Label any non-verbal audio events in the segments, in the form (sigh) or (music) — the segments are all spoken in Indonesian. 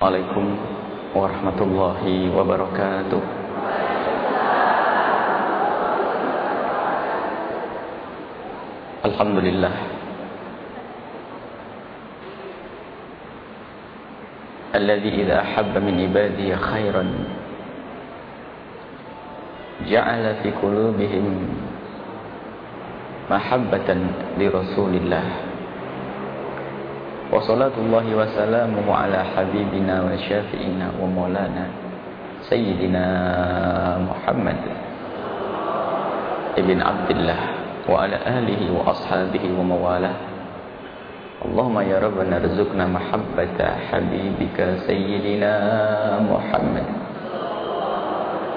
Assalamualaikum warahmatullahi wabarakatuh Alhamdulillah Alladhi idha ahabba min ibadiya khairan Ja'ala fi qulubihim Mahabbatan li rasulillah وصلاة الله وسلامه على حبيبنا وشافئنا ومولانا سيدنا محمد ابن عبد الله وعلى آله وأصحابه وموالاه. اللهم يا ربنا ارزقنا محبة حبيبك سيدنا محمد.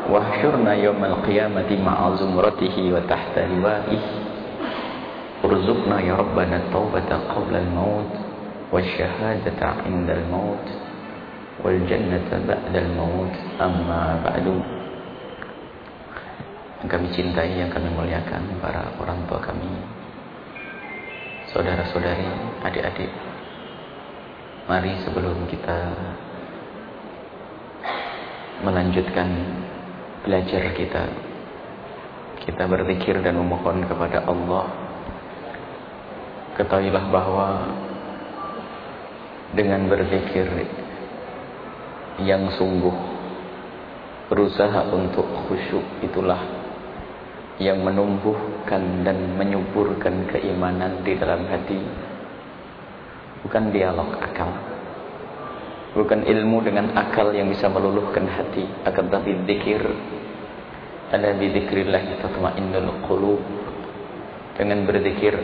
واحشرنا يوم القيامة مع زمرته وتحت لوائه. ارزقنا يا ربنا التوبة قبل الموت. والشهادة عند الموت والجنة بعد الموت أما بعد yang kami cintai, yang kami muliakan para orang tua kami saudara-saudari, adik-adik mari sebelum kita melanjutkan belajar kita kita berzikir dan memohon kepada Allah ketahuilah bahwa dengan berzikir yang sungguh. Berusaha untuk khusyuk itulah yang menumbuhkan dan menyuburkan keimanan di dalam hati. Bukan dialog akal. Bukan ilmu dengan akal yang bisa meluluhkan hati. Akan tapi zikir ala bi dzikrillah tatma'innul qulub. Dengan berzikir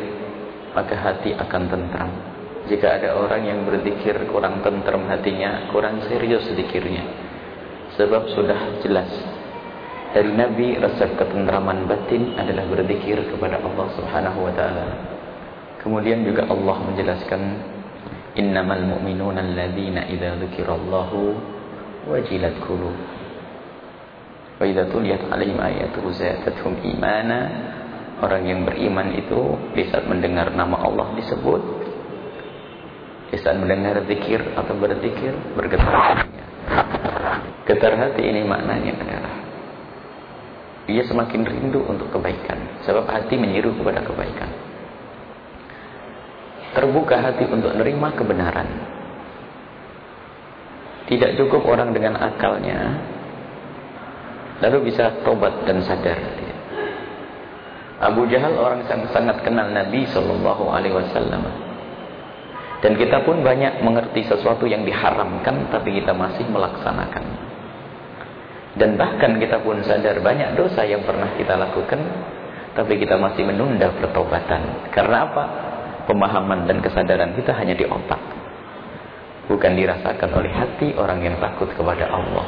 maka hati akan tentram jika ada orang yang berzikir kurang tenteram hatinya, kurang serius zikirnya. Sebab sudah jelas dari Nabi resep ketentraman batin adalah berzikir kepada Allah Subhanahu wa taala. Kemudian juga Allah menjelaskan innamal mu'minuna alladzina idza dzukirallahu wajilat qulub. Wa idza tuliyat 'alaihim ayatuhu zadatuhum imana. Orang yang beriman itu di saat mendengar nama Allah disebut di mendengar zikir atau berzikir bergetar hatinya. Getar hati ini maknanya adalah ia semakin rindu untuk kebaikan sebab hati menyeru kepada kebaikan. Terbuka hati untuk menerima kebenaran. Tidak cukup orang dengan akalnya lalu bisa tobat dan sadar. Abu Jahal orang yang sangat kenal Nabi Shallallahu Alaihi Wasallam. Dan kita pun banyak mengerti sesuatu yang diharamkan tapi kita masih melaksanakan. Dan bahkan kita pun sadar banyak dosa yang pernah kita lakukan tapi kita masih menunda pertobatan. Karena apa? Pemahaman dan kesadaran kita hanya di otak. Bukan dirasakan oleh hati orang yang takut kepada Allah.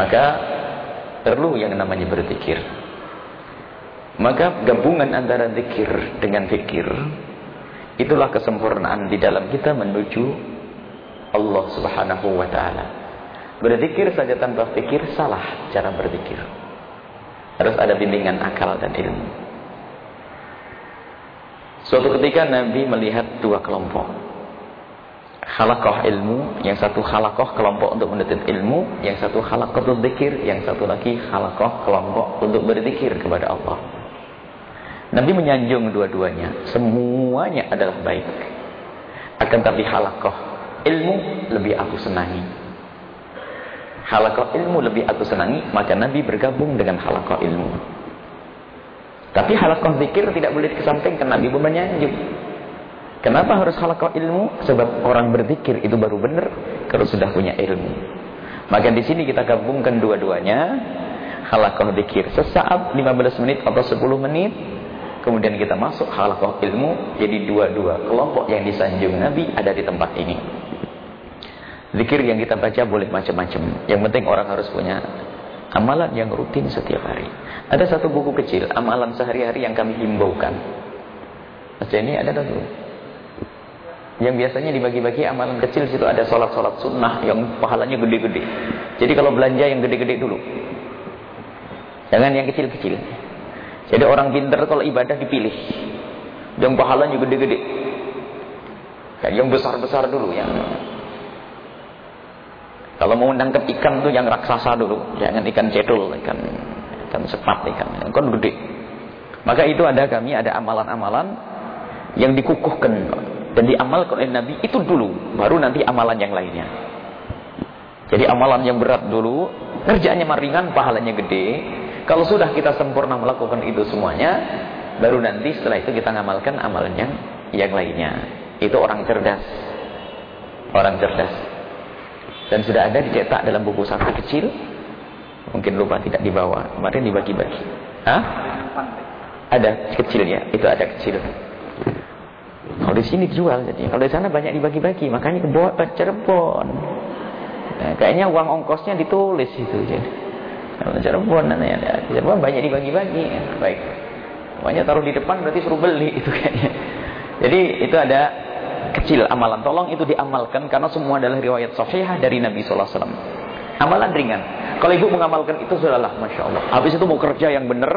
Maka perlu yang namanya berzikir. Maka gabungan antara zikir dengan fikir Itulah kesempurnaan di dalam kita menuju Allah Subhanahu wa taala. Berzikir saja tanpa fikir salah cara berzikir. Harus ada bimbingan akal dan ilmu. Suatu ketika Nabi melihat dua kelompok. Halakoh ilmu, yang satu halakoh kelompok untuk menuntut ilmu, yang satu halakoh untuk yang satu lagi halakoh kelompok untuk berzikir kepada Allah. Nabi menyanjung dua-duanya. Semuanya adalah baik. Akan tapi halakoh ilmu lebih aku senangi. Halakoh ilmu lebih aku senangi, maka Nabi bergabung dengan halakoh ilmu. Tapi halakoh zikir tidak boleh dikesampingkan. Nabi pun menyanjung. Kenapa harus halakoh ilmu? Sebab orang berzikir itu baru benar kalau sudah punya ilmu. Maka di sini kita gabungkan dua-duanya. Halakoh zikir sesaat 15 menit atau 10 menit Kemudian kita masuk halaqah ilmu. Jadi dua-dua kelompok yang disanjung Nabi ada di tempat ini. Zikir yang kita baca boleh macam-macam. Yang penting orang harus punya amalan yang rutin setiap hari. Ada satu buku kecil, amalan sehari-hari yang kami himbaukan. Macam ini ada satu. Yang biasanya dibagi-bagi amalan kecil situ ada sholat-sholat sunnah yang pahalanya gede-gede. Jadi kalau belanja yang gede-gede dulu. Jangan yang kecil-kecil. Jadi orang pintar kalau ibadah dipilih. Yang pahalanya gede-gede. Yang besar-besar dulu yang Kalau mau menangkap ikan tuh yang raksasa dulu, jangan ikan cedul, ikan ikan sepat, ikan kan gede. Maka itu ada kami ada amalan-amalan yang dikukuhkan dan diamalkan oleh Nabi itu dulu, baru nanti amalan yang lainnya. Jadi amalan yang berat dulu, kerjaannya ringan, pahalanya gede. Kalau sudah kita sempurna melakukan itu semuanya, baru nanti setelah itu kita ngamalkan amalan yang yang lainnya. Itu orang cerdas. Orang cerdas. Dan sudah ada dicetak dalam buku satu kecil. Mungkin lupa tidak dibawa. Kemarin dibagi-bagi. Hah? Ada kecilnya. Itu ada kecil. Kalau di sini dijual jadi. Kalau di sana banyak dibagi-bagi. Makanya ke Cirebon. Nah, kayaknya uang ongkosnya ditulis itu jadi. Kalau Cirebon ya, Cirebon banyak dibagi-bagi. Baik. Pokoknya taruh di depan berarti suruh beli (laughs) itu kayaknya. Jadi itu ada kecil amalan. Tolong itu diamalkan karena semua adalah riwayat sahihah dari Nabi sallallahu alaihi wasallam. Amalan ringan. Kalau ibu mengamalkan itu sudahlah Masya Allah. Habis itu mau kerja yang benar.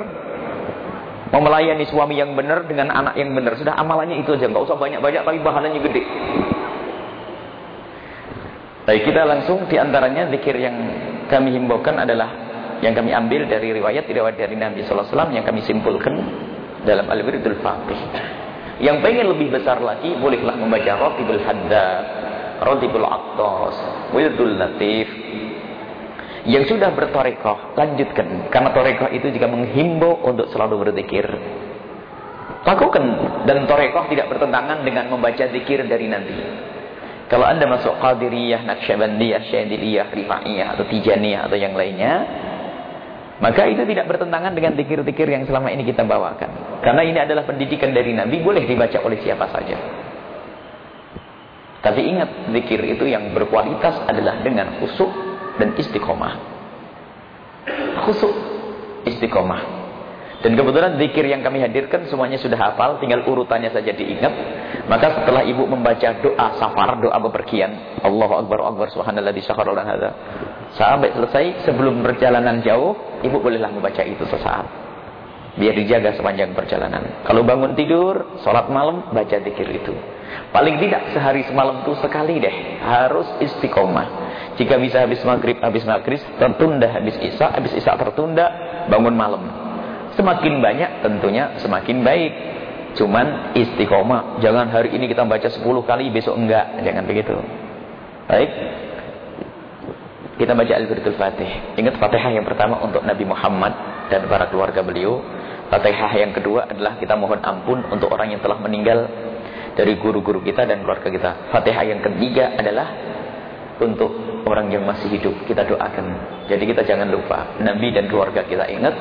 Mau melayani suami yang benar dengan anak yang benar. Sudah amalannya itu aja. Nggak usah banyak-banyak tapi bahannya gede. Baik kita langsung di antaranya zikir yang kami himbaukan adalah yang kami ambil dari riwayat riwayat dari Nabi Sallallahu Alaihi yang kami simpulkan dalam Al-Wirdul Fatih. Yang pengen lebih besar lagi, bolehlah membaca Ratibul Haddad, Ratibul Attas, Wirdul Latif. Yang sudah bertorekoh, lanjutkan. Karena torekoh itu juga menghimbau untuk selalu berzikir. Lakukan. Dan torekoh tidak bertentangan dengan membaca zikir dari Nabi. Kalau anda masuk Qadiriyah, Naqsyabandiyah, Syadiliyah, Rifa'iyah, atau Tijaniyah, atau yang lainnya, maka itu tidak bertentangan dengan zikir-zikir yang selama ini kita bawakan. Karena ini adalah pendidikan dari Nabi, boleh dibaca oleh siapa saja. Tapi ingat, zikir itu yang berkualitas adalah dengan khusuk dan istiqomah. Khusuk, istiqomah. Dan kebetulan zikir yang kami hadirkan semuanya sudah hafal, tinggal urutannya saja diingat. Maka setelah ibu membaca doa safar, doa bepergian, Allahu Akbar, Akbar, Subhanallah, di hadha. Sampai selesai, sebelum perjalanan jauh, ibu bolehlah membaca itu sesaat. Biar dijaga sepanjang perjalanan. Kalau bangun tidur, sholat malam, baca zikir itu. Paling tidak sehari semalam itu sekali deh. Harus istiqomah. Jika bisa habis maghrib, habis maghrib, tertunda habis isya, habis isya tertunda, bangun malam. Semakin banyak tentunya semakin baik. Cuman istiqomah. Jangan hari ini kita baca 10 kali, besok enggak. Jangan begitu. Baik. Kita baca Al-Qur'anul Fatih. Ingat Fatihah yang pertama untuk Nabi Muhammad dan para keluarga beliau. Fatihah yang kedua adalah kita mohon ampun untuk orang yang telah meninggal dari guru-guru kita dan keluarga kita. Fatihah yang ketiga adalah untuk orang yang masih hidup kita doakan. Jadi kita jangan lupa Nabi dan keluarga kita ingat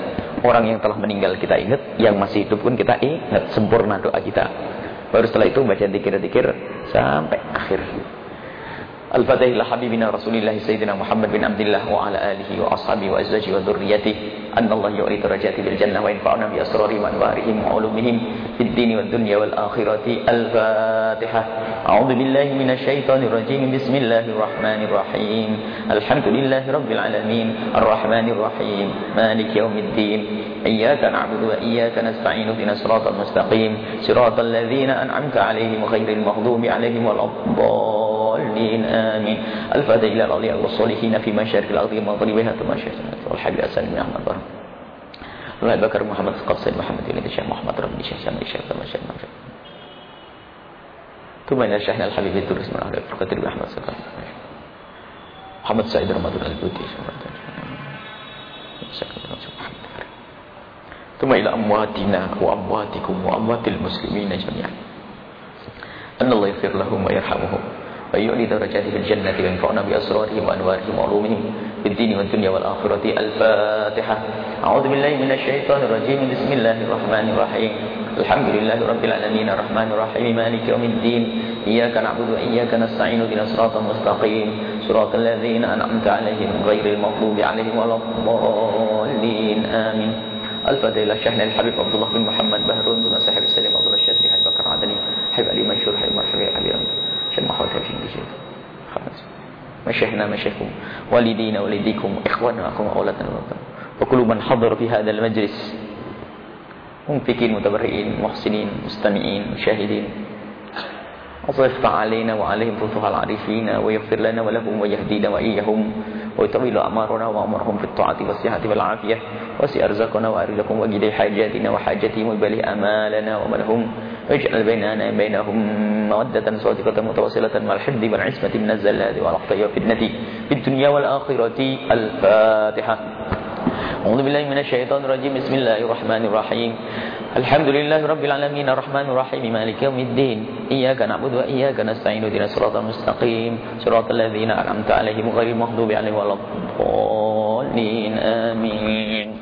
Orang yang telah meninggal kita ingat, yang masih hidup pun kita ingat sempurna doa kita. Baru setelah itu baca dikir-dikir sampai akhir. إلى حبيبنا رسول الله سيدنا محمد بن عبد الله وعلى آله وأصحابه وأزواجه وذريته أن الله يعلي درجاته بالجنة وينفعنا بأسرارهم وأنوارهم وعلومهم في الدين والدنيا والآخرة. الفاتحة. أعوذ بالله من الشيطان الرجيم. بسم الله الرحمن الرحيم. الحمد لله رب العالمين. الرحمن الرحيم. مالك يوم الدين. إياك نعبد وإياك نستعين. اهدنا الصراط المستقيم. صراط الذين أنعمت عليهم غير المغضوب عليهم ولا آمين. الفاتح إلى الأولياء والصالحين في مشارق الأرض ومغربها ثم الشيخ والحبيب أسان بن أحمد بر. الله بكر محمد سيد محمد بن الشيخ محمد ربي الشيخ سامي الشيخ ثم الشيخ ثم إلى الشيخنا الحبيب الدرس من أهل الفرقة ربي أحمد سكر محمد سعيد رمضان البوتي ثم إلى أمواتنا وأمواتكم وأموات المسلمين جميعا. أن الله يغفر لهم ويرحمهم. ويعلي درجاته في الجنة وينفعنا بأسرارهم وأنوارهم وعلومهم في الدين والدنيا والآخرة الفاتحة أعوذ بالله من الشيطان الرجيم بسم الله الرحمن الرحيم الحمد لله رب العالمين الرحمن الرحيم مالك يوم الدين إياك نعبد وإياك نستعين بنا الصراط المستقيم صراط الذين أنعمت عليهم غير المغضوب عليهم ولا الضالين آمين إلى الشيخنا الحبيب عبد الله بن محمد بهرون بن صاحب السلام عبد الله حبيب بكر عدني حبيب علي منشور حبيب مرحبا حبيب عشان ما خواتها في الجيل خلاص مشيخنا مشيخكم والدينا والديكم إخواننا أخونا أولادنا وكل من حضر في هذا المجلس. ممسكين متبرئين محسنين مستمعين مشاهدين. وصف علينا وعليهم فتوح العارفين ويغفر لنا ولهم ويهدينا وإياهم ويطول أعمارنا وأمرهم في الطاعة والصحة والعافية وسع أرزقنا وأرزقهم وجد حاجاتنا وحاجتهم وبلي أمالنا وملهم واجعل بيننا بينهم مودة صادقة متواصلة مع الحفظ والعصمة من الزلات والأخطاء والفتنة في الدنيا والآخرة الفاتحة أعوذ بالله من الشيطان الرجيم بسم الله الرحمن الرحيم Alhamdulillahi Rabbil Alamin Ar-Rahman Ar-Rahim Malik Yawmiddin. Iyaka na'budu wa iyaka nasta'in Udina suratul mustaqim. Suratul ladhina an'amta alaihim Ghairil maghdubi alaihim Waladhalin Amin.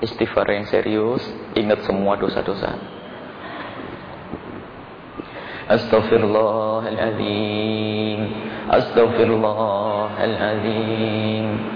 Istighfar yang serius Ingat semua dosa-dosa. Astaghfirullahaladzim Astaghfirullahaladzim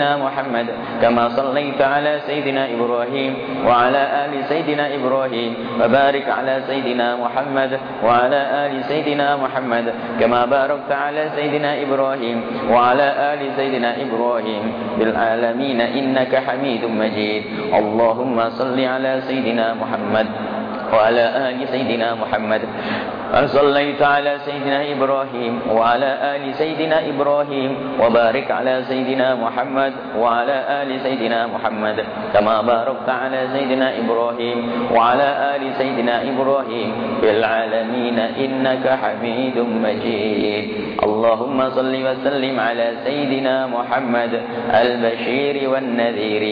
محمد كما صليت على سيدنا إبراهيم وعلى آل سيدنا إبراهيم وبارك على سيدنا محمد وعلى آل سيدنا محمد كما باركت على سيدنا إبراهيم وعلى آل سيدنا إبراهيم بالعالمين إنك حميد مجيد. اللهم صل على سيدنا محمد. وعلى آل سيدنا محمد. صليت على سيدنا إبراهيم وعلى آل سيدنا إبراهيم وبارك على سيدنا محمد وعلى آل سيدنا محمد كما باركت على سيدنا إبراهيم وعلى آل سيدنا إبراهيم في العالمين إنك حميد مجيد. اللهم صل وسلم على سيدنا محمد البشير والنذير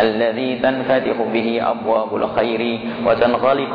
الذي تنفتح به أبواب الخير وتنغلق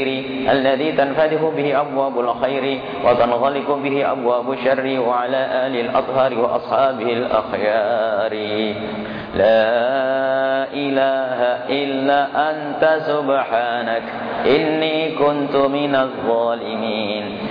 الخير الذي تنفتح به أبواب الخير وتنغلق به أبواب الشر وعلى آل الأطهار وأصحابه الأخيار. لا إله إلا أنت سبحانك إني كنت من الظالمين.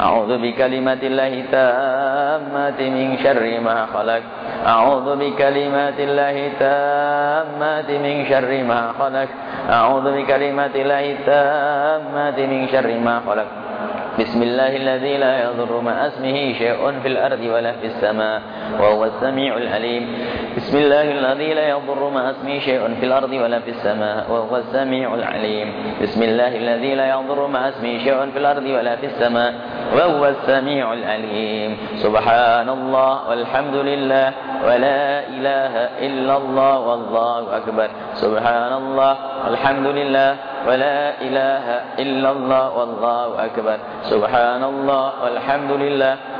أعوذ بكلمة الله تامة من شر ما خلق. أعوذ بكلمات الله تامة من شر ما خلق. أعوذ بكلمات الله تامة من شر ما خلق. بسم الله الذي لا يضر مع اسمه شيء في الأرض ولا في السماء وهو السميع العليم. بسم الله الذي لا يضر مع اسمه شيء في الأرض ولا في السماء وهو السميع العليم. بسم الله الذي لا يضر مع اسمه شيء في الأرض ولا في السماء وهو السميع العليم. سبحان الله والحمد لله ولا إله إلا الله والله أكبر. سبحان الله والحمد لله ولا إله إلا الله والله أكبر. سبحان الله والحمد لله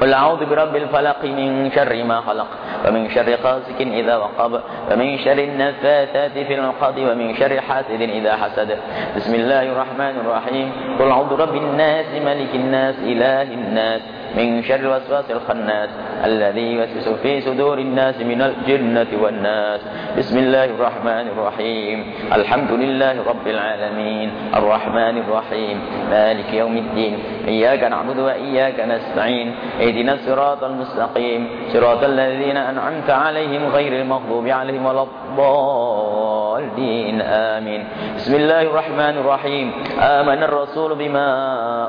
قل أعوذ برب الفلق من شر ما خلق ومن شر غاسق إذا وقب ومن شر النفاثات في العقد ومن شر حاسد إذا حسد. بسم الله الرحمن الرحيم. قل أعوذ برب الناس ملك الناس إله الناس. من شر الوسواس الخناس الذي يوسوس في صدور الناس من الجنة والناس. بسم الله الرحمن الرحيم. الحمد لله رب العالمين. الرحمن الرحيم. مالك يوم الدين. إياك نعبد وإياك نستعين. اهدنا الصراط المستقيم. صراط الذين أنعمت عليهم غير المغضوب عليهم ولا الضالين. آمين. بسم الله الرحمن الرحيم. آمن الرسول بما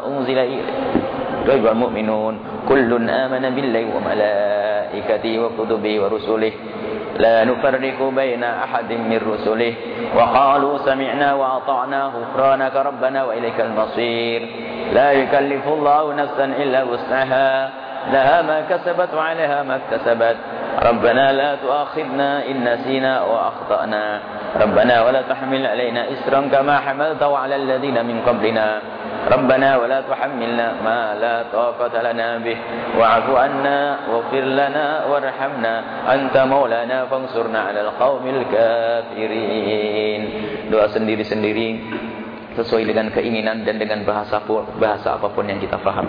أنزل إليه أيها المؤمنون كل آمن بالله وملائكته وكتبه ورسله. لا نفرق بين أحد من رسله. وقالوا سمعنا وأطعنا غفرانك ربنا وإليك المصير. لا يكلف الله نفسا إلا وسعها. لها ما كسبت وعليها ما اكتسبت. ربنا لا تؤاخذنا إن نسينا وأخطأنا ربنا ولا تحمل علينا إسرا كما حملته على الذين من قبلنا. ربنا ولا تحملنا ما لا طاقة لنا به واعف عنا واغفر لنا وارحمنا أنت مولانا فانصرنا على القوم الكافرين doa sendiri-sendiri sesuai dengan keinginan dan dengan bahasa bahasa apapun yang kita faham.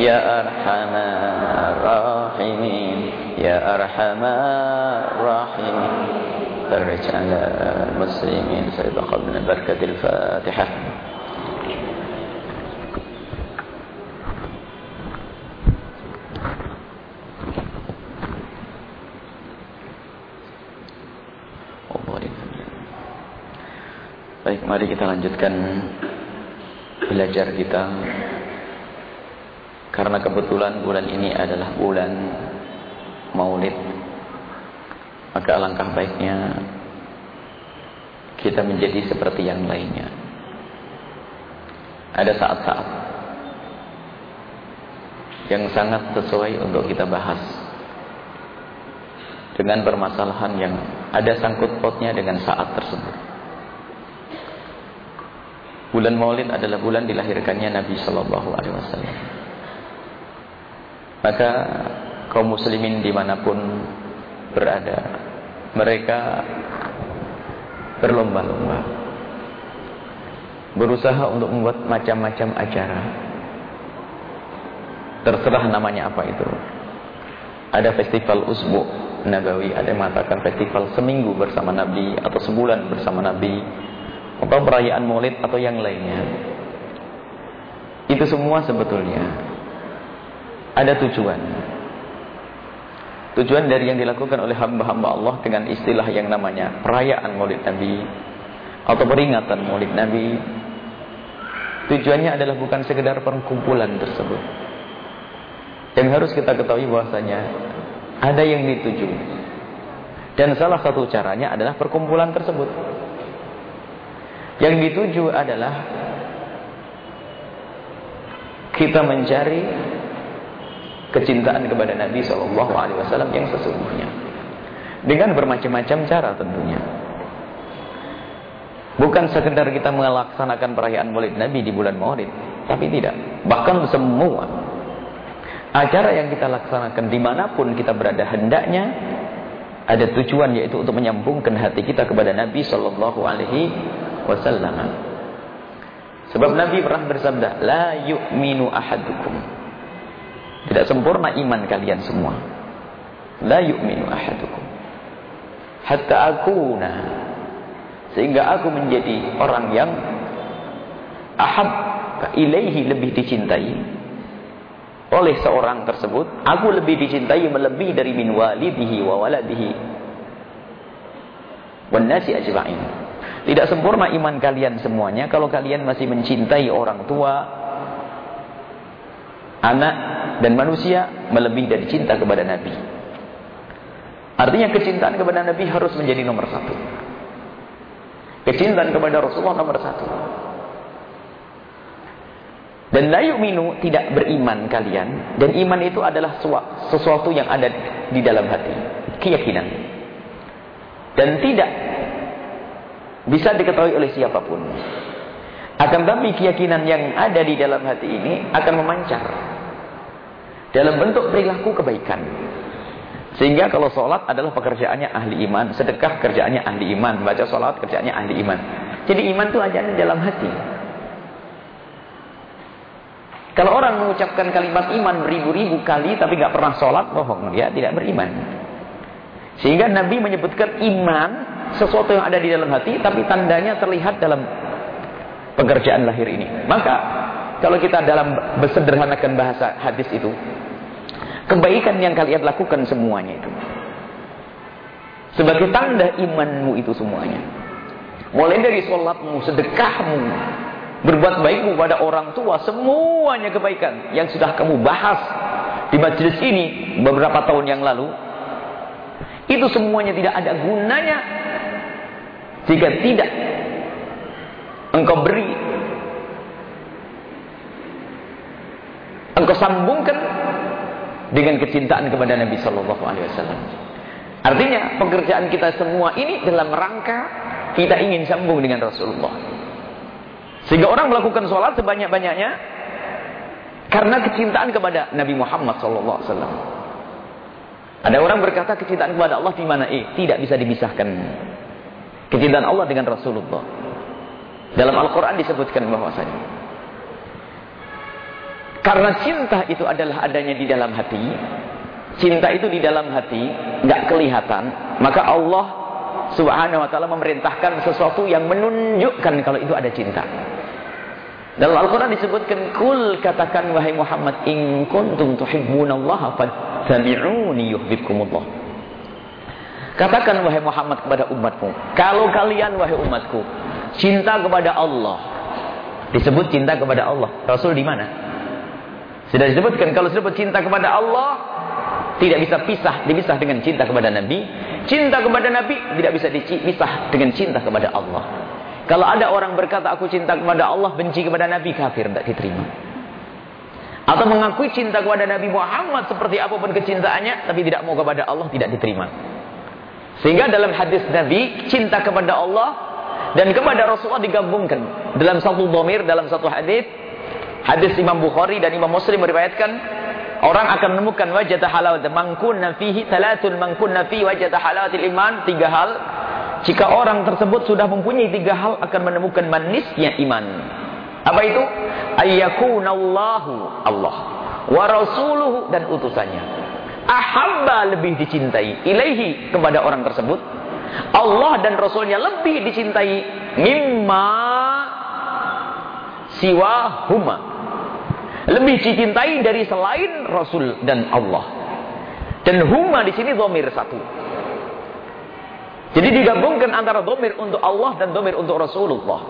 يا أرحم الراحمين يا أرحم الراحمين فرج على المسلمين سيد قبل بركة الفاتحة Baik, mari kita lanjutkan belajar kita kebetulan bulan ini adalah bulan maulid. Maka alangkah baiknya kita menjadi seperti yang lainnya. Ada saat-saat yang sangat sesuai untuk kita bahas. Dengan permasalahan yang ada sangkut pautnya dengan saat tersebut. Bulan Maulid adalah bulan dilahirkannya Nabi Shallallahu Alaihi Wasallam. Maka kaum muslimin di mana pun berada, mereka berlomba-lomba, berusaha untuk membuat macam-macam acara. Terserah namanya apa itu. Ada festival usbu Nabawi, ada yang mengatakan festival seminggu bersama Nabi atau sebulan bersama Nabi atau perayaan maulid atau yang lainnya. Itu semua sebetulnya ada tujuan. Tujuan dari yang dilakukan oleh hamba-hamba Allah dengan istilah yang namanya perayaan maulid Nabi atau peringatan maulid Nabi. Tujuannya adalah bukan sekedar perkumpulan tersebut. Yang harus kita ketahui bahwasanya ada yang dituju. Dan salah satu caranya adalah perkumpulan tersebut. Yang dituju adalah kita mencari kecintaan kepada Nabi Shallallahu Alaihi Wasallam yang sesungguhnya dengan bermacam-macam cara tentunya. Bukan sekedar kita melaksanakan perayaan Maulid Nabi di bulan Maulid, tapi tidak. Bahkan semua acara yang kita laksanakan di mana pun kita berada hendaknya ada tujuan yaitu untuk menyambungkan hati kita kepada Nabi Shallallahu Alaihi wasallam. Sebab Nabi pernah bersabda, "La yu'minu ahadukum." Tidak sempurna iman kalian semua. La yu'minu ahadukum. Hatta akuna sehingga aku menjadi orang yang ahab ilaihi lebih dicintai oleh seorang tersebut, aku lebih dicintai melebihi dari min walidihi wa waladihi wan nasi ajma'in. Tidak sempurna iman kalian semuanya kalau kalian masih mencintai orang tua, anak dan manusia melebihi dari cinta kepada Nabi. Artinya kecintaan kepada Nabi harus menjadi nomor satu. Kecintaan kepada Rasulullah nomor satu. Dan la yu'minu tidak beriman kalian. Dan iman itu adalah sesuatu yang ada di dalam hati. Keyakinan. Dan tidak bisa diketahui oleh siapa pun. Akan tapi keyakinan yang ada di dalam hati ini akan memancar. Dalam bentuk perilaku kebaikan. Sehingga kalau sholat adalah pekerjaannya ahli iman. Sedekah kerjaannya ahli iman. Baca sholat kerjaannya ahli iman. Jadi iman itu aja di dalam hati. Kalau orang mengucapkan kalimat iman beribu-ribu kali tapi nggak pernah sholat, bohong. Dia tidak beriman. Sehingga Nabi menyebutkan iman sesuatu yang ada di dalam hati tapi tandanya terlihat dalam pekerjaan lahir ini. Maka kalau kita dalam bersederhanakan bahasa hadis itu, kebaikan yang kalian lakukan semuanya itu sebagai tanda imanmu itu semuanya. Mulai dari sholatmu, sedekahmu, berbuat baikmu pada orang tua, semuanya kebaikan yang sudah kamu bahas di majelis ini beberapa tahun yang lalu, itu semuanya tidak ada gunanya jika tidak engkau beri engkau sambungkan dengan kecintaan kepada Nabi Shallallahu Alaihi Wasallam. Artinya pekerjaan kita semua ini dalam rangka kita ingin sambung dengan Rasulullah. Sehingga orang melakukan sholat sebanyak-banyaknya karena kecintaan kepada Nabi Muhammad Shallallahu Alaihi Wasallam. Ada orang berkata kecintaan kepada Allah di mana? Eh, tidak bisa dipisahkan. Kecintaan Allah dengan Rasulullah. Dalam Al-Quran disebutkan bahwasanya karena cinta itu adalah adanya di dalam hati, cinta itu di dalam hati nggak kelihatan, maka Allah Subhanahu wa taala memerintahkan sesuatu yang menunjukkan kalau itu ada cinta. Dalam Al-Quran disebutkan Kul katakan wahai Muhammad In kuntum tuhibbunallaha Fattabi'uni yuhibbukumullah Katakan wahai Muhammad kepada umatmu Kalau kalian wahai umatku Cinta kepada Allah. Disebut cinta kepada Allah. Rasul di mana? Sudah disebutkan kalau disebut cinta kepada Allah tidak bisa pisah dipisah dengan cinta kepada Nabi. Cinta kepada Nabi tidak bisa dipisah dengan cinta kepada Allah. Kalau ada orang berkata aku cinta kepada Allah, benci kepada Nabi, kafir tidak diterima. Atau mengakui cinta kepada Nabi Muhammad seperti apa pun kecintaannya, tapi tidak mau kepada Allah, tidak diterima. Sehingga dalam hadis Nabi, cinta kepada Allah dan kepada Rasulullah digabungkan dalam satu domir dalam satu hadis. Hadis Imam Bukhari dan Imam Muslim meriwayatkan orang akan menemukan wajah halawat. Mangkunna fihi talatun mangkunna fi wajah halawatil iman. Tiga hal. Jika orang tersebut sudah mempunyai tiga hal akan menemukan manisnya iman. Apa itu? Ayyakunallahu Allah wa rasuluhu dan utusannya. Ahabba lebih dicintai. Ilaihi kepada orang tersebut Allah dan Rasulnya lebih dicintai mimma siwa huma. Lebih dicintai dari selain Rasul dan Allah. Dan huma di sini domir satu. Jadi digabungkan antara domir untuk Allah dan domir untuk Rasulullah.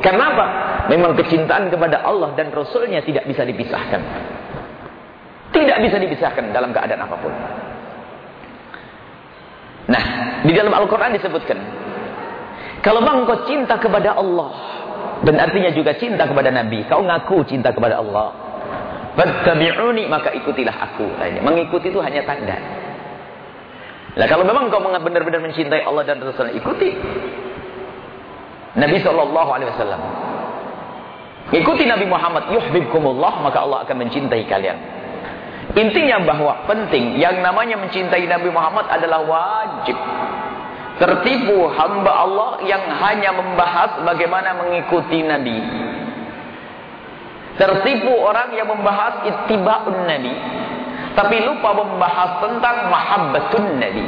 Kenapa? Memang kecintaan kepada Allah dan Rasulnya tidak bisa dipisahkan. Tidak bisa dipisahkan dalam keadaan apa pun. Nah, di dalam Al-Quran disebutkan. Kalau bang kau cinta kepada Allah. Dan artinya juga cinta kepada Nabi. Kau ngaku cinta kepada Allah. Fattabi'uni maka ikutilah aku. Mengikuti itu hanya tanda. Nah kalau memang kau benar-benar mencintai Allah dan Rasulullah ikuti. Nabi Wasallam. Ikuti Nabi Muhammad. Yuhibbukumullah maka Allah akan mencintai kalian. Intinya bahwa penting yang namanya mencintai Nabi Muhammad adalah wajib. Tertipu hamba Allah yang hanya membahas bagaimana mengikuti Nabi. Tertipu orang yang membahas ittiba'un Nabi. Tapi lupa membahas tentang mahabbatun Nabi.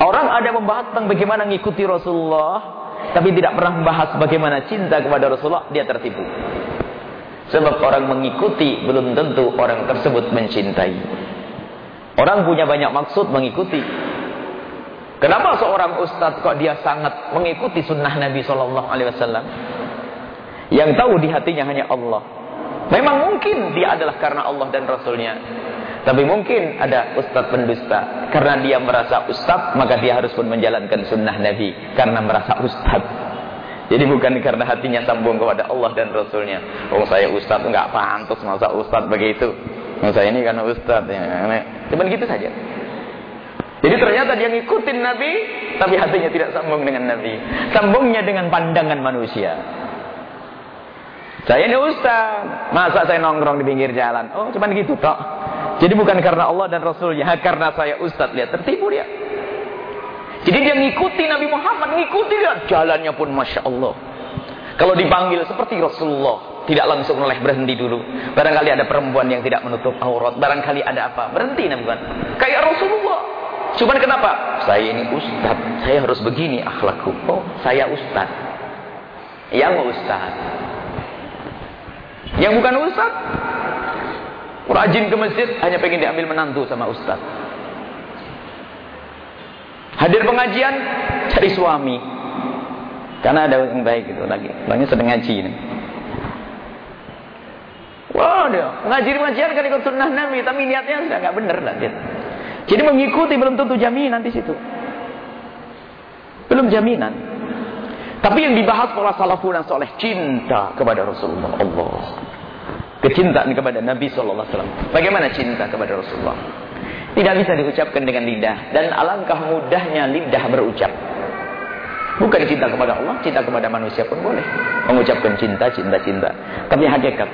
Orang ada membahas tentang bagaimana mengikuti Rasulullah. Tapi tidak pernah membahas bagaimana cinta kepada Rasulullah. Dia tertipu. Sebab orang mengikuti belum tentu orang tersebut mencintai. Orang punya banyak maksud mengikuti. Kenapa seorang ustadz kok dia sangat mengikuti sunnah Nabi Shallallahu Alaihi Wasallam? Yang tahu di hatinya hanya Allah. Memang mungkin dia adalah karena Allah dan Rasulnya. Tapi mungkin ada ustadz pendusta. Karena dia merasa ustadz, maka dia harus pun menjalankan sunnah Nabi. Karena merasa ustadz. Jadi bukan karena hatinya sambung kepada Allah dan Rasulnya. Oh saya ustaz enggak pantas masa ustaz begitu. Oh, saya ini karena ustaz ya. Cuman gitu saja. Jadi ternyata dia ngikutin Nabi, tapi hatinya tidak sambung dengan Nabi. Sambungnya dengan pandangan manusia. Saya ini ustaz. Masa saya nongkrong di pinggir jalan? Oh, cuman gitu toh. Jadi bukan karena Allah dan Rasulnya, karena saya ustaz. Lihat, tertipu dia. Jadi dia ngikuti Nabi Muhammad, ngikuti dia. Jalannya pun Masya Allah. Kalau dipanggil seperti Rasulullah, tidak langsung oleh berhenti dulu. Barangkali ada perempuan yang tidak menutup aurat. Barangkali ada apa? Berhenti Nabi Muhammad. Kayak Rasulullah. Cuman kenapa? Saya ini ustaz. Saya harus begini akhlakku. Oh, saya ustaz. Yang ustaz. Yang bukan ustaz. Rajin ke masjid hanya pengen diambil menantu sama ustaz. Hadir pengajian cari suami. Karena ada yang baik itu lagi. Lagi sedang ngaji ini. Wah dia ngaji pengajian kan ikut sunnah Nabi, tapi niatnya sudah nggak benar lah dia. Jadi mengikuti belum tentu jaminan di situ. Belum jaminan. Tapi yang dibahas para salafun soleh cinta kepada Rasulullah Allah. Kecintaan kepada Nabi Sallallahu Alaihi Wasallam. Bagaimana cinta kepada Rasulullah? Tidak bisa diucapkan dengan lidah dan alangkah mudahnya lidah berucap. Bukan cinta kepada Allah, cinta kepada manusia pun boleh mengucapkan cinta, cinta, cinta. Tapi hakikat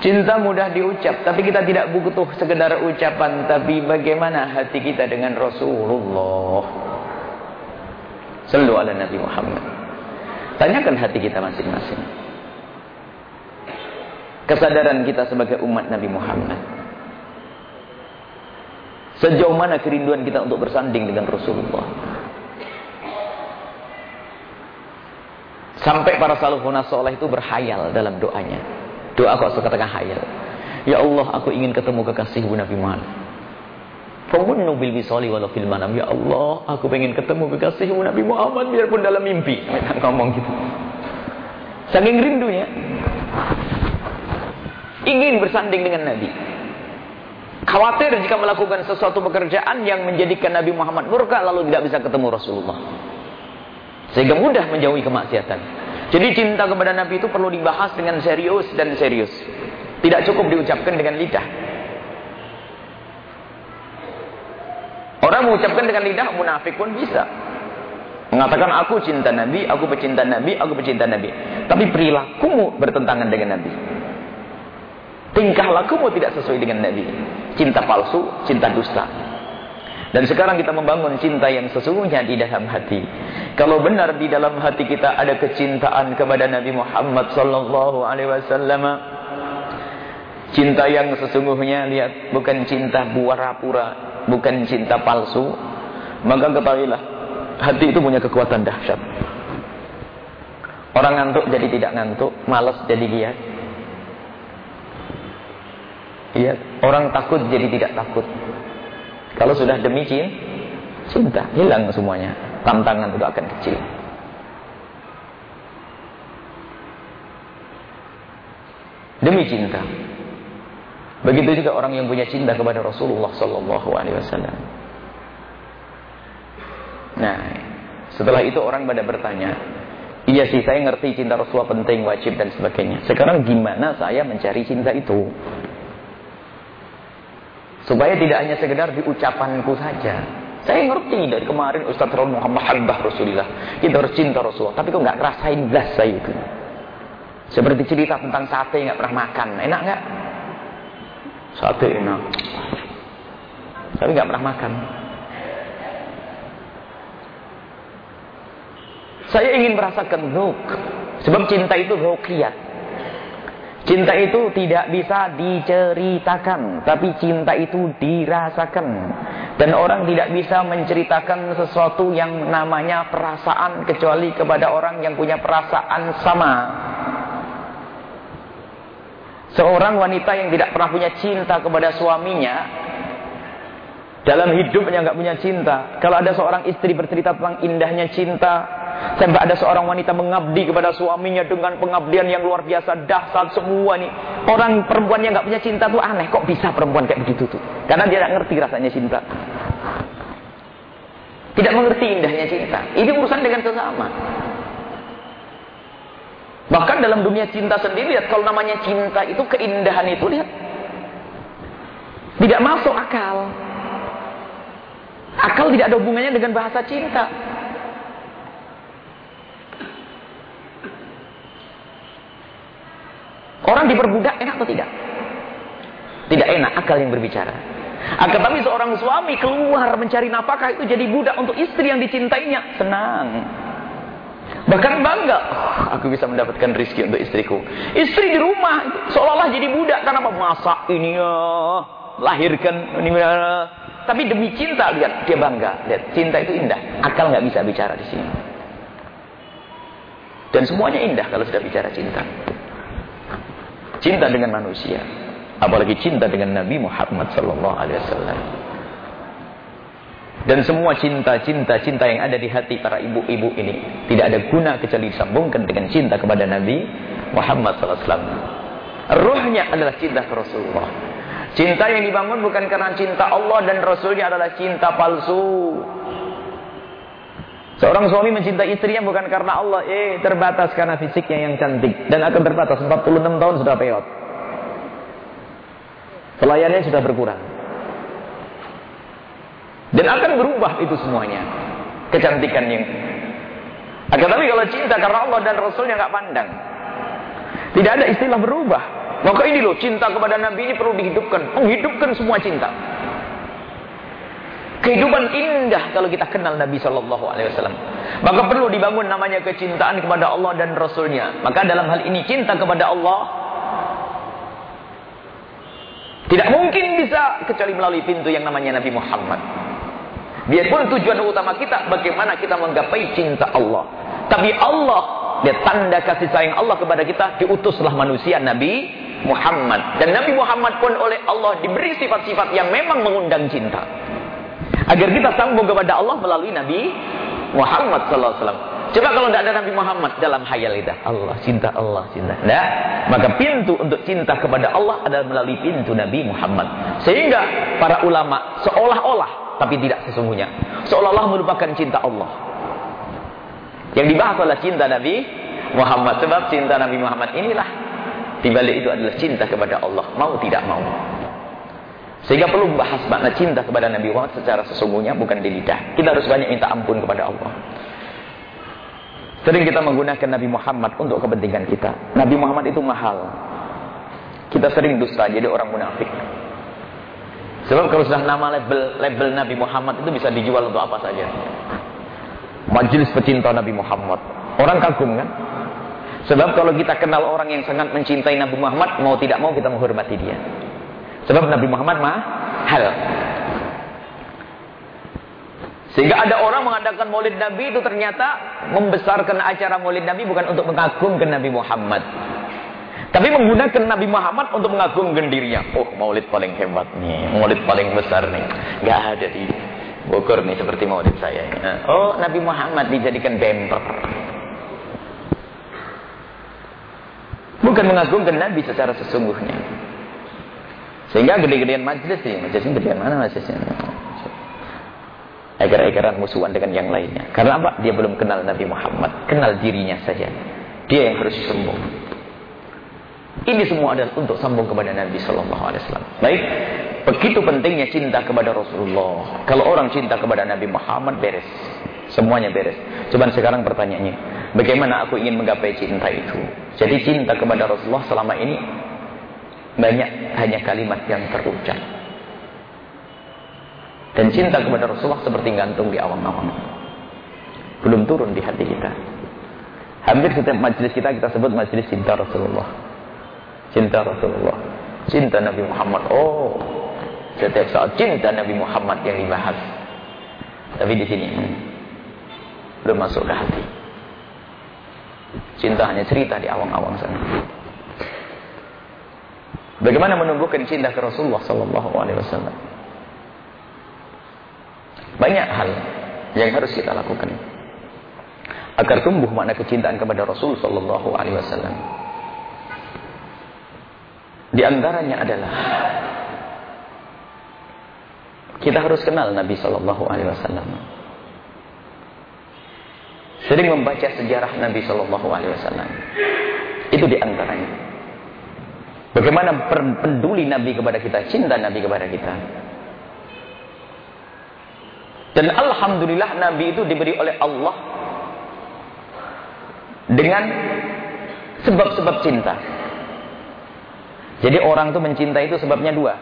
Cinta mudah diucap, tapi kita tidak butuh sekedar ucapan, tapi bagaimana hati kita dengan Rasulullah. Sallu ala Nabi Muhammad. Tanyakan hati kita masing-masing. Kesadaran kita sebagai umat Nabi Muhammad. Sejauh mana kerinduan kita untuk bersanding dengan Rasulullah. Sampai para salafun soleh itu berhayal dalam doanya. Doa kok suka tengah hayal. Ya Allah, aku ingin ketemu kekasihmu Nabi Muhammad. Famunnu bil wisali walau fil manam. Ya Allah, aku ingin ketemu kekasihmu Nabi Muhammad biarpun dalam mimpi. Mereka ngomong gitu. Saking rindunya. Ingin bersanding dengan Nabi. Khawatir jika melakukan sesuatu pekerjaan yang menjadikan Nabi Muhammad murka lalu tidak bisa ketemu Rasulullah. Sehingga mudah menjauhi kemaksiatan. Jadi cinta kepada Nabi itu perlu dibahas dengan serius dan serius. Tidak cukup diucapkan dengan lidah. Orang mengucapkan dengan lidah munafik pun bisa. Mengatakan aku cinta Nabi, aku pecinta Nabi, aku pecinta Nabi. Tapi perilakumu bertentangan dengan Nabi. Tingkah lakumu tidak sesuai dengan Nabi. Cinta palsu, cinta dusta. Dan sekarang kita membangun cinta yang sesungguhnya di dalam hati. Kalau benar di dalam hati kita ada kecintaan kepada Nabi Muhammad sallallahu alaihi wasallam, cinta yang sesungguhnya lihat bukan cinta pura-pura, bukan cinta palsu, maka ketahuilah hati itu punya kekuatan dahsyat. Orang ngantuk jadi tidak ngantuk, malas jadi giat. Iya, orang takut jadi tidak takut. Kalau sudah demi cinta, hilang semuanya. Tantangan itu akan kecil. Demi cinta. Begitu juga orang yang punya cinta kepada Rasulullah Wasallam. Nah, setelah itu orang pada bertanya, iya sih saya ngerti cinta Rasulullah penting, wajib dan sebagainya. Sekarang gimana saya mencari cinta itu? Supaya tidak hanya sekedar di ucapanku saja. Saya ngerti dari kemarin Ustaz Raul Muhammad Habibah Rasulullah. Kita harus cinta Rasulullah. Tapi kok nggak ngerasain belas saya itu. Seperti cerita tentang sate nggak pernah makan. Enak nggak? Sate enak. Tapi nggak pernah makan. Saya ingin merasakan nuk. Sebab cinta itu ruqyat. Cinta itu tidak bisa diceritakan, tapi cinta itu dirasakan. Dan orang tidak bisa menceritakan sesuatu yang namanya perasaan kecuali kepada orang yang punya perasaan sama. Seorang wanita yang tidak pernah punya cinta kepada suaminya, dalam hidupnya nggak punya cinta. Kalau ada seorang istri bercerita tentang indahnya cinta, Sampai ada seorang wanita mengabdi kepada suaminya dengan pengabdian yang luar biasa dahsyat semua nih. Orang perempuan yang nggak punya cinta tuh aneh. Kok bisa perempuan kayak begitu tuh? Karena dia tidak ngerti rasanya cinta. Tidak mengerti indahnya cinta. Ini urusan dengan sesama. Bahkan dalam dunia cinta sendiri, lihat kalau namanya cinta itu keindahan itu lihat tidak masuk akal. Akal tidak ada hubungannya dengan bahasa cinta. Orang diperbudak enak atau tidak? Tidak enak, akal yang berbicara. Akan tapi seorang suami keluar mencari nafkah itu jadi budak untuk istri yang dicintainya. Senang. Bahkan bangga, oh, aku bisa mendapatkan rizki untuk istriku. Istri di rumah, seolah-olah jadi budak. Karena apa? Masak ini ya, lahirkan ini ya. Tapi demi cinta, lihat, dia bangga. Lihat, cinta itu indah. Akal nggak bisa bicara di sini. Dan semuanya indah kalau sudah bicara cinta. Cinta dengan manusia. Apalagi cinta dengan Nabi Muhammad sallallahu alaihi wasallam. Dan semua cinta-cinta-cinta yang ada di hati para ibu-ibu ini tidak ada guna kecuali disambungkan dengan cinta kepada Nabi Muhammad sallallahu alaihi wasallam. Ruhnya adalah cinta ke Rasulullah. Cinta yang dibangun bukan karena cinta Allah dan Rasulnya adalah cinta palsu. Seorang suami mencintai istrinya bukan karena Allah, eh terbatas karena fisiknya yang cantik dan akan terbatas 46 tahun sudah peot. Pelayannya sudah berkurang. Dan akan berubah itu semuanya. Kecantikan yang akan tapi kalau cinta karena Allah dan Rasulnya nggak pandang. Tidak ada istilah berubah. Maka ini loh cinta kepada Nabi ini perlu dihidupkan, menghidupkan semua cinta. Kehidupan indah kalau kita kenal Nabi Shallallahu Alaihi Wasallam. Maka perlu dibangun namanya kecintaan kepada Allah dan Rasulnya. Maka dalam hal ini cinta kepada Allah tidak mungkin bisa kecuali melalui pintu yang namanya Nabi Muhammad. Biarpun tujuan utama kita bagaimana kita menggapai cinta Allah. Tapi Allah, dia tanda kasih sayang Allah kepada kita, diutuslah manusia Nabi Muhammad. Dan Nabi Muhammad pun oleh Allah diberi sifat-sifat yang memang mengundang cinta. Agar kita sambung kepada Allah melalui Nabi Muhammad sallallahu alaihi. Coba kalau tidak ada Nabi Muhammad dalam hayal kita. Allah, cinta Allah, cinta. Nah, maka pintu untuk cinta kepada Allah adalah melalui pintu Nabi Muhammad. Sehingga para ulama seolah-olah, tapi tidak sesungguhnya. Seolah-olah melupakan cinta Allah. Yang dibahas adalah cinta Nabi Muhammad. Sebab cinta Nabi Muhammad inilah. Dibalik itu adalah cinta kepada Allah. Mau tidak mau. Sehingga perlu bahas makna cinta kepada Nabi Muhammad secara sesungguhnya bukan di lidah. Kita harus banyak minta ampun kepada Allah. Sering kita menggunakan Nabi Muhammad untuk kepentingan kita. Nabi Muhammad itu mahal. Kita sering dusta jadi orang munafik. Sebab kalau sudah nama label label Nabi Muhammad itu bisa dijual untuk apa saja. Majelis pecinta Nabi Muhammad. Orang kagum kan? Sebab kalau kita kenal orang yang sangat mencintai Nabi Muhammad, mau tidak mau kita menghormati dia. Sebab Nabi Muhammad mahal. Sehingga ada orang mengadakan maulid Nabi itu ternyata membesarkan acara maulid Nabi bukan untuk mengagumkan Nabi Muhammad. Tapi menggunakan Nabi Muhammad untuk mengagumkan dirinya. Oh maulid paling hebat nih, maulid paling besar nih. Gak ada di Bogor nih seperti maulid saya. Oh Nabi Muhammad dijadikan bemper. Bukan mengagumkan Nabi secara sesungguhnya. Sehingga gede-gedean majelis sih. Majelisnya gedean mana majelisnya? egar-egaran musuhan dengan yang lainnya. Karena apa? Dia belum kenal Nabi Muhammad. Kenal dirinya saja. Dia yang harus sambung. Ini semua adalah untuk sambung kepada Nabi Sallallahu Alaihi Wasallam. Baik, begitu pentingnya cinta kepada Rasulullah. Kalau orang cinta kepada Nabi Muhammad beres, semuanya beres. Cuman sekarang pertanyaannya, bagaimana aku ingin menggapai cinta itu? Jadi cinta kepada Rasulullah selama ini banyak hanya kalimat yang terucap. Dan cinta kepada Rasulullah seperti gantung di awang-awang. Belum turun di hati kita. Hampir setiap majelis kita kita sebut majelis cinta Rasulullah. Cinta Rasulullah. Cinta Nabi Muhammad. Oh, setiap saat cinta Nabi Muhammad yang dibahas. Tapi di sini belum masuk ke hati. Cinta hanya cerita di awang-awang sana. Bagaimana menumbuhkan cinta ke Rasulullah Sallallahu Alaihi Wasallam? Banyak hal yang harus kita lakukan agar tumbuh makna kecintaan kepada Rasul sallallahu alaihi wasallam. Di antaranya adalah kita harus kenal Nabi sallallahu alaihi wasallam. Sering membaca sejarah Nabi sallallahu alaihi wasallam. Itu di antaranya. Bagaimana peduli Nabi kepada kita, cinta Nabi kepada kita. Dan Alhamdulillah Nabi itu diberi oleh Allah dengan sebab-sebab cinta. Jadi orang itu mencintai itu sebabnya dua.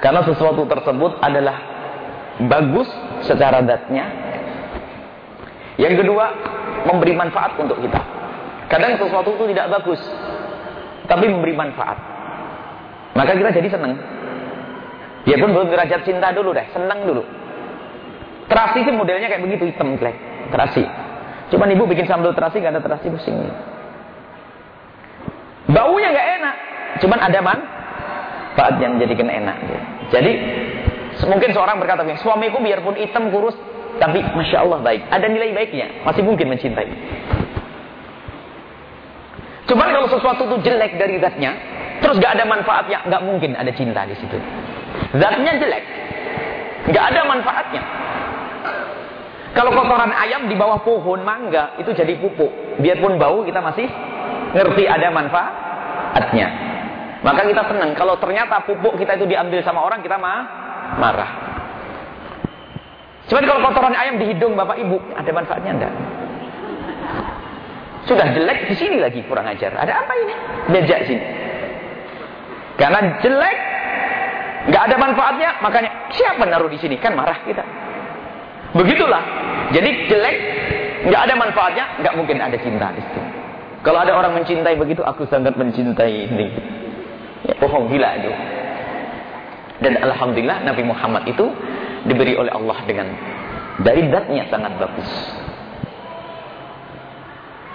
Karena sesuatu tersebut adalah bagus secara datnya. Yang kedua, memberi manfaat untuk kita. Kadang sesuatu itu tidak bagus, tapi memberi manfaat. Maka kita jadi senang. Ya pun belum derajat cinta dulu deh, senang dulu. Terasi sih modelnya kayak begitu, hitam jelek. Terasi. Cuman ibu bikin sambal terasi, gak ada terasi pusing. Baunya nggak enak, cuman ada manfaat yang menjadikan enak. Jadi mungkin seorang berkata, suamiku biarpun hitam kurus, tapi masya Allah baik. Ada nilai baiknya, masih mungkin mencintai. Cuman kalau sesuatu itu jelek dari zatnya, terus gak ada manfaatnya, nggak mungkin ada cinta di situ. Zatnya jelek, nggak ada manfaatnya. Kalau kotoran ayam di bawah pohon mangga itu jadi pupuk, biarpun bau kita masih ngerti ada manfaatnya. Maka kita senang. Kalau ternyata pupuk kita itu diambil sama orang, kita mah marah. Cuma kalau kotoran ayam di hidung bapak ibu, ada manfaatnya enggak? Sudah jelek di sini lagi kurang ajar. Ada apa ini? Bejak sini. Karena jelek, nggak ada manfaatnya, makanya siapa naruh di sini? Kan marah kita. Begitulah. Jadi jelek, nggak ada manfaatnya, nggak mungkin ada cinta di situ. Kalau ada orang mencintai begitu, aku sangat mencintai ini. Ya, bohong gila itu. Dan Alhamdulillah Nabi Muhammad itu diberi oleh Allah dengan dari datnya sangat bagus.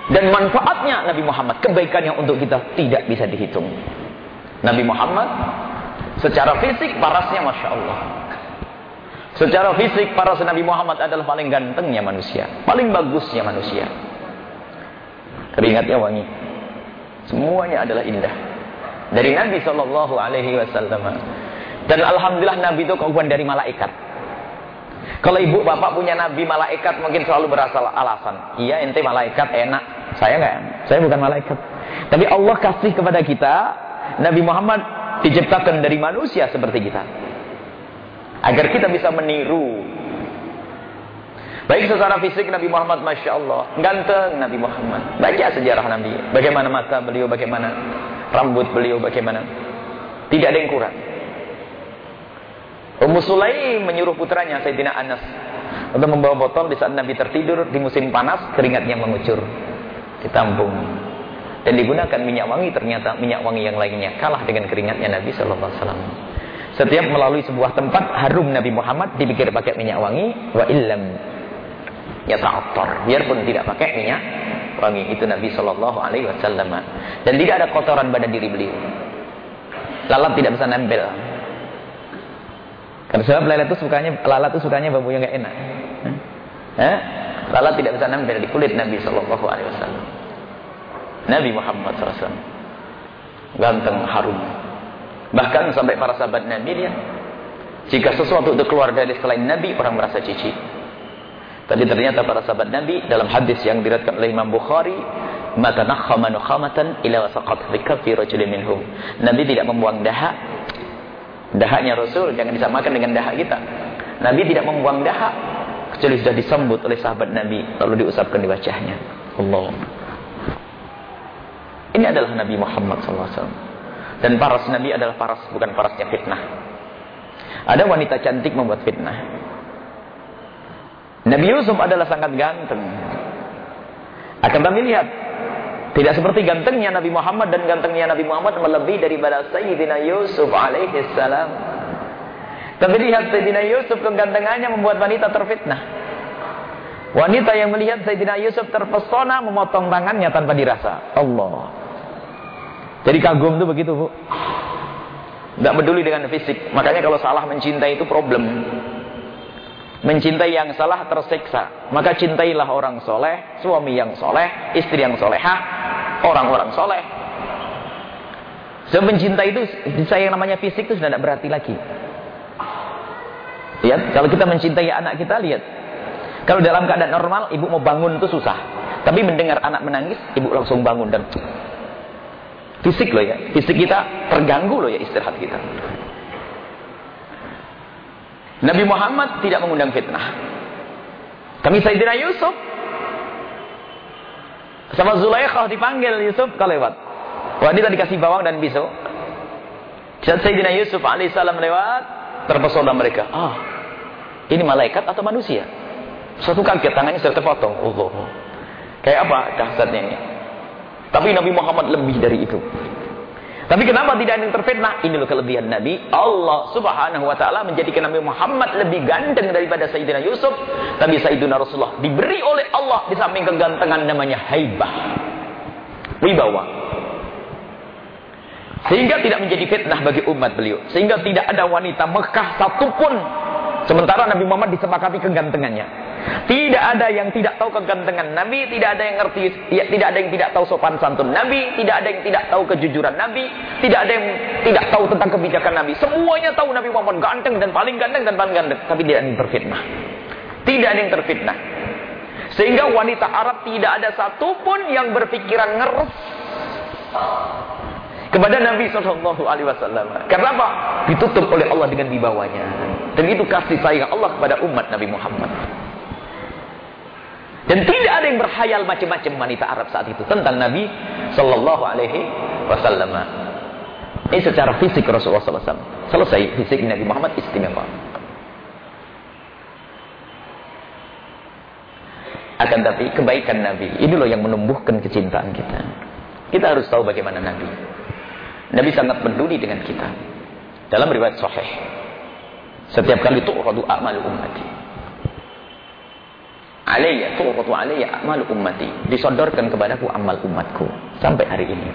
Dan manfaatnya Nabi Muhammad, kebaikannya untuk kita tidak bisa dihitung. Nabi Muhammad secara fisik parasnya Masya Allah. Secara fisik paras Nabi Muhammad adalah paling gantengnya manusia. Paling bagusnya manusia. Keringatnya wangi. Semuanya adalah indah. Dari Nabi Shallallahu Alaihi Wasallam. Dan alhamdulillah Nabi itu kawan dari malaikat. Kalau ibu bapak punya nabi malaikat mungkin selalu berasal alasan. Iya ente malaikat enak. Saya enggak, saya bukan malaikat. Tapi Allah kasih kepada kita Nabi Muhammad diciptakan dari manusia seperti kita. Agar kita bisa meniru Baik secara fisik Nabi Muhammad Masya Allah. Ganteng Nabi Muhammad. Baca sejarah Nabi. Bagaimana mata beliau Bagaimana rambut beliau Bagaimana. Tidak ada yang kurang. Ummu Sulaim menyuruh putranya Sayyidina Anas Untuk membawa botol di saat Nabi tertidur Di musim panas keringatnya mengucur Ditampung Dan digunakan minyak wangi Ternyata minyak wangi yang lainnya Kalah dengan keringatnya Nabi SAW Setiap melalui sebuah tempat Harum Nabi Muhammad dipikir pakai minyak wangi Wa illam ya ta'attar biarpun tidak pakai minyak wangi. Itu Nabi Shallallahu Alaihi Wasallam. Dan tidak ada kotoran pada diri beliau. Lalat tidak bisa nempel. Karena sebab lalat itu sukanya lalat itu sukanya bau yang nggak enak. Eh? lalat tidak bisa nempel di kulit Nabi Shallallahu Alaihi Wasallam. Nabi Muhammad SAW ganteng harum. Bahkan sampai para sahabat Nabi dia jika sesuatu itu keluar dari selain Nabi orang merasa cici tapi ternyata para sahabat Nabi dalam hadis yang diriwayatkan oleh Imam Bukhari, maka nakhama nukhamatan ila wasaqat fi rajulin minhum. Nabi tidak membuang dahak. Dahaknya Rasul jangan disamakan dengan dahak kita. Nabi tidak membuang dahak kecuali sudah disambut oleh sahabat Nabi lalu diusapkan di wajahnya. Allah. Ini adalah Nabi Muhammad SAW. Dan paras Nabi adalah paras bukan parasnya fitnah. Ada wanita cantik membuat fitnah. Nabi Yusuf adalah sangat ganteng. Akan kami lihat tidak seperti gantengnya Nabi Muhammad dan gantengnya Nabi Muhammad melebihi daripada Sayyidina Yusuf alaihi salam. Tapi lihat Sayyidina Yusuf kegantengannya membuat wanita terfitnah. Wanita yang melihat Sayyidina Yusuf terpesona memotong tangannya tanpa dirasa. Allah. Jadi kagum itu begitu, Bu. Tidak peduli dengan fisik. Makanya kalau salah mencintai itu problem. Mencintai yang salah tersiksa. Maka cintailah orang soleh, suami yang soleh, istri yang solehah, orang-orang soleh. So, mencintai itu, saya yang namanya fisik itu sudah tidak berarti lagi. Lihat, kalau kita mencintai anak kita, lihat. Kalau dalam keadaan normal, ibu mau bangun itu susah. Tapi mendengar anak menangis, ibu langsung bangun dan (tsk) fisik loh ya. Fisik kita terganggu loh ya istirahat kita. Nabi Muhammad tidak mengundang fitnah. Kami Sayyidina Yusuf sama Zulaikhah dipanggil Yusuf kau lewat. Wanita dikasih bawang dan pisau. Saat Sayyidina Yusuf alaihissalam lewat, terpesona mereka. Ah, ini malaikat atau manusia? Suatu kaget tangannya sudah terpotong. Allah. Kayak apa dahsyatnya ini? Tapi Nabi Muhammad lebih dari itu. Tapi kenapa tidak ada yang terfitnah? Ini loh kelebihan Nabi. Allah subhanahu wa ta'ala menjadikan Nabi Muhammad lebih ganteng daripada Sayyidina Yusuf. Tapi Sayyidina Rasulullah diberi oleh Allah di samping kegantengan namanya haibah. Wibawa. Sehingga tidak menjadi fitnah bagi umat beliau. Sehingga tidak ada wanita Mekah satupun. Sementara Nabi Muhammad disepakati kegantengannya. Tidak ada yang tidak tahu kegantengan Nabi, tidak ada yang ngerti, ya, tidak ada yang tidak tahu sopan santun Nabi, tidak ada yang tidak tahu kejujuran Nabi, tidak ada yang tidak tahu tentang kebijakan Nabi. Semuanya tahu Nabi Muhammad ganteng dan paling ganteng dan paling ganteng, tapi tidak ada yang terfitnah. Tidak ada yang terfitnah. Sehingga wanita Arab tidak ada satupun yang berpikiran ngeres kepada Nabi Shallallahu Alaihi Wasallam. Karena? Ditutup oleh Allah dengan dibawanya. Dan itu kasih sayang Allah kepada umat Nabi Muhammad. Dan tidak ada yang berhayal macam-macam wanita Arab saat itu tentang Nabi Sallallahu Alaihi Wasallam. Ini secara fisik Rasulullah SAW. Selesai fisik Nabi Muhammad istimewa. Akan tapi kebaikan Nabi, ini loh yang menumbuhkan kecintaan kita. Kita harus tahu bagaimana Nabi. Nabi sangat peduli dengan kita. Dalam riwayat sahih. Setiap kali tu'radu a'malu ummati. Alayya tuqatu alayya amal ummati. Disodorkan kepadaku amal umatku. Sampai hari ini.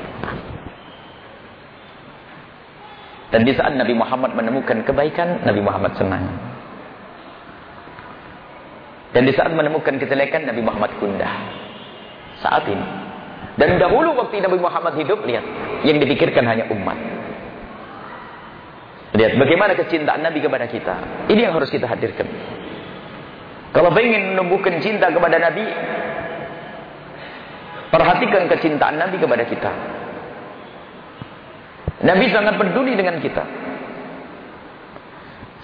Dan di saat Nabi Muhammad menemukan kebaikan Nabi Muhammad senang. Dan di saat menemukan kejelekan Nabi Muhammad gundah. Saat ini. Dan dahulu waktu Nabi Muhammad hidup lihat. Yang dipikirkan hanya umat lihat bagaimana kecintaan Nabi kepada kita ini yang harus kita hadirkan kalau ingin menumbuhkan cinta kepada Nabi, perhatikan kecintaan Nabi kepada kita. Nabi sangat peduli dengan kita.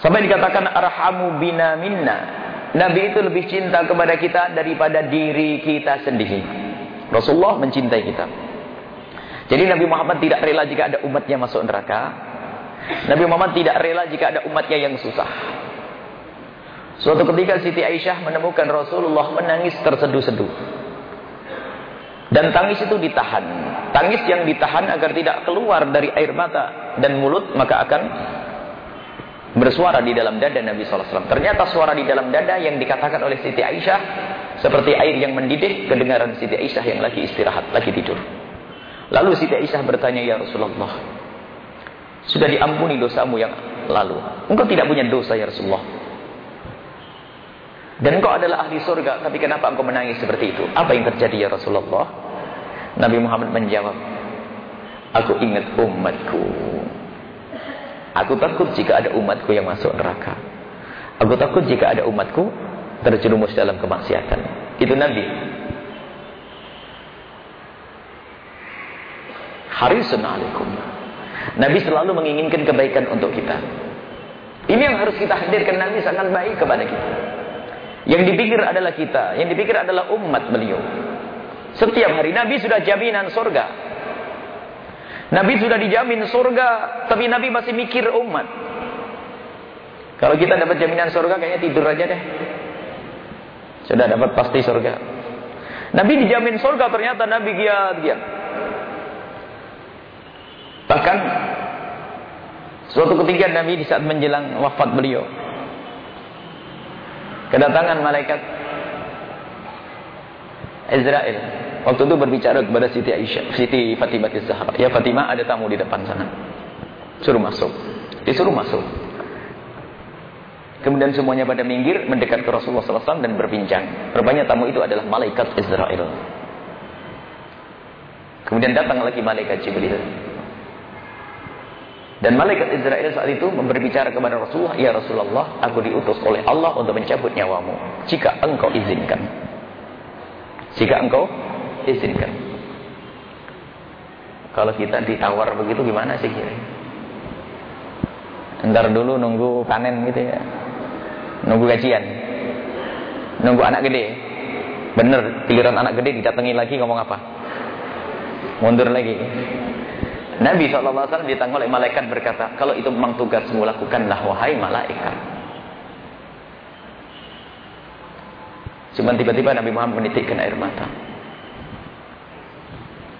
Sampai dikatakan arhamu bina minna. Nabi itu lebih cinta kepada kita daripada diri kita sendiri. Rasulullah mencintai kita. Jadi Nabi Muhammad tidak rela jika ada umatnya masuk neraka. Nabi Muhammad tidak rela jika ada umatnya yang susah. Suatu ketika Siti Aisyah menemukan Rasulullah menangis terseduh-seduh. Dan tangis itu ditahan. Tangis yang ditahan agar tidak keluar dari air mata dan mulut maka akan bersuara di dalam dada Nabi SAW. Ternyata suara di dalam dada yang dikatakan oleh Siti Aisyah seperti air yang mendidih kedengaran Siti Aisyah yang lagi istirahat, lagi tidur. Lalu Siti Aisyah bertanya, Ya Rasulullah, sudah diampuni dosamu yang lalu. Engkau tidak punya dosa ya Rasulullah. Dan engkau adalah ahli surga, tapi kenapa engkau menangis seperti itu? Apa yang terjadi ya Rasulullah? Nabi Muhammad menjawab, Aku ingat umatku. Aku takut jika ada umatku yang masuk neraka. Aku takut jika ada umatku terjerumus dalam kemaksiatan. Itu Nabi. Harisun alaikum. Nabi selalu menginginkan kebaikan untuk kita. Ini yang harus kita hadirkan Nabi sangat baik kepada kita. Yang dipikir adalah kita, yang dipikir adalah umat beliau. Setiap hari Nabi sudah jaminan surga. Nabi sudah dijamin surga, tapi Nabi masih mikir umat. Kalau kita dapat jaminan surga kayaknya tidur aja deh. Sudah dapat pasti surga. Nabi dijamin surga ternyata Nabi giat-giat. Bahkan suatu ketika Nabi di saat menjelang wafat beliau. Kedatangan malaikat Israel waktu itu berbicara kepada Siti Aisyah Siti Fatimah Zahra ya Fatimah ada tamu di depan sana. Suruh masuk. Disuruh masuk. Kemudian semuanya pada minggir mendekat ke Rasulullah SAW dan berbincang. Rupanya tamu itu adalah malaikat Israel kemudian datang lagi malaikat Jibril dan malaikat Israel saat itu berbicara kepada Rasulullah, "Ya Rasulullah, aku diutus oleh Allah untuk mencabut nyawamu jika engkau izinkan." Jika engkau izinkan. Kalau kita ditawar begitu gimana sih? Entar dulu nunggu panen gitu ya. Nunggu gajian. Nunggu anak gede. Bener, giliran anak gede didatangi lagi ngomong apa? Mundur lagi. Nabi SAW ditanya oleh malaikat berkata, kalau itu memang tugasmu lakukanlah wahai malaikat. Cuma tiba-tiba Nabi Muhammad menitikkan air mata.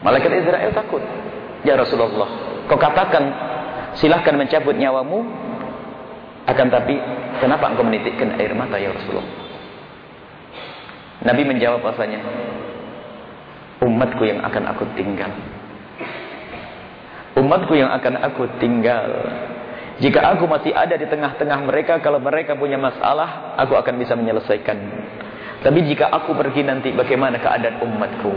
Malaikat Israel takut. Ya Rasulullah, kau katakan silahkan mencabut nyawamu. Akan tapi, kenapa engkau menitikkan air mata ya Rasulullah? Nabi menjawab bahasanya, umatku yang akan aku tinggal umatku yang akan aku tinggal. Jika aku masih ada di tengah-tengah mereka, kalau mereka punya masalah, aku akan bisa menyelesaikan. Tapi jika aku pergi nanti, bagaimana keadaan umatku?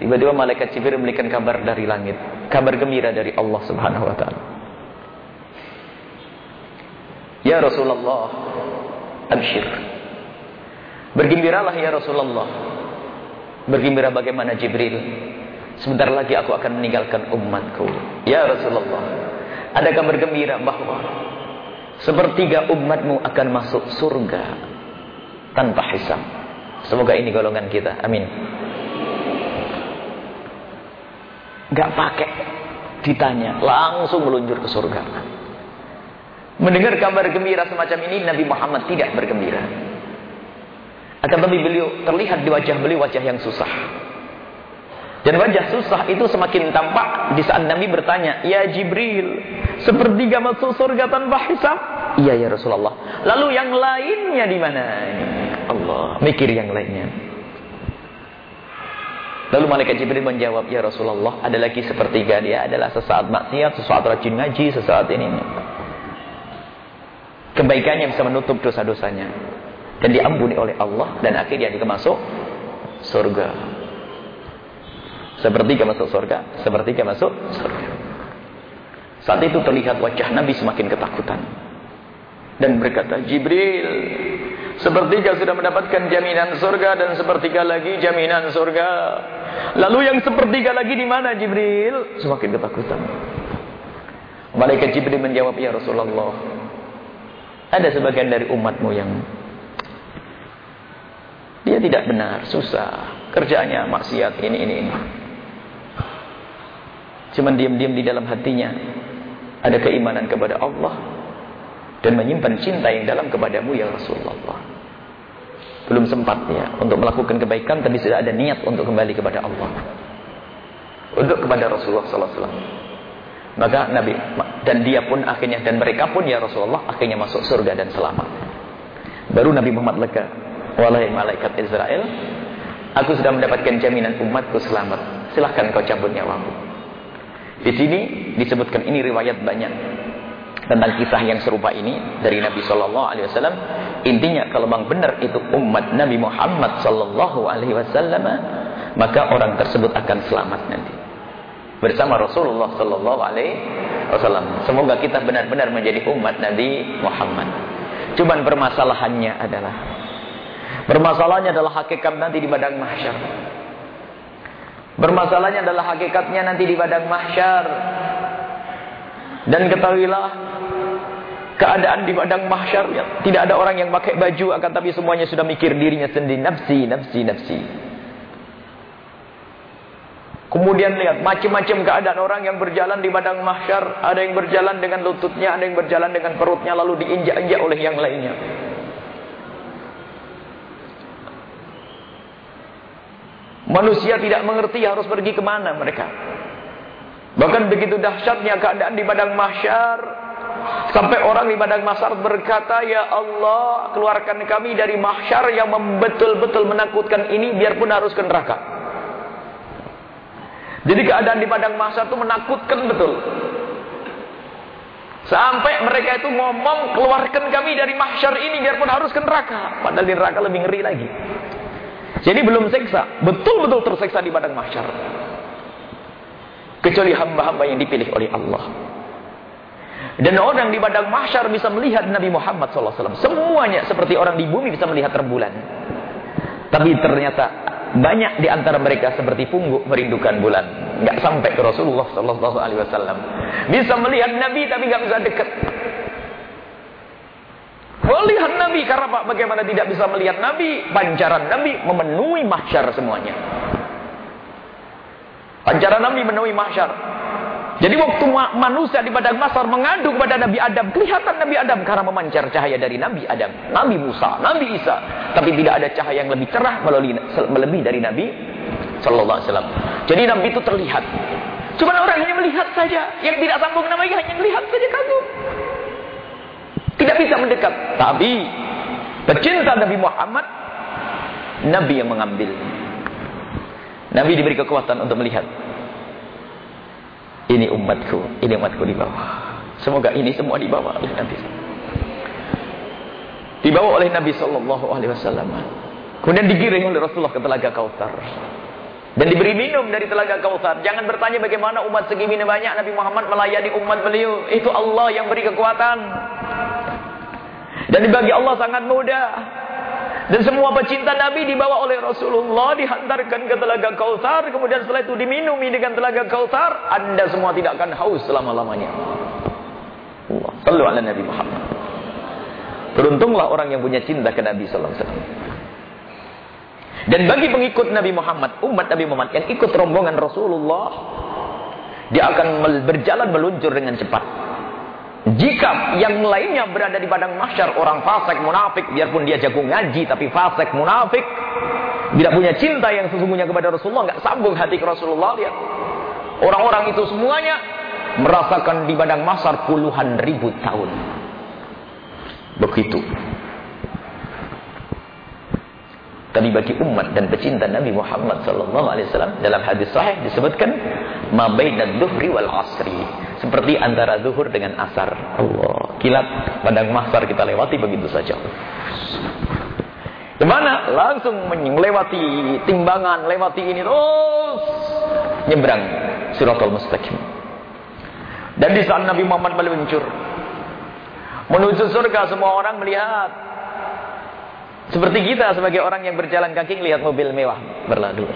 Tiba-tiba malaikat Jibril memberikan kabar dari langit, kabar gembira dari Allah Subhanahu wa taala. Ya Rasulullah, abshir. Bergembiralah ya Rasulullah. Bergembira bagaimana Jibril? Sebentar lagi aku akan meninggalkan umatku. Ya Rasulullah. Adakah bergembira bahwa sepertiga umatmu akan masuk surga tanpa hisab. Semoga ini golongan kita. Amin. Gak pakai ditanya, langsung meluncur ke surga. Mendengar kabar gembira semacam ini, Nabi Muhammad tidak bergembira. Akan tapi beliau terlihat di wajah beliau wajah yang susah. Dan wajah susah itu semakin tampak di saat Nabi bertanya, Ya Jibril, sepertiga masuk surga tanpa hisab? Iya ya Rasulullah. Lalu yang lainnya di mana? Allah, mikir yang lainnya. Lalu malaikat Jibril menjawab, Ya Rasulullah, ada lagi sepertiga dia adalah sesaat maksiat, sesaat rajin ngaji, sesaat ini. Kebaikannya bisa menutup dosa-dosanya. Dan diampuni oleh Allah dan akhirnya dia surga. Sepertiga masuk surga, sepertiga masuk surga. Saat itu terlihat wajah Nabi semakin ketakutan. Dan berkata, Jibril, sepertiga sudah mendapatkan jaminan surga dan sepertiga lagi jaminan surga. Lalu yang sepertiga lagi di mana Jibril? Semakin ketakutan. Malaikat Jibril menjawab, Ya Rasulullah, ada sebagian dari umatmu yang dia tidak benar, susah, kerjanya maksiat ini ini ini. Cuma diam-diam di dalam hatinya ada keimanan kepada Allah dan menyimpan cinta yang dalam kepadamu ya Rasulullah. Belum sempat ya untuk melakukan kebaikan tapi sudah ada niat untuk kembali kepada Allah. Untuk kepada Rasulullah sallallahu alaihi. Maka Nabi dan dia pun akhirnya dan mereka pun ya Rasulullah akhirnya masuk surga dan selamat. Baru Nabi Muhammad lega. Walai malaikat Israel, aku sudah mendapatkan jaminan umatku selamat. Silahkan kau cabut nyawamu. Di sini disebutkan ini riwayat banyak tentang kisah yang serupa ini dari Nabi Shallallahu Alaihi Wasallam. Intinya kalau bang benar itu umat Nabi Muhammad Shallallahu Alaihi Wasallam, maka orang tersebut akan selamat nanti bersama Rasulullah Shallallahu Alaihi Wasallam. Semoga kita benar-benar menjadi umat Nabi Muhammad. Cuman permasalahannya adalah permasalahannya adalah hakikat nanti di badang mahsyar. Bermasalahnya adalah hakikatnya nanti di padang mahsyar. Dan ketahuilah keadaan di padang mahsyar ya, tidak ada orang yang pakai baju akan tapi semuanya sudah mikir dirinya sendiri nafsi nafsi nafsi. Kemudian lihat macam-macam keadaan orang yang berjalan di padang mahsyar, ada yang berjalan dengan lututnya, ada yang berjalan dengan perutnya lalu diinjak-injak oleh yang lainnya. Manusia tidak mengerti harus pergi ke mana mereka. Bahkan begitu dahsyatnya keadaan di padang mahsyar. Sampai orang di padang mahsyar berkata, Ya Allah, keluarkan kami dari mahsyar yang betul-betul menakutkan ini, biarpun harus ke neraka. Jadi keadaan di padang mahsyar itu menakutkan betul. Sampai mereka itu ngomong, keluarkan kami dari mahsyar ini, biarpun harus ke neraka. Padahal di neraka lebih ngeri lagi. Jadi belum seksa, betul-betul terseksa di padang mahsyar. Kecuali hamba-hamba yang dipilih oleh Allah. Dan orang di padang mahsyar bisa melihat Nabi Muhammad SAW. Semuanya seperti orang di bumi bisa melihat rembulan. Tapi ternyata banyak di antara mereka seperti pungguk merindukan bulan. Nggak sampai ke Rasulullah SAW. Bisa melihat Nabi tapi nggak bisa dekat. Melihat Nabi karena Pak bagaimana tidak bisa melihat Nabi? Pancaran Nabi memenuhi mahsyar semuanya. Pancaran Nabi menemui mahsyar. Jadi waktu manusia di padang masar mengadu kepada Nabi Adam, kelihatan Nabi Adam karena memancar cahaya dari Nabi Adam, Nabi Musa, Nabi Isa. Tapi tidak ada cahaya yang lebih cerah melebihi dari Nabi Sallallahu Alaihi Wasallam. Jadi Nabi itu terlihat. Cuma orang hanya melihat saja, yang tidak sambung Nabi hanya melihat saja kagum. Tidak bisa mendekat. Tapi pecinta Nabi Muhammad, Nabi yang mengambil. Nabi diberi kekuatan untuk melihat. Ini umatku, ini umatku di bawah. Semoga ini semua dibawa oleh Nabi. Dibawa oleh Nabi Sallallahu Alaihi Wasallam. Kemudian digiring oleh Rasulullah ke telaga Kautsar. Dan diberi minum dari telaga Kautsar. Jangan bertanya bagaimana umat segini banyak Nabi Muhammad melayani umat beliau. Itu Allah yang beri kekuatan. Dan dibagi Allah sangat mudah. Dan semua pecinta Nabi dibawa oleh Rasulullah dihantarkan ke telaga Kautsar, kemudian setelah itu diminumi dengan telaga Kautsar, Anda semua tidak akan haus selama-lamanya. Allah, sallu ala Nabi Muhammad. Beruntunglah orang yang punya cinta ke Nabi sallallahu alaihi wasallam. Dan bagi pengikut Nabi Muhammad, umat Nabi Muhammad yang ikut rombongan Rasulullah, dia akan berjalan meluncur dengan cepat. Jika yang lainnya berada di padang mahsyar orang fasik munafik biarpun dia jago ngaji tapi fasik munafik tidak punya cinta yang sesungguhnya kepada Rasulullah nggak sambung hati ke Rasulullah lihat orang-orang itu semuanya merasakan di padang mahsyar puluhan ribu tahun. Begitu tapi bagi umat dan pecinta Nabi Muhammad sallallahu alaihi wasallam dalam hadis sahih disebutkan ma bainad dhuhri wal asri seperti antara zuhur dengan asar. Allah, kilat padang mahsar kita lewati begitu saja. Ke mana? Langsung melewati timbangan, lewati ini terus nyebrang siratal mustaqim. Dan di saat Nabi Muhammad meluncur menuju surga semua orang melihat seperti kita sebagai orang yang berjalan kaki lihat mobil mewah berlalu.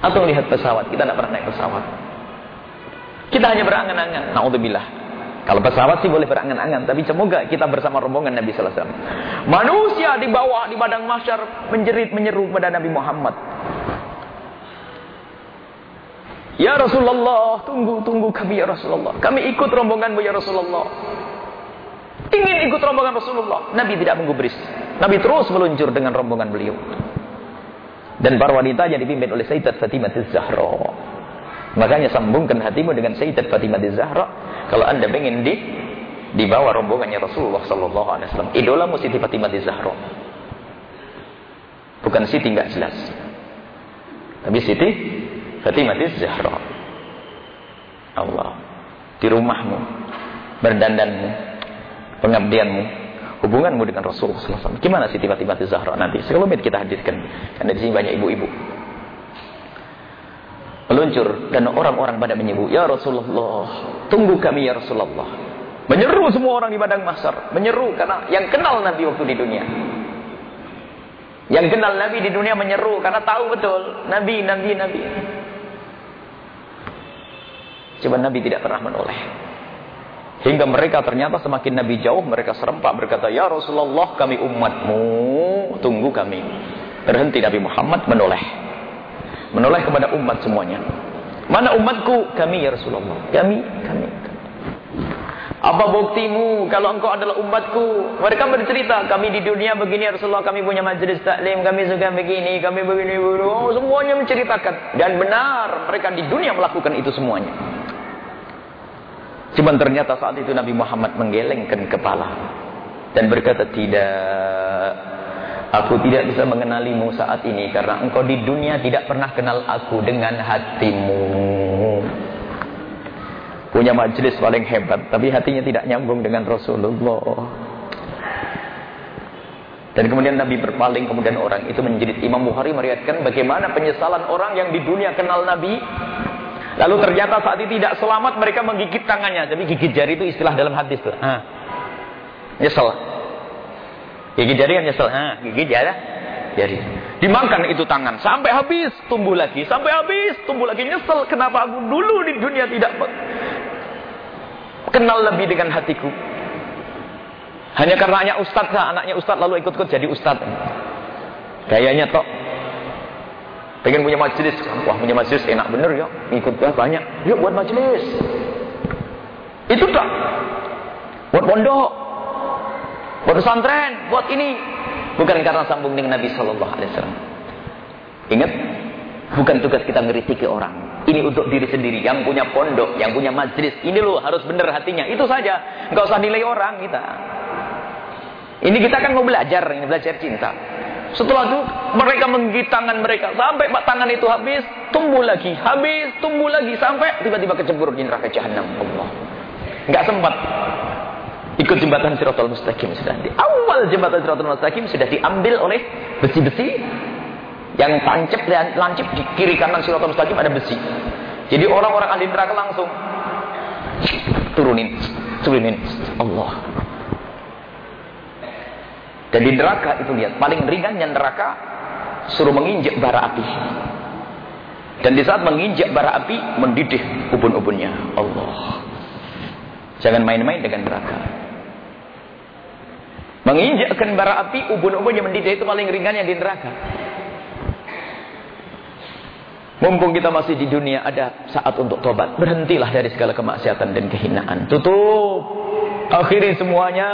Atau lihat pesawat, kita tidak pernah naik pesawat. Kita hanya berangan-angan. Naudzubillah. Kalau pesawat sih boleh berangan-angan, tapi semoga kita bersama rombongan Nabi sallallahu alaihi wasallam. Manusia di bawah di padang mahsyar menjerit menyeru kepada Nabi Muhammad. Ya Rasulullah, tunggu tunggu kami ya Rasulullah. Kami ikut rombonganmu ya Rasulullah. Ingin ikut rombongan Rasulullah. Nabi tidak menggubris. Nabi terus meluncur dengan rombongan beliau. Dan para wanita yang dipimpin oleh Sayyidat Fatimah Zahra. Makanya sambungkan hatimu dengan Sayyidat Fatimah Zahra. Kalau anda ingin di bawah rombongannya Rasulullah Sallallahu Alaihi Wasallam. Idolamu Siti Fatimah Zahra. Bukan Siti nggak jelas. Tapi Siti Fatimah Zahra. Allah. Di rumahmu. Berdandanmu pengabdianmu, hubunganmu dengan Rasulullah SAW. Gimana sih tiba-tiba Zahra nanti? Sekelumit kita hadirkan. Karena di sini banyak ibu-ibu. Meluncur dan orang-orang pada menyebut, Ya Rasulullah, tunggu kami ya Rasulullah. Menyeru semua orang di padang masar. Menyeru karena yang kenal Nabi waktu di dunia. Yang kenal Nabi di dunia menyeru karena tahu betul Nabi, Nabi, Nabi. Coba Nabi tidak pernah menoleh. Hingga mereka ternyata semakin Nabi jauh, mereka serempak berkata, Ya Rasulullah kami umatmu, tunggu kami. Berhenti Nabi Muhammad menoleh. Menoleh kepada umat semuanya. Mana umatku? Kami ya Rasulullah. Kami, kami. Apa buktimu kalau engkau adalah umatku? Mereka bercerita, kami di dunia begini ya Rasulullah, kami punya majlis taklim, kami suka begini, kami begini, begini. Oh, semuanya menceritakan. Dan benar, mereka di dunia melakukan itu semuanya. Cuma ternyata saat itu Nabi Muhammad menggelengkan kepala dan berkata tidak Aku tidak bisa mengenalimu saat ini karena engkau di dunia tidak pernah kenal aku dengan hatimu. Punya majelis paling hebat tapi hatinya tidak nyambung dengan Rasulullah. Dan kemudian Nabi berpaling kemudian orang itu menjadi Imam Bukhari meriatkan bagaimana penyesalan orang yang di dunia kenal Nabi Lalu ternyata saat itu tidak selamat mereka menggigit tangannya. Tapi gigit jari itu istilah dalam hadis tuh. Ah. Nyesel. Gigit jari kan nyesel. Ah, gigit jari. Jari. Dimakan itu tangan sampai habis tumbuh lagi, sampai habis tumbuh lagi nyesel kenapa aku dulu di dunia tidak kenal lebih dengan hatiku. Hanya karena anaknya ustadz, anaknya ustadz lalu ikut-ikut jadi ustadz. Gayanya tok Pengen punya majelis, wah punya majelis enak bener ya, ikutlah banyak. Yuk buat majelis. Itu tak. Buat pondok, buat pesantren, buat ini. Bukan karena sambung dengan Nabi Shallallahu Alaihi Wasallam. Ingat, bukan tugas kita ngeritiki orang. Ini untuk diri sendiri, yang punya pondok, yang punya majelis. Ini loh harus bener hatinya. Itu saja, nggak usah nilai orang kita. Ini kita kan mau belajar, ini belajar cinta. Setelah itu mereka menggigit tangan mereka sampai tangan itu habis, tumbuh lagi, habis, tumbuh lagi sampai tiba-tiba kecebur di neraka jahanam. Allah. Enggak sempat ikut jembatan Siratul Mustaqim sudah di awal jembatan Siratul Mustaqim sudah diambil oleh besi-besi yang tancap dan lancip di kiri kanan Siratul Mustaqim ada besi. Jadi orang-orang ahli neraka langsung turunin, turunin. Allah. Dan di neraka itu lihat, paling ringannya neraka suruh menginjak bara api. Dan di saat menginjak bara api, mendidih ubun-ubunnya. Allah. Jangan main-main dengan neraka. Menginjakkan bara api, ubun-ubunnya mendidih itu paling ringannya di neraka. Mumpung kita masih di dunia ada saat untuk tobat. Berhentilah dari segala kemaksiatan dan kehinaan. Tutup. Akhiri semuanya.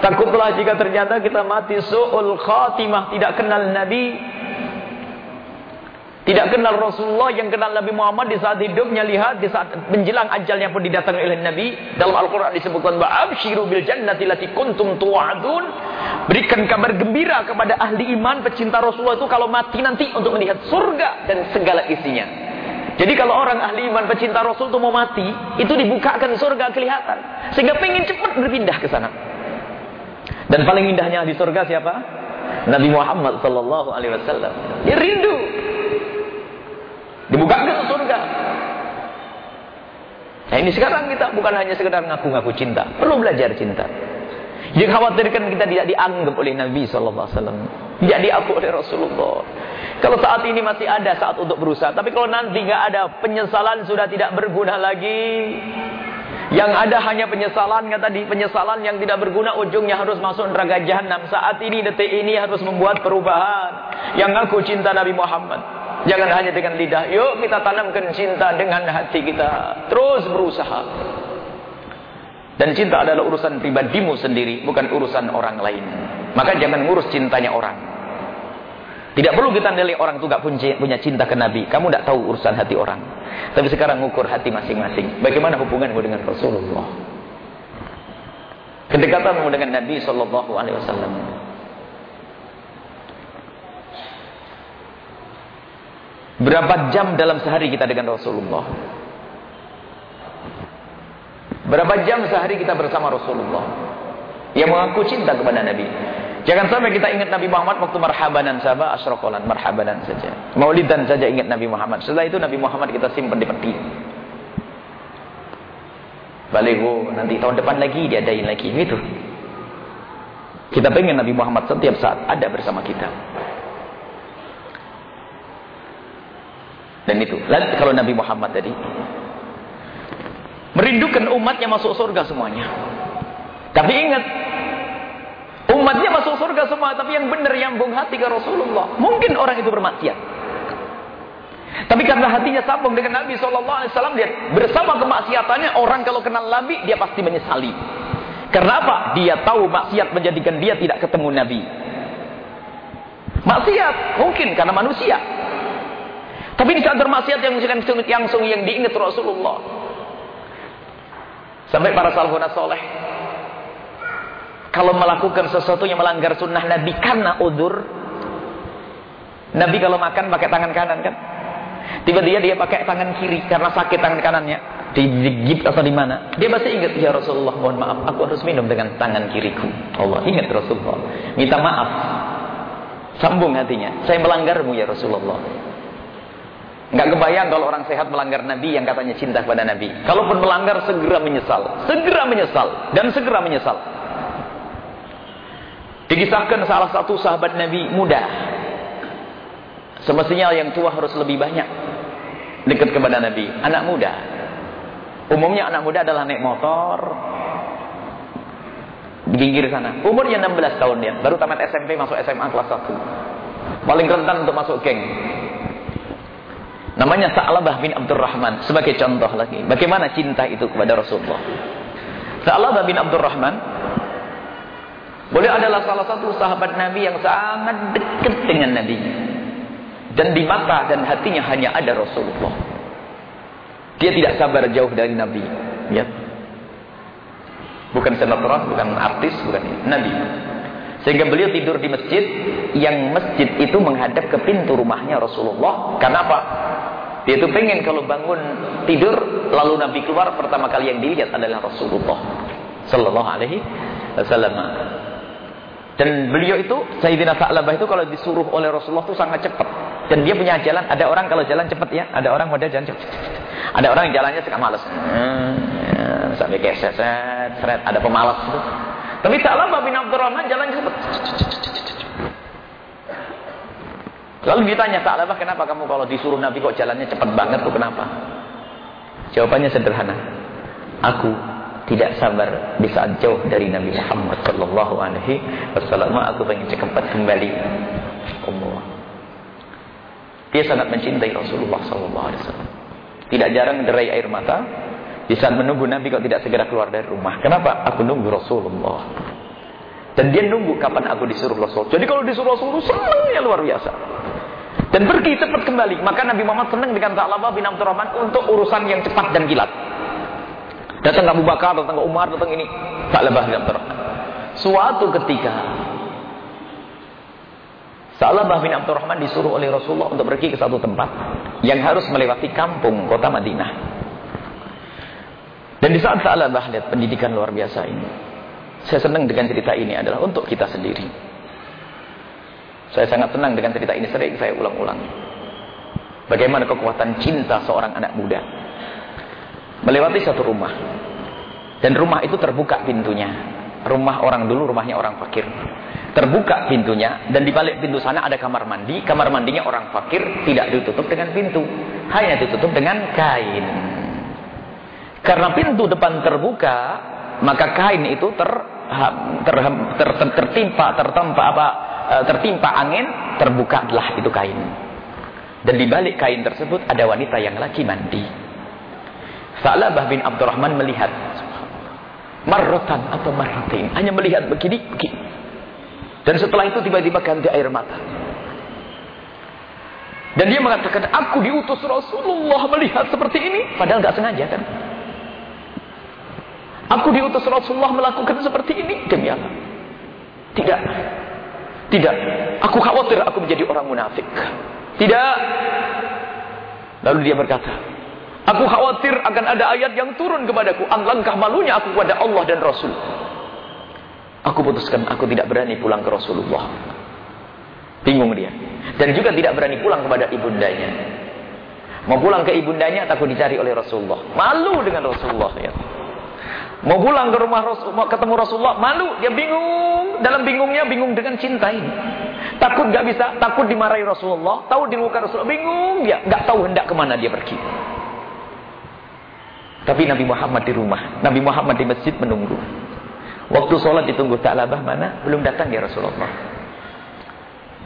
Takutlah jika ternyata kita mati su'ul khatimah. Tidak kenal Nabi. Tidak kenal Rasulullah yang kenal Nabi Muhammad di saat hidupnya. Lihat di saat menjelang ajalnya pun didatangi oleh Nabi. Dalam Al-Quran disebutkan. Ba'abshiru bil jannati lati kuntum tu'adun. Berikan kabar gembira kepada ahli iman pecinta Rasulullah itu. Kalau mati nanti untuk melihat surga dan segala isinya. Jadi kalau orang ahli iman pecinta Rasul itu mau mati, itu dibukakan surga kelihatan. Sehingga pengen cepat berpindah ke sana. Dan paling indahnya di surga siapa? Nabi Muhammad sallallahu alaihi wasallam. Dia rindu. Dibukakan surga. Nah ini sekarang kita bukan hanya sekedar ngaku-ngaku cinta, perlu belajar cinta. Yang khawatirkan kita tidak dianggap oleh Nabi sallallahu alaihi wasallam, tidak diaku oleh Rasulullah. Kalau saat ini masih ada saat untuk berusaha, tapi kalau nanti nggak ada penyesalan sudah tidak berguna lagi. Yang ada hanya penyesalan kata tadi, penyesalan yang tidak berguna ujungnya harus masuk neraka jahanam. Saat ini detik ini harus membuat perubahan. Yang aku cinta Nabi Muhammad. Jangan hanya dengan lidah. Yuk kita tanamkan cinta dengan hati kita. Terus berusaha. Dan cinta adalah urusan pribadimu sendiri, bukan urusan orang lain. Maka jangan ngurus cintanya orang. Tidak perlu kita nilai orang itu gak punya cinta ke Nabi. Kamu tidak tahu urusan hati orang. Tapi sekarang ngukur hati masing-masing. Bagaimana hubunganmu dengan Rasulullah? Kedekatanmu dengan Nabi Sallallahu Alaihi Wasallam. Berapa jam dalam sehari kita dengan Rasulullah? Berapa jam sehari kita bersama Rasulullah? Yang mengaku cinta kepada Nabi. Jangan sampai kita ingat Nabi Muhammad waktu marhabanan sahabat asrokolan marhabanan saja. Maulidan saja ingat Nabi Muhammad. Setelah itu Nabi Muhammad kita simpan di peti. Baliho nanti tahun depan lagi diadain lagi gitu. Kita pengen Nabi Muhammad setiap saat ada bersama kita. Dan itu. Lalu kalau Nabi Muhammad tadi merindukan umatnya masuk surga semuanya. Tapi ingat Umatnya masuk surga semua, tapi yang benar yang bung hati ke Rasulullah. Mungkin orang itu bermaksiat. Tapi karena hatinya sambung dengan Nabi SAW, dia bersama kemaksiatannya, orang kalau kenal Nabi, dia pasti menyesali. Karena apa? Dia tahu maksiat menjadikan dia tidak ketemu Nabi. Maksiat, mungkin karena manusia. Tapi di saat bermaksiat yang yang yang diingat Rasulullah. Sampai para salafun soleh kalau melakukan sesuatu yang melanggar sunnah Nabi karena udur. Nabi kalau makan pakai tangan kanan kan? Tiba-tiba dia pakai tangan kiri karena sakit tangan kanannya. Digigit atau di mana? Dia masih ingat ya Rasulullah, mohon maaf, aku harus minum dengan tangan kiriku. Allah ingat Rasulullah. Minta maaf. Sambung hatinya. Saya melanggarmu ya Rasulullah. Enggak kebayang kalau orang sehat melanggar Nabi yang katanya cinta kepada Nabi. Kalaupun melanggar segera menyesal, segera menyesal dan segera menyesal. Dikisahkan salah satu sahabat Nabi muda. Semestinya yang tua harus lebih banyak dekat kepada Nabi. Anak muda. Umumnya anak muda adalah naik motor. Di pinggir sana. Umurnya 16 tahun dia. Baru tamat SMP masuk SMA kelas 1. Paling rentan untuk masuk geng. Namanya Sa'labah bin Abdurrahman. Sebagai contoh lagi. Bagaimana cinta itu kepada Rasulullah. Sa'labah bin Abdurrahman. Boleh adalah salah satu sahabat Nabi yang sangat dekat dengan Nabi. Dan di mata dan hatinya hanya ada Rasulullah. Dia tidak sabar jauh dari Nabi. Ya. Bukan senatron, bukan artis, bukan Nabi. Sehingga beliau tidur di masjid yang masjid itu menghadap ke pintu rumahnya Rasulullah. Kenapa? Dia itu pengen kalau bangun tidur lalu Nabi keluar pertama kali yang dilihat adalah Rasulullah sallallahu alaihi wasallam. Dan beliau itu Sayyidina Sa'labah itu kalau disuruh oleh Rasulullah itu sangat cepat. Dan dia punya jalan, ada orang kalau jalan cepat ya, ada orang model jalan cepat. Ada orang yang jalannya suka malas. Hmm, sampai kayak seset, seret, ada pemalas itu. Tapi Sa'labah bin Abdurrahman jalan cepat. Lalu ditanya Sa'labah, kenapa kamu kalau disuruh Nabi kok jalannya cepat banget tuh kenapa? Jawabannya sederhana. Aku tidak sabar di saat jauh dari Nabi Muhammad sallallahu alaihi wasallam. Aku ingin cepat kembali. Allah. Dia sangat mencintai Rasulullah sallallahu alaihi wasallam. Tidak jarang derai air mata di saat menunggu Nabi kok tidak segera keluar dari rumah. Kenapa? Aku nunggu Rasulullah. Dan dia nunggu kapan aku disuruh Rasul. Jadi kalau disuruh Rasul senangnya luar biasa. Dan pergi cepat kembali. Maka Nabi Muhammad senang dengan Sa'labah bin Abdurrahman untuk urusan yang cepat dan kilat. Datang Abu Bakar, datang Umar, datang ini. Sa'labah bin Abdurrahman. Suatu ketika Sa'labah bin Abdurrahman disuruh oleh Rasulullah untuk pergi ke satu tempat yang harus melewati kampung kota Madinah. Dan di saat Sa'labah lihat pendidikan luar biasa ini. Saya senang dengan cerita ini adalah untuk kita sendiri. Saya sangat senang dengan cerita ini sering saya ulang-ulang. Bagaimana kekuatan cinta seorang anak muda. Melewati satu rumah. Dan rumah itu terbuka pintunya. Rumah orang dulu, rumahnya orang fakir. Terbuka pintunya dan di balik pintu sana ada kamar mandi. Kamar mandinya orang fakir tidak ditutup dengan pintu. Hanya ditutup dengan kain. Karena pintu depan terbuka, maka kain itu ter, ter, ter, ter, tertimpa, tertempa apa Eh, tertimpa angin, terbukalah itu kain. Dan di balik kain tersebut ada wanita yang lagi mandi. Sa'labah bin Abdurrahman melihat marrotan atau marrotin. Hanya melihat begini, begini. Dan setelah itu tiba-tiba ganti air mata. Dan dia mengatakan, aku diutus Rasulullah melihat seperti ini. Padahal nggak sengaja kan. Aku diutus Rasulullah melakukan seperti ini. Demi apa? Tidak. Tidak. Aku khawatir aku menjadi orang munafik. Tidak. Lalu dia berkata, Aku khawatir akan ada ayat yang turun kepadaku. Alangkah malunya aku kepada Allah dan Rasul. Aku putuskan aku tidak berani pulang ke Rasulullah. Bingung dia. Dan juga tidak berani pulang kepada ibundanya. Mau pulang ke ibundanya takut dicari oleh Rasulullah. Malu dengan Rasulullah ya. Mau pulang ke rumah Rasul, mau ketemu Rasulullah, malu, dia bingung. Dalam bingungnya bingung dengan cinta ini. Takut gak bisa, takut dimarahi Rasulullah, tahu di muka Rasulullah, bingung dia, gak tahu hendak ke mana dia pergi. Tapi Nabi Muhammad di rumah, Nabi Muhammad di masjid menunggu. Waktu sholat ditunggu Ta'labah mana? Belum datang ya Rasulullah.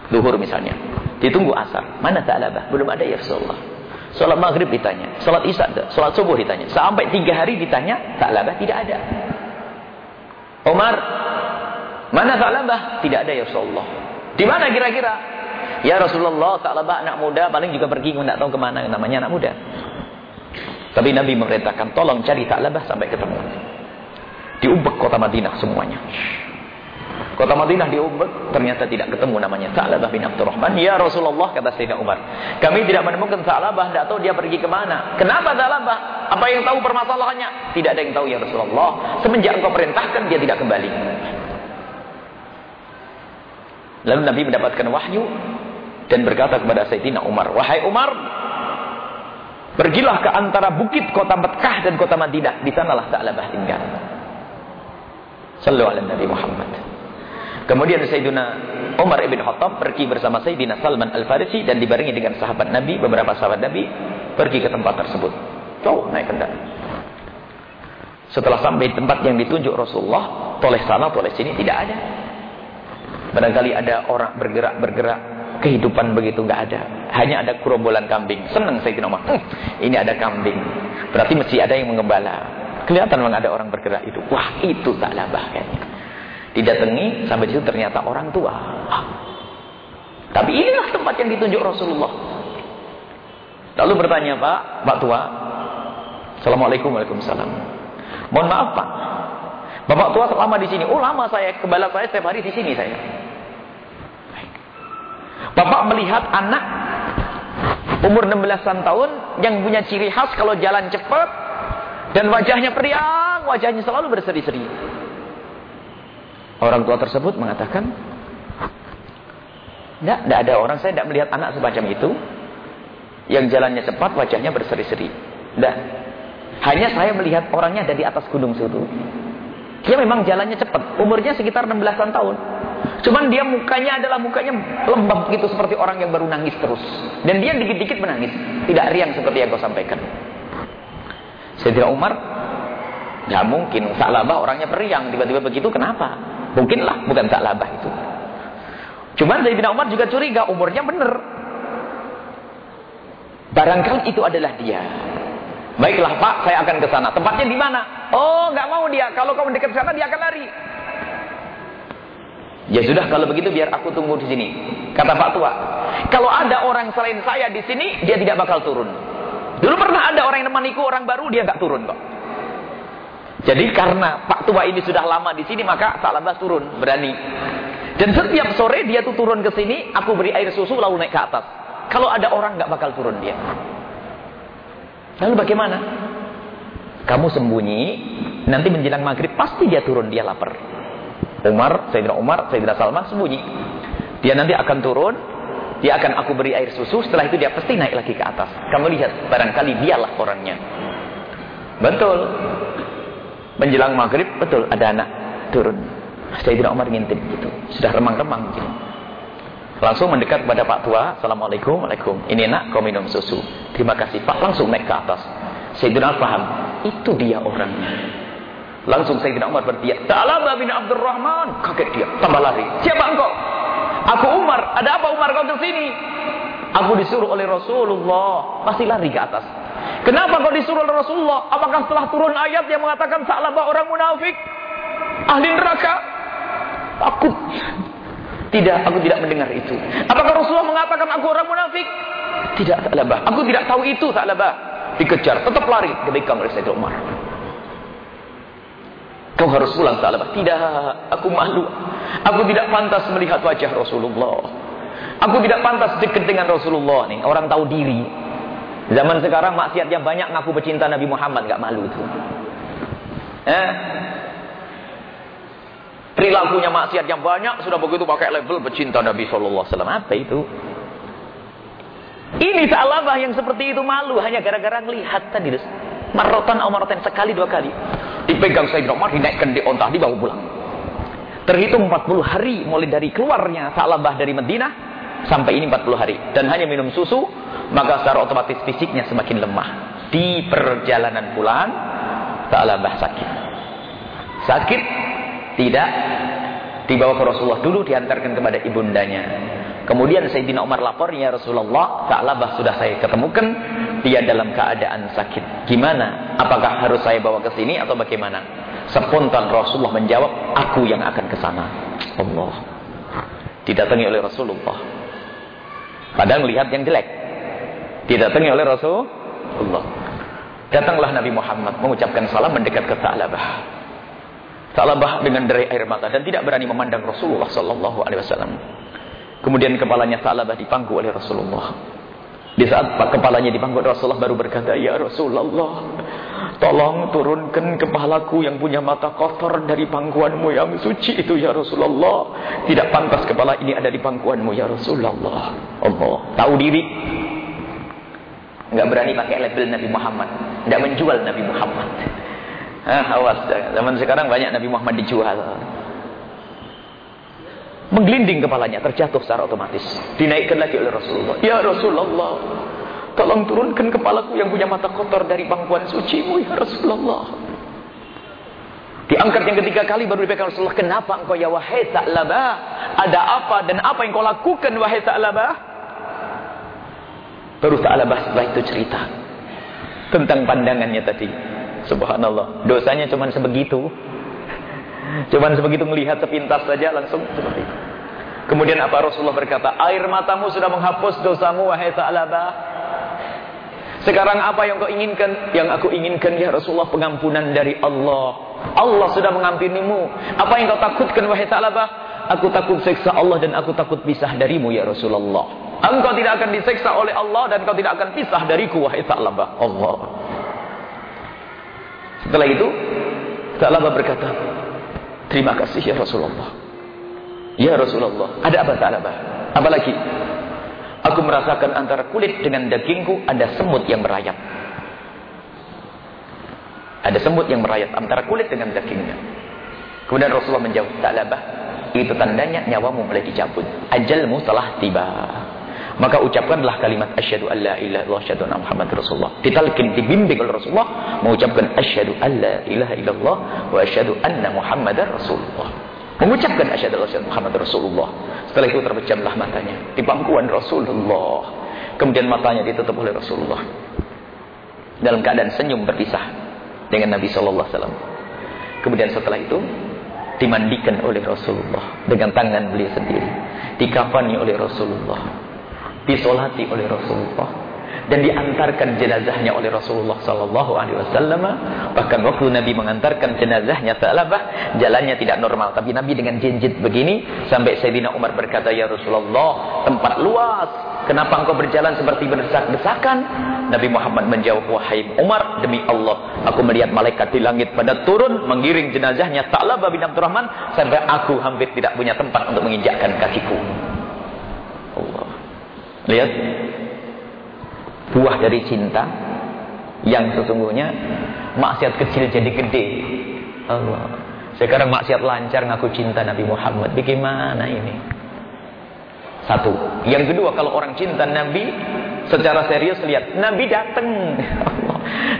Luhur misalnya. Ditunggu asar. Mana Ta'labah? Belum ada ya Rasulullah. Sholat maghrib ditanya. Sholat isya, sholat subuh ditanya. Sampai tiga hari ditanya, tak labah tidak ada. Umar, mana tak labah? Tidak ada ya Rasulullah. Di mana kira-kira? Ya Rasulullah, tak labah anak muda, paling juga pergi, tidak tahu ke mana namanya anak muda. Tapi Nabi memerintahkan, tolong cari tak labah sampai ketemu. Diubek kota Madinah semuanya. Kota Madinah di Ubud ternyata tidak ketemu namanya Sa'labah bin Abdurrahman. Ya Rasulullah kata Sayyidina Umar. Kami tidak menemukan Sa'labah, tidak tahu dia pergi ke mana. Kenapa Sa'labah? Apa yang tahu permasalahannya? Tidak ada yang tahu ya Rasulullah. Semenjak engkau perintahkan dia tidak kembali. Lalu Nabi mendapatkan wahyu dan berkata kepada Sayyidina Umar, "Wahai Umar, pergilah ke antara bukit kota Mekah dan kota Madinah. Di sanalah Sa'labah tinggal." Sallu ala Nabi Muhammad. Kemudian Sayyidina Umar ibn Khattab pergi bersama Sayyidina Salman al-Farisi dan dibarengi dengan sahabat Nabi, beberapa sahabat Nabi pergi ke tempat tersebut. Jauh naik kendaraan. Setelah sampai tempat yang ditunjuk Rasulullah, toleh sana, toleh sini tidak ada. Barangkali ada orang bergerak-bergerak, kehidupan begitu nggak ada. Hanya ada gerombolan kambing. Senang Sayyidina Umar. Hm, ini ada kambing. Berarti mesti ada yang mengembala. Kelihatan memang ada orang bergerak itu. Wah, itu tak labah kayaknya. Didatangi sampai situ ternyata orang tua. Tapi inilah tempat yang ditunjuk Rasulullah. Lalu bertanya, Pak, Pak tua. Assalamualaikum, Waalaikumsalam. Mohon maaf, Pak. Bapak tua selama di sini. Oh, lama saya. Kebala saya setiap hari di sini saya. Bapak melihat anak umur 16 tahun yang punya ciri khas kalau jalan cepat dan wajahnya periang, wajahnya selalu berseri-seri. Orang tua tersebut mengatakan, tidak, tidak ada orang, saya tidak melihat anak semacam itu. Yang jalannya cepat, wajahnya berseri-seri. Tidak. Hanya saya melihat orangnya ada di atas gunung situ. Dia memang jalannya cepat. Umurnya sekitar 16 tahun. Cuman dia mukanya adalah mukanya lembab gitu seperti orang yang baru nangis terus. Dan dia dikit-dikit menangis. Tidak riang seperti yang kau sampaikan. Sayyidina Umar nggak mungkin Sa'labah orangnya periang tiba-tiba begitu kenapa? Mungkinlah bukan Sa'labah itu. Cuman Sayyidina Umar juga curiga umurnya benar. Barangkali itu adalah dia. Baiklah Pak, saya akan ke sana. Tempatnya di mana? Oh, nggak mau dia. Kalau kamu dekat sana dia akan lari. Ya sudah kalau begitu biar aku tunggu di sini. Kata Pak Tua. Kalau ada orang selain saya di sini, dia tidak bakal turun. Dulu pernah ada orang yang nemaniku orang baru dia nggak turun kok. Jadi karena Pak Tua ini sudah lama di sini maka Salabah turun berani. Dan setiap sore dia tuh turun ke sini, aku beri air susu lalu naik ke atas. Kalau ada orang nggak bakal turun dia. Lalu bagaimana? Kamu sembunyi, nanti menjelang maghrib pasti dia turun, dia lapar. Umar, Sayyidina Umar, Sayyidina Salman sembunyi. Dia nanti akan turun, dia akan aku beri air susu, setelah itu dia pasti naik lagi ke atas. Kamu lihat, barangkali dialah orangnya. Betul. Menjelang maghrib, betul, ada anak turun. Sayyidina Umar ngintip gitu. Sudah remang-remang gitu. Langsung mendekat kepada Pak Tua. Assalamualaikum. Waalaikum. Ini nak kau minum susu. Terima kasih Pak. Langsung naik ke atas. Sayyidina paham. Itu dia orangnya. Langsung Sayyidina Umar berteriak. Ta'alaba bin Abdurrahman. Kaget dia. Tambah lari. Siapa engkau? Aku Umar, ada apa Umar kau ke sini? Aku disuruh oleh Rasulullah. Pasti lari ke atas. Kenapa kau disuruh oleh Rasulullah? Apakah setelah turun ayat yang mengatakan Sa'labah orang munafik? Ahli neraka? Takut. Tidak, aku tidak mendengar itu. Apakah Rasulullah mengatakan aku orang munafik? Tidak, Sa'labah. Aku tidak tahu itu, Sa'labah. Dikejar, tetap lari. Diberikan oleh Sayyidina Umar. Kau harus pulang Sa'labah. Tidak, aku malu. Aku tidak pantas melihat wajah Rasulullah. Aku tidak pantas dekat dengan Rasulullah nih. Orang tahu diri. Zaman sekarang maksiatnya banyak ngaku pecinta Nabi Muhammad. Gak malu itu. Eh? Perilakunya maksiat yang banyak. Sudah begitu pakai label pecinta Nabi Sallallahu Alaihi Wasallam. Apa itu? Ini Sa'labah yang seperti itu malu. Hanya gara-gara ngelihat tadi. Marotan Marotan sekali dua kali. Dipegang Sayyidina Umar, dinaikkan di ontah, dibawa pulang. Terhitung 40 hari mulai dari keluarnya Sa'labah dari Madinah sampai ini 40 hari dan hanya minum susu, maka secara otomatis fisiknya semakin lemah. Di perjalanan pulang Sa'labah sakit. Sakit tidak dibawa ke Rasulullah dulu diantarkan kepada ibundanya. Kemudian Sayyidina Umar lapor, ya Rasulullah, Sa'labah sudah saya ketemukan, dia dalam keadaan sakit. Gimana? Apakah harus saya bawa ke sini atau bagaimana? Spontan Rasulullah menjawab, aku yang akan ke sana. Allah. Didatangi oleh Rasulullah. Padahal melihat yang jelek. Didatangi oleh Rasulullah. Datanglah Nabi Muhammad mengucapkan salam mendekat ke Sa'labah. Sa'labah dengan derai air mata dan tidak berani memandang Rasulullah sallallahu alaihi wasallam. Kemudian kepalanya Sa'labah dipangku oleh Rasulullah. Di saat kepalanya dipangku Rasulullah baru berkata, Ya Rasulullah, tolong turunkan kepalaku yang punya mata kotor dari pangkuanmu yang suci itu ya Rasulullah. Tidak pantas kepala ini ada di pangkuanmu ya Rasulullah. Allah tahu diri. Enggak berani pakai label Nabi Muhammad. Enggak menjual Nabi Muhammad. Ah, awas, zaman sekarang banyak Nabi Muhammad dijual menggelinding kepalanya, terjatuh secara otomatis. Dinaikkan lagi oleh Rasulullah. Ya Rasulullah, tolong turunkan kepalaku yang punya mata kotor dari pangkuan sucimu, ya Rasulullah. Diangkat yang ketiga kali baru dipegang Rasulullah. Kenapa engkau ya wahai Sa'labah? Ada apa dan apa yang kau lakukan wahai Sa'labah? Baru Ta'labah setelah itu cerita tentang pandangannya tadi. Subhanallah. Dosanya cuma sebegitu. Cuma sebegitu melihat sepintas saja langsung seperti itu. Kemudian apa Rasulullah berkata, air matamu sudah menghapus dosamu wahai Ta'labah. Sekarang apa yang kau inginkan? Yang aku inginkan ya Rasulullah pengampunan dari Allah. Allah sudah mengampunimu. Apa yang kau takutkan wahai Ta'labah? Aku takut seksa Allah dan aku takut pisah darimu ya Rasulullah. Engkau tidak akan diseksa oleh Allah dan kau tidak akan pisah dariku wahai Sa'labah. Allah. Setelah itu, Sa'labah berkata, Terima kasih ya Rasulullah. Ya Rasulullah. Ada apa Sa'labah? Apalagi? Aku merasakan antara kulit dengan dagingku ada semut yang merayap. Ada semut yang merayap antara kulit dengan dagingnya. Kemudian Rasulullah menjawab, Sa'labah, itu tandanya nyawamu mulai dicabut. Ajalmu telah tiba. Maka ucapkanlah kalimat asyhadu alla ilaha illallah asyhadu anna muhammad rasulullah. Ditalkin dibimbing oleh Rasulullah mengucapkan asyhadu alla ilaha illallah wa asyhadu anna muhammadar rasulullah. Mengucapkan asyhadu alla muhammad rasulullah. Setelah itu terpejamlah matanya di pangkuan Rasulullah. Kemudian matanya ditutup oleh Rasulullah. Dalam keadaan senyum berpisah dengan Nabi sallallahu alaihi wasallam. Kemudian setelah itu dimandikan oleh Rasulullah dengan tangan beliau sendiri, dikafani oleh Rasulullah, disolati oleh Rasulullah, dan diantarkan jenazahnya oleh Rasulullah sallallahu alaihi wasallam. Bahkan waktu Nabi mengantarkan jenazahnya Sa'labah jalannya tidak normal. Tapi Nabi dengan jinjit begini sampai Sayyidina Umar berkata ya Rasulullah tempat luas. Kenapa engkau berjalan seperti berdesak-desakan? Nabi Muhammad menjawab wahai Umar demi Allah aku melihat malaikat di langit pada turun mengiring jenazahnya Sa'labah bin Abdurrahman sampai aku hampir tidak punya tempat untuk menginjakkan kakiku. Allah lihat buah dari cinta yang sesungguhnya maksiat kecil jadi gede. Allah. Sekarang maksiat lancar ngaku cinta Nabi Muhammad. Bagaimana ini? Satu. Yang kedua, kalau orang cinta Nabi secara serius lihat Nabi datang.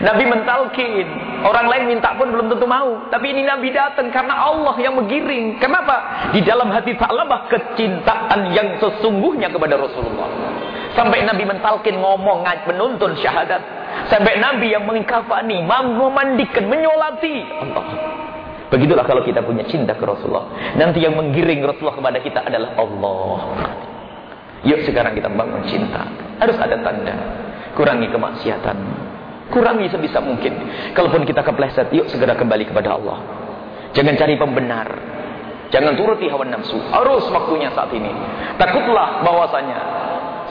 Nabi mentalkin. Orang lain minta pun belum tentu mau. Tapi ini Nabi datang karena Allah yang menggiring. Kenapa? Di dalam hati Sa'labah kecintaan yang sesungguhnya kepada Rasulullah. Sampai Nabi mentalkin ngomong menuntun syahadat. Sampai Nabi yang mengkafani, memandikan, menyolati. Allah. Begitulah kalau kita punya cinta ke Rasulullah. Nanti yang menggiring Rasulullah kepada kita adalah Allah. Yuk sekarang kita bangun cinta. Harus ada tanda. Kurangi kemaksiatan. Kurangi sebisa mungkin. Kalaupun kita kepleset, yuk segera kembali kepada Allah. Jangan cari pembenar. Jangan turuti hawa nafsu. Harus waktunya saat ini. Takutlah bahwasanya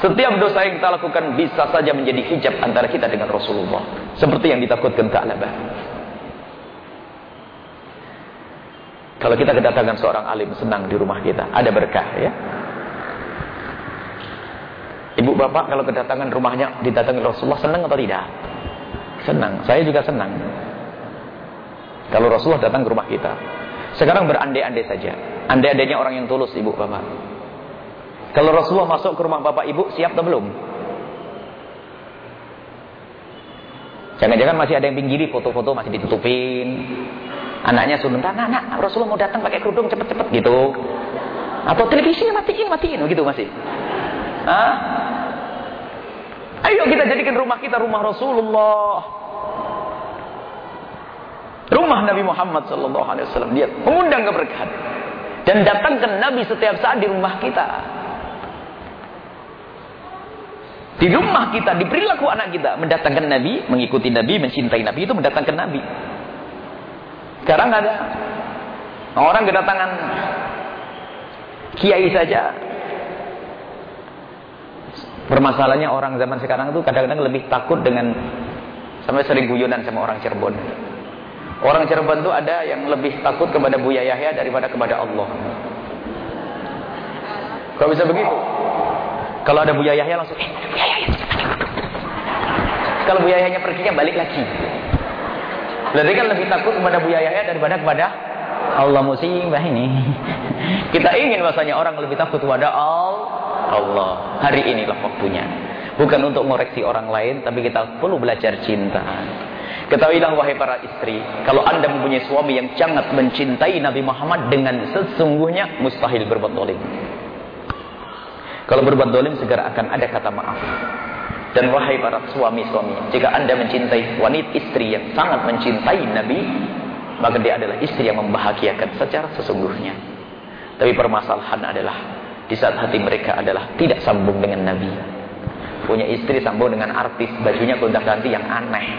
setiap dosa yang kita lakukan bisa saja menjadi hijab antara kita dengan Rasulullah. Seperti yang ditakutkan Ta'labah. Kalau kita kedatangan seorang alim senang di rumah kita, ada berkah ya. Ibu bapak kalau kedatangan rumahnya didatangi Rasulullah senang atau tidak? Senang. Saya juga senang. Kalau Rasulullah datang ke rumah kita. Sekarang berandai-andai saja. Andai-andainya orang yang tulus ibu bapak. Kalau Rasulullah masuk ke rumah bapak ibu, siap atau belum? Jangan-jangan masih ada yang pinggiri foto-foto masih ditutupin. Anaknya suruh, nah, nak, Rasulullah mau datang pakai kerudung cepet-cepet gitu. Atau televisinya matiin, matiin, begitu masih. Hah? Ayo kita jadikan rumah kita rumah Rasulullah. Rumah Nabi Muhammad sallallahu alaihi wasallam dia mengundang keberkahan dan datangkan Nabi setiap saat di rumah kita. Di rumah kita, di perilaku anak kita mendatangkan Nabi, mengikuti Nabi, mencintai Nabi itu mendatangkan Nabi. Sekarang ada orang kedatangan kiai saja. Permasalahannya orang zaman sekarang itu kadang-kadang lebih takut dengan sampai sering guyonan sama orang Cirebon. Orang Cirebon itu ada yang lebih takut kepada Buya Yahya daripada kepada Allah. Kok bisa begitu? Kalau ada Buya Yahya langsung, eh, Buya Yahya. Kalau Buya Yahya perginya balik lagi. Berarti kan lebih takut kepada Buya Yahya daripada kepada Allah musibah ini. (laughs) Kita ingin bahasanya orang lebih takut kepada Allah. Hari inilah waktunya. Bukan untuk mengoreksi orang lain, tapi kita perlu belajar cinta. Ketahuilah wahai para istri, kalau anda mempunyai suami yang sangat mencintai Nabi Muhammad dengan sesungguhnya mustahil berbuat dolim. Kalau berbuat dolim segera akan ada kata maaf. Dan wahai para suami-suami, jika anda mencintai wanita istri yang sangat mencintai Nabi, maka dia adalah istri yang membahagiakan secara sesungguhnya. Tapi permasalahan adalah di saat hati mereka adalah tidak sambung dengan Nabi. Punya istri sambung dengan artis, bajunya gonta-ganti yang aneh.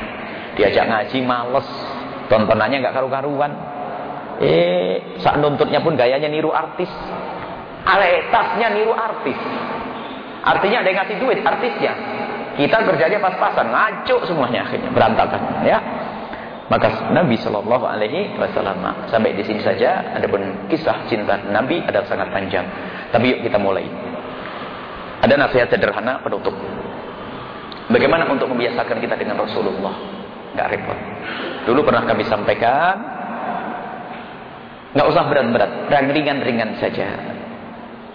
Diajak ngaji males, tontonannya nggak karu-karuan. Eh, saat nuntutnya pun gayanya niru artis. Aletasnya niru artis. Artinya ada yang ngasih duit artisnya. Kita kerjanya pas-pasan, ngaco semuanya akhirnya berantakan, ya. Maka Nabi Shallallahu Alaihi Wasallam sampai di sini saja. Adapun kisah cinta Nabi adalah sangat panjang. Tapi yuk kita mulai. Ada nasihat sederhana penutup. Bagaimana untuk membiasakan kita dengan Rasulullah? Gak repot. Dulu pernah kami sampaikan, nggak usah berat-berat, ringan-ringan saja.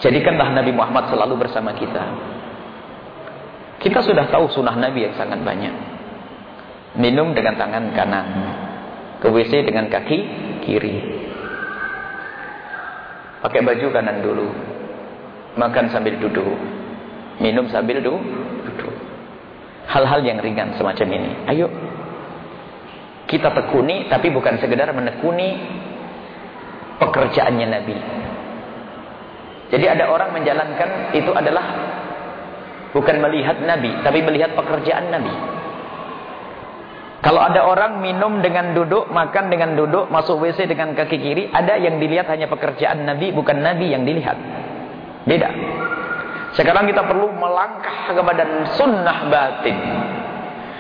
Jadikanlah Nabi Muhammad selalu bersama kita. Kita sudah tahu sunnah Nabi yang sangat banyak. Minum dengan tangan kanan. Ke WC dengan kaki kiri. Pakai baju kanan dulu. Makan sambil duduk. Minum sambil duduk. Hal-hal yang ringan semacam ini. Ayo. Kita tekuni tapi bukan sekedar menekuni pekerjaannya Nabi. Jadi ada orang menjalankan itu adalah Bukan melihat Nabi, tapi melihat pekerjaan Nabi. Kalau ada orang minum dengan duduk, makan dengan duduk, masuk WC dengan kaki kiri, ada yang dilihat hanya pekerjaan Nabi, bukan Nabi yang dilihat. Beda. Sekarang kita perlu melangkah kepada sunnah batin.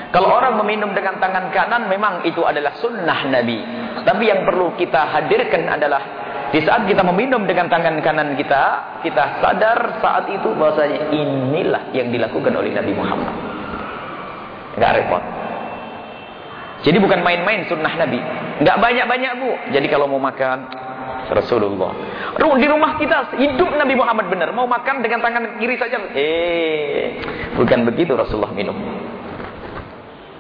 Kalau orang meminum dengan tangan kanan, memang itu adalah sunnah Nabi. Tapi yang perlu kita hadirkan adalah di saat kita meminum dengan tangan kanan kita, kita sadar saat itu bahwasanya inilah yang dilakukan oleh Nabi Muhammad. Enggak repot. Jadi bukan main-main sunnah Nabi. Enggak banyak-banyak bu. Jadi kalau mau makan Rasulullah. Di rumah kita hidup Nabi Muhammad benar. Mau makan dengan tangan kiri saja. Eh, bukan begitu Rasulullah minum.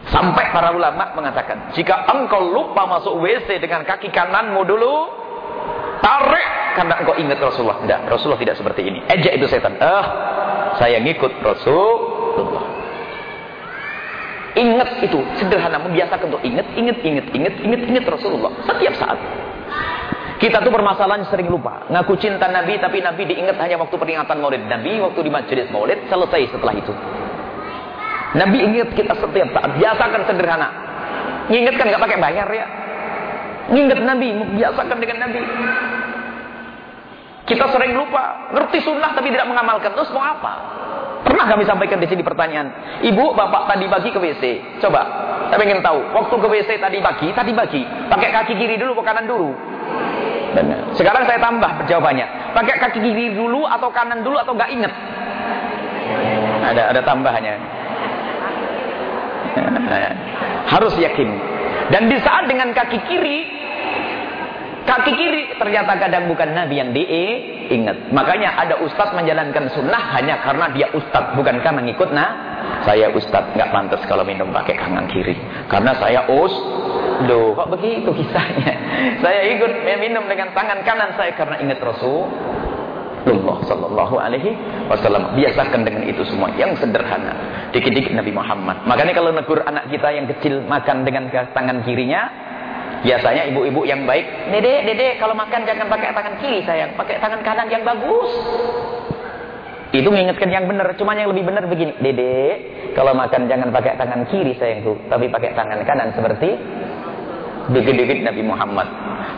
Sampai para ulama mengatakan, jika engkau lupa masuk WC dengan kaki kananmu dulu, Tarik karena engkau ingat Rasulullah. Tidak, Rasulullah tidak seperti ini. Ejak itu setan. Ah, saya ngikut Rasulullah. Ingat itu, sederhana membiasakan untuk ingat, ingat, ingat, ingat, ingat, ingat Rasulullah setiap saat. Kita tuh permasalahan sering lupa. Ngaku cinta Nabi, tapi Nabi diingat hanya waktu peringatan maulid Nabi, waktu di majelis maulid, selesai setelah itu. Nabi ingat kita setiap saat. Biasakan sederhana. Ingatkan nggak pakai bayar ya. Ingat Nabi, biasakan dengan Nabi. Kita sering lupa, ngerti sunnah tapi tidak mengamalkan. Terus mau apa? Pernah kami sampaikan di sini pertanyaan. Ibu, bapak tadi pagi ke WC. Coba, saya ingin tahu. Waktu ke WC tadi pagi, tadi pagi. Pakai kaki kiri dulu, atau kanan dulu? Benar. Sekarang saya tambah jawabannya. Pakai kaki kiri dulu atau kanan dulu atau nggak inget? Ada ada tambahannya. (laughs) Harus yakin. Dan di saat dengan kaki kiri, kaki kiri ternyata kadang bukan Nabi yang diingat. Makanya ada ustadz menjalankan sunnah hanya karena dia ustadz, bukan karena mengikut nah. Saya ustadz, nggak pantas kalau minum pakai tangan kiri. Karena saya us, Loh, kok begitu kisahnya? (laughs) Saya ikut minum dengan tangan kanan saya karena ingat Rasul. Rasulullah Sallallahu Alaihi Wasallam biasakan dengan itu semua yang sederhana dikit-dikit Nabi Muhammad makanya kalau negur anak kita yang kecil makan dengan tangan kirinya biasanya ibu-ibu yang baik. Dede dede kalau makan jangan pakai tangan kiri sayang. Pakai tangan kanan yang bagus. Itu mengingatkan yang benar cuma yang lebih benar begini. Dede kalau makan jangan pakai tangan kiri sayangku tapi pakai tangan kanan seperti dikit-dikit Nabi Muhammad.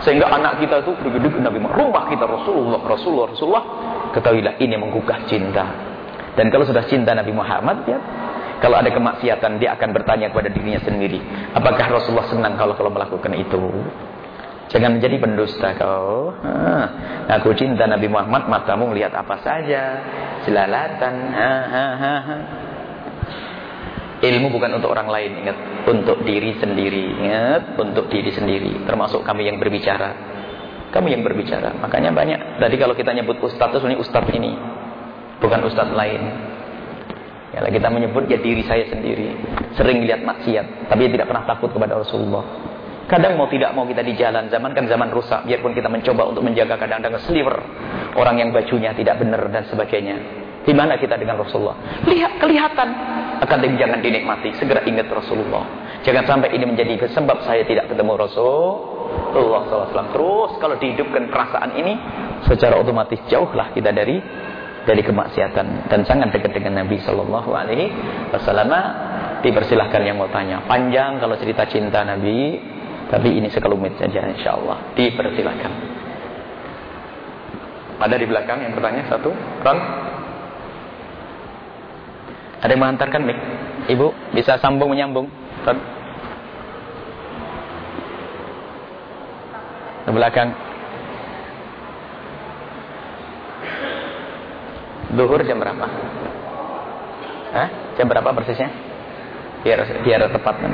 Sehingga anak kita itu dikit-dikit Nabi Muhammad. Rumah kita Rasulullah Rasulullah Rasulullah. Ketahuilah ini menggugah cinta. Dan kalau sudah cinta Nabi Muhammad ya kalau ada kemaksiatan dia akan bertanya kepada dirinya sendiri apakah Rasulullah senang kalau kalau melakukan itu Jangan menjadi pendusta kau. Ha, aku cinta Nabi Muhammad, matamu melihat apa saja. Jelalatan. Ha, ha, ha, ha. Ilmu bukan untuk orang lain, ingat. Untuk diri sendiri, ingat. Untuk diri sendiri. Termasuk kami yang berbicara. Kami yang berbicara. Makanya banyak. Tadi kalau kita nyebut ustadz, ini ustadz ini. Bukan ustadz lain. Ya, kita menyebut ya diri saya sendiri. Sering lihat maksiat. Tapi tidak pernah takut kepada Rasulullah. Kadang mau tidak mau kita di jalan. Zaman kan zaman rusak. Biarpun kita mencoba untuk menjaga kadang-kadang sliver. Orang yang bajunya tidak benar dan sebagainya. Di mana kita dengan Rasulullah? Lihat kelihatan akan tapi jangan dinikmati. Segera ingat Rasulullah. Jangan sampai ini menjadi sebab saya tidak ketemu Rasulullah SAW. Terus kalau dihidupkan perasaan ini, secara otomatis jauhlah kita dari dari kemaksiatan dan sangat dekat dengan Nabi Shallallahu Alaihi Wasallam. Dipersilahkan yang mau tanya. Panjang kalau cerita cinta Nabi, tapi ini sekelumit saja insya Allah. Dipersilahkan. Ada di belakang yang bertanya satu, Ron. Ada yang mengantarkan mic? Ibu bisa sambung menyambung? Ron. Di belakang. Duhur jam berapa? Hah? Jam berapa persisnya? Biar biar tepat kan.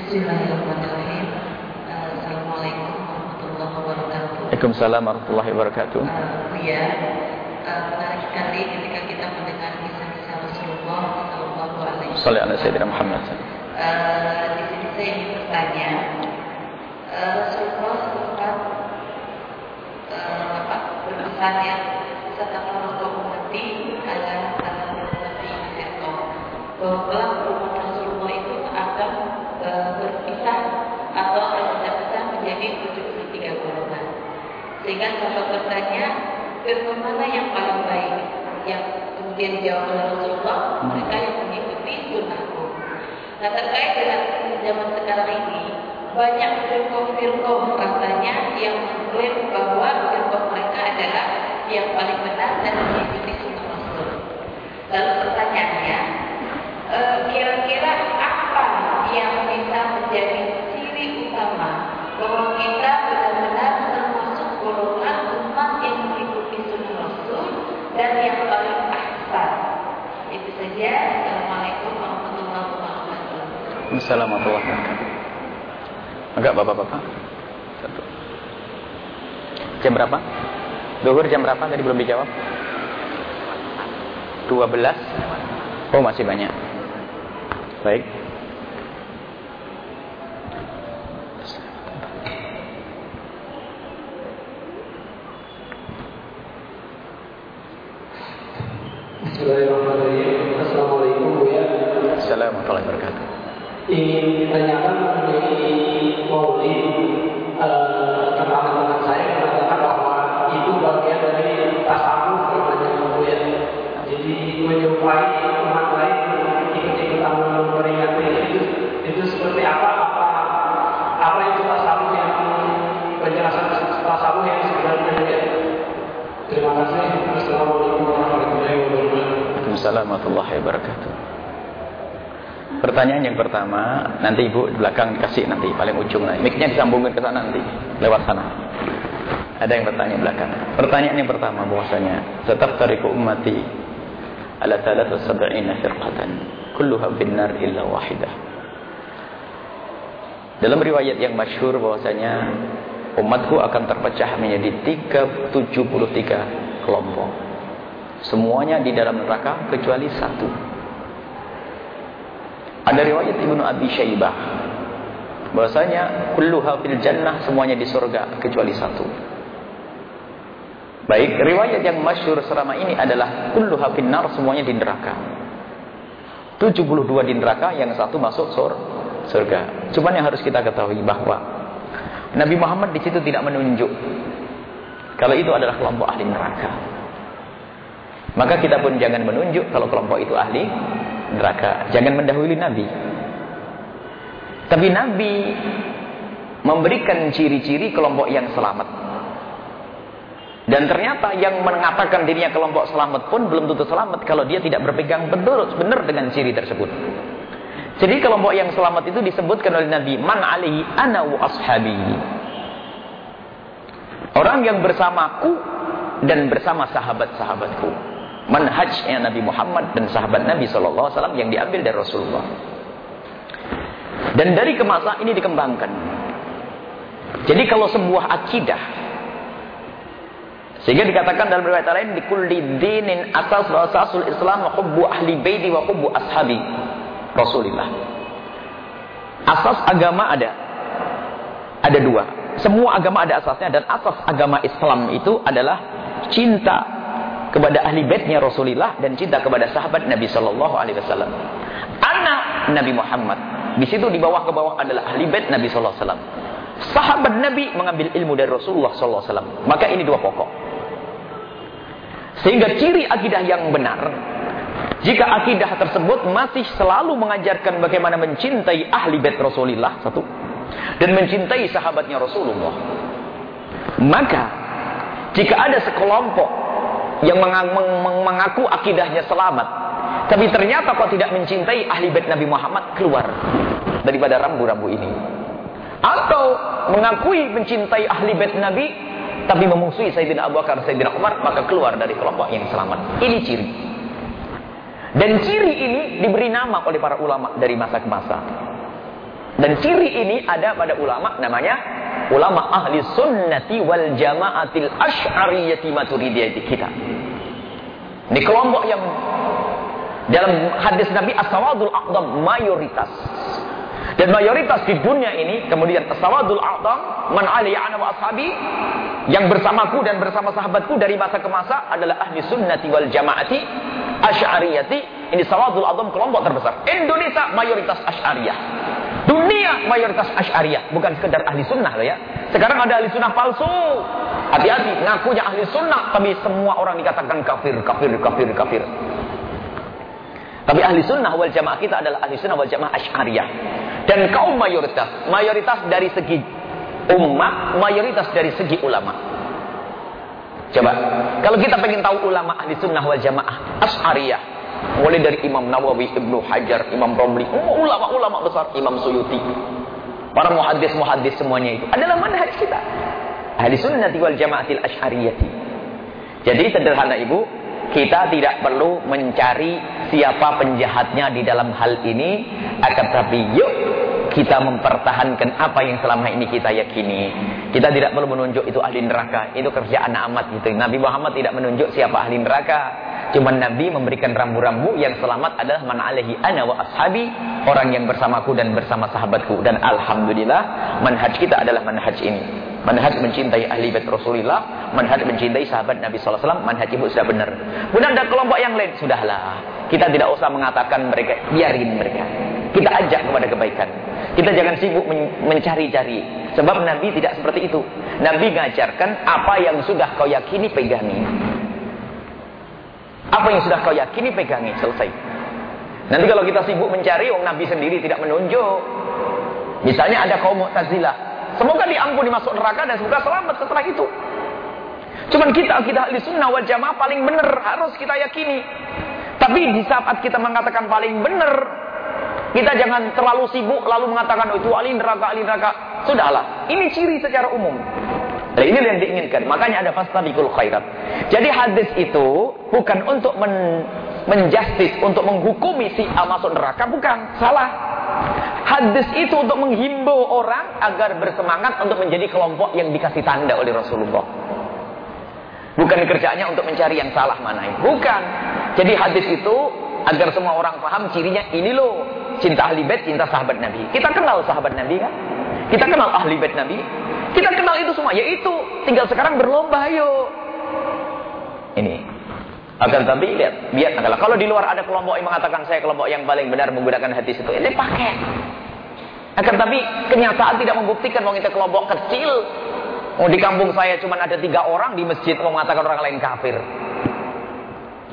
Bismillahirrahmanirrahim. Assalamualaikum warahmatullahi wabarakatuh. Waalaikumsalam warahmatullahi wabarakatuh. Uh, ya, uh, menarik sekali ketika kita mendengar kisah-kisah Rasulullah Sallallahu Alaihi Sayyidina Muhammad. Uh, di sini saya ingin bertanya, uh, Rasulullah sempat uh, apa berpesan ya, satu bahwa kelak umat Rasulullah itu akan uh, berpisah atau berpisah menjadi 73 golongan. Sehingga sahabat bertanya, firman mana yang paling baik? Yang kemudian dijawab oleh Rasulullah, mereka yang mengikuti sunnahku. Nah terkait dengan zaman sekarang ini, banyak firqah-firqah rasanya yang mengklaim bahwa firqah mereka adalah yang paling benar dan mengikuti sunnah Rasul. Lalu pertanyaannya, eh, kira-kira apa yang bisa menjadi ciri utama bahwa kita benar-benar termasuk golongan umat yang mengikuti sunnah Rasul dan yang paling ahsan? Itu saja. Assalamualaikum warahmatullahi wabarakatuh. Assalamualaikum warahmatullahi wabarakatuh. Enggak bapak-bapak? Satu. Jam berapa? Duhur jam berapa? Tadi belum dijawab. 12. Oh masih banyak. Baik. Bismillahirrahmanirrahim. Assalamualaikum Bu ya. Assalamualaikum warahmatullahi wabarakatuh. Ingin ditanyakan mengenai maulid. Warahmatullahi wabarakatuh. Pertanyaan yang pertama, nanti ibu di belakang dikasih nanti paling ujung nanti. Mic-nya disambungkan ke sana nanti, lewat sana. Ada yang bertanya belakang. Pertanyaan yang pertama bahwasanya, tetap tariku ummati ala thalatha sab'ina firqatan, kulluha finnar illa wahidah. Dalam riwayat yang masyhur bahwasanya umatku akan terpecah menjadi 373 kelompok. Semuanya di dalam neraka kecuali satu. Ada riwayat Ibnu Abi Syaibah bahwasanya kulluha fil jannah semuanya di surga kecuali satu. Baik, riwayat yang masyhur selama ini adalah kulluha finnar semuanya di neraka. 72 di neraka, yang satu masuk sur surga. Cuman yang harus kita ketahui bahwa Nabi Muhammad di situ tidak menunjuk kalau itu adalah kelompok ahli neraka. Maka kita pun jangan menunjuk kalau kelompok itu ahli neraka. Jangan mendahului Nabi. Tapi Nabi memberikan ciri-ciri kelompok yang selamat. Dan ternyata yang mengatakan dirinya kelompok selamat pun belum tentu selamat kalau dia tidak berpegang betul benar dengan ciri tersebut. Jadi kelompok yang selamat itu disebutkan oleh Nabi man alihi ana wa ashabi. Orang yang bersamaku dan bersama sahabat-sahabatku. Manhajnya Nabi Muhammad dan sahabat Nabi SAW yang diambil dari Rasulullah. Dan dari kemasa ini dikembangkan. Jadi kalau sebuah akidah sehingga dikatakan dalam riwayat lain di kulli dinin asas wa Islam wa hubbu ahli baiti wa hubbu ashabi Rasulullah. Asas agama ada. Ada dua. Semua agama ada asasnya dan asas agama Islam itu adalah cinta kepada ahli baitnya Rasulullah dan cinta kepada sahabat Nabi Shallallahu Alaihi Wasallam. Nabi Muhammad. Di situ di bawah ke bawah adalah ahli bait Nabi sallallahu alaihi wasallam. Sahabat Nabi mengambil ilmu dari Rasulullah sallallahu alaihi wasallam. Maka ini dua pokok. Sehingga ciri akidah yang benar jika akidah tersebut masih selalu mengajarkan bagaimana mencintai ahli bait Rasulullah satu dan mencintai sahabatnya Rasulullah. Maka jika ada sekelompok yang mengaku akidahnya selamat, tapi ternyata kok tidak mencintai ahli bait Nabi Muhammad keluar daripada rambu-rambu ini. Atau mengakui mencintai ahli bait Nabi tapi memusuhi Sayyidina Abu Bakar, Sayyidina Umar, maka keluar dari kelompok yang selamat. Ini ciri. Dan ciri ini diberi nama oleh para ulama dari masa ke masa. Dan ciri ini ada pada ulama namanya ulama ahli sunnati wal jamaatil ash'ariyati maturidiyati kita. Ini kelompok yang dalam hadis Nabi as-sawadul aqdam mayoritas. Dan mayoritas di dunia ini kemudian as-sawadul aqdam man ali ana wa ashabi yang bersamaku dan bersama sahabatku dari masa ke masa adalah ahli sunnati wal jamaati asy'ariyati. Ini sawadul aqdam kelompok terbesar. Indonesia mayoritas asy'ariyah. Dunia mayoritas asy'ariyah, bukan sekedar ahli sunnah loh ya. Sekarang ada ahli sunnah palsu. Hati-hati, ngakunya ahli sunnah, tapi semua orang dikatakan kafir, kafir, kafir, kafir. Tapi ahli sunnah wal jamaah kita adalah ahli sunnah wal jamaah asy'ariyah. Dan kaum mayoritas, mayoritas dari segi umat, mayoritas dari segi ulama. Coba, kalau kita pengen tahu ulama ahli sunnah wal jamaah asy'ariyah, mulai dari Imam Nawawi, Ibnu Hajar, Imam Romli, ulama-ulama besar, Imam Suyuti, para muhaddis-muhaddis semuanya itu adalah manhaj kita. Ahli sunnah wal jamaatil asy'ariyati. Jadi sederhana Ibu, kita tidak perlu mencari siapa penjahatnya di dalam hal ini, akan tapi yuk kita mempertahankan apa yang selama ini kita yakini. Kita tidak perlu menunjuk itu ahli neraka. Itu kerjaan amat gitu. Nabi Muhammad tidak menunjuk siapa ahli neraka. Cuma Nabi memberikan rambu-rambu yang selamat adalah man alaihi ana wa ashabi. Orang yang bersamaku dan bersama sahabatku. Dan Alhamdulillah manhaj kita adalah manhaj ini. Manhaj mencintai ahli bait Rasulullah. Manhaj mencintai sahabat Nabi SAW. Manhaj ibu sudah benar. Kemudian ada kelompok yang lain. Sudahlah. Kita tidak usah mengatakan mereka. Biarin mereka. Kita ajak kepada kebaikan. Kita jangan sibuk mencari-cari. Sebab Nabi tidak seperti itu. Nabi mengajarkan apa yang sudah kau yakini pegangi. Apa yang sudah kau yakini pegangi. Selesai. Nanti kalau kita sibuk mencari, orang Nabi sendiri tidak menunjuk. Misalnya ada kaum Mu'tazilah. Semoga diampuni masuk neraka dan semoga selamat setelah itu. Cuman kita, kita ahli sunnah wal jamaah paling benar. Harus kita yakini. Tapi di saat kita mengatakan paling benar, kita jangan terlalu sibuk lalu mengatakan oh, itu ahli neraka, ahli neraka. Sudahlah. Ini ciri secara umum. Dan ini yang diinginkan. Makanya ada fastabiqul khairat. Jadi hadis itu bukan untuk men menjustis, untuk menghukumi si masuk neraka. Bukan. Salah. Hadis itu untuk menghimbau orang agar bersemangat untuk menjadi kelompok yang dikasih tanda oleh Rasulullah. Bukan kerjanya untuk mencari yang salah mana ini. Bukan. Jadi hadis itu agar semua orang paham cirinya ini loh. Cinta ahli bait, cinta sahabat Nabi. Kita kenal sahabat Nabi kan? Kita kenal ahli bait Nabi. Kita kenal itu semua. Yaitu tinggal sekarang berlomba ayo. Ini. Akan tapi lihat, biar adalah kalau di luar ada kelompok yang mengatakan saya kelompok yang paling benar menggunakan hadis itu, ini pakai. Akan tapi kenyataan tidak membuktikan mau kita kelompok kecil. Mau di kampung saya cuma ada tiga orang di masjid mau mengatakan orang lain kafir.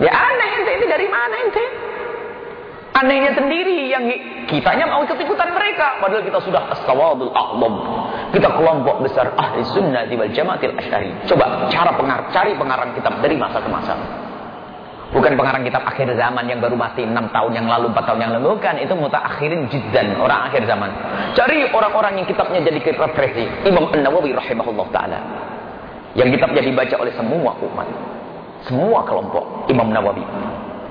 Ya aneh ente, ini dari mana ente? Anehnya sendiri yang kitanya mau ikut-ikutan mereka. Padahal kita sudah astawadul a'lam. Kita kelompok besar ahli sunnah wal jamaatil asyari. Coba cara pengar cari pengarang kitab dari masa ke masa. Bukan pengarang kitab akhir zaman yang baru mati 6 tahun yang lalu, 4 tahun yang lalu. Bukan, itu mutakhirin jiddan, orang akhir zaman. Cari orang-orang yang kitabnya jadi referensi. Imam An-Nawawi rahimahullah ta'ala. Yang kitabnya dibaca oleh semua umat. Semua kelompok. Imam Nawawi.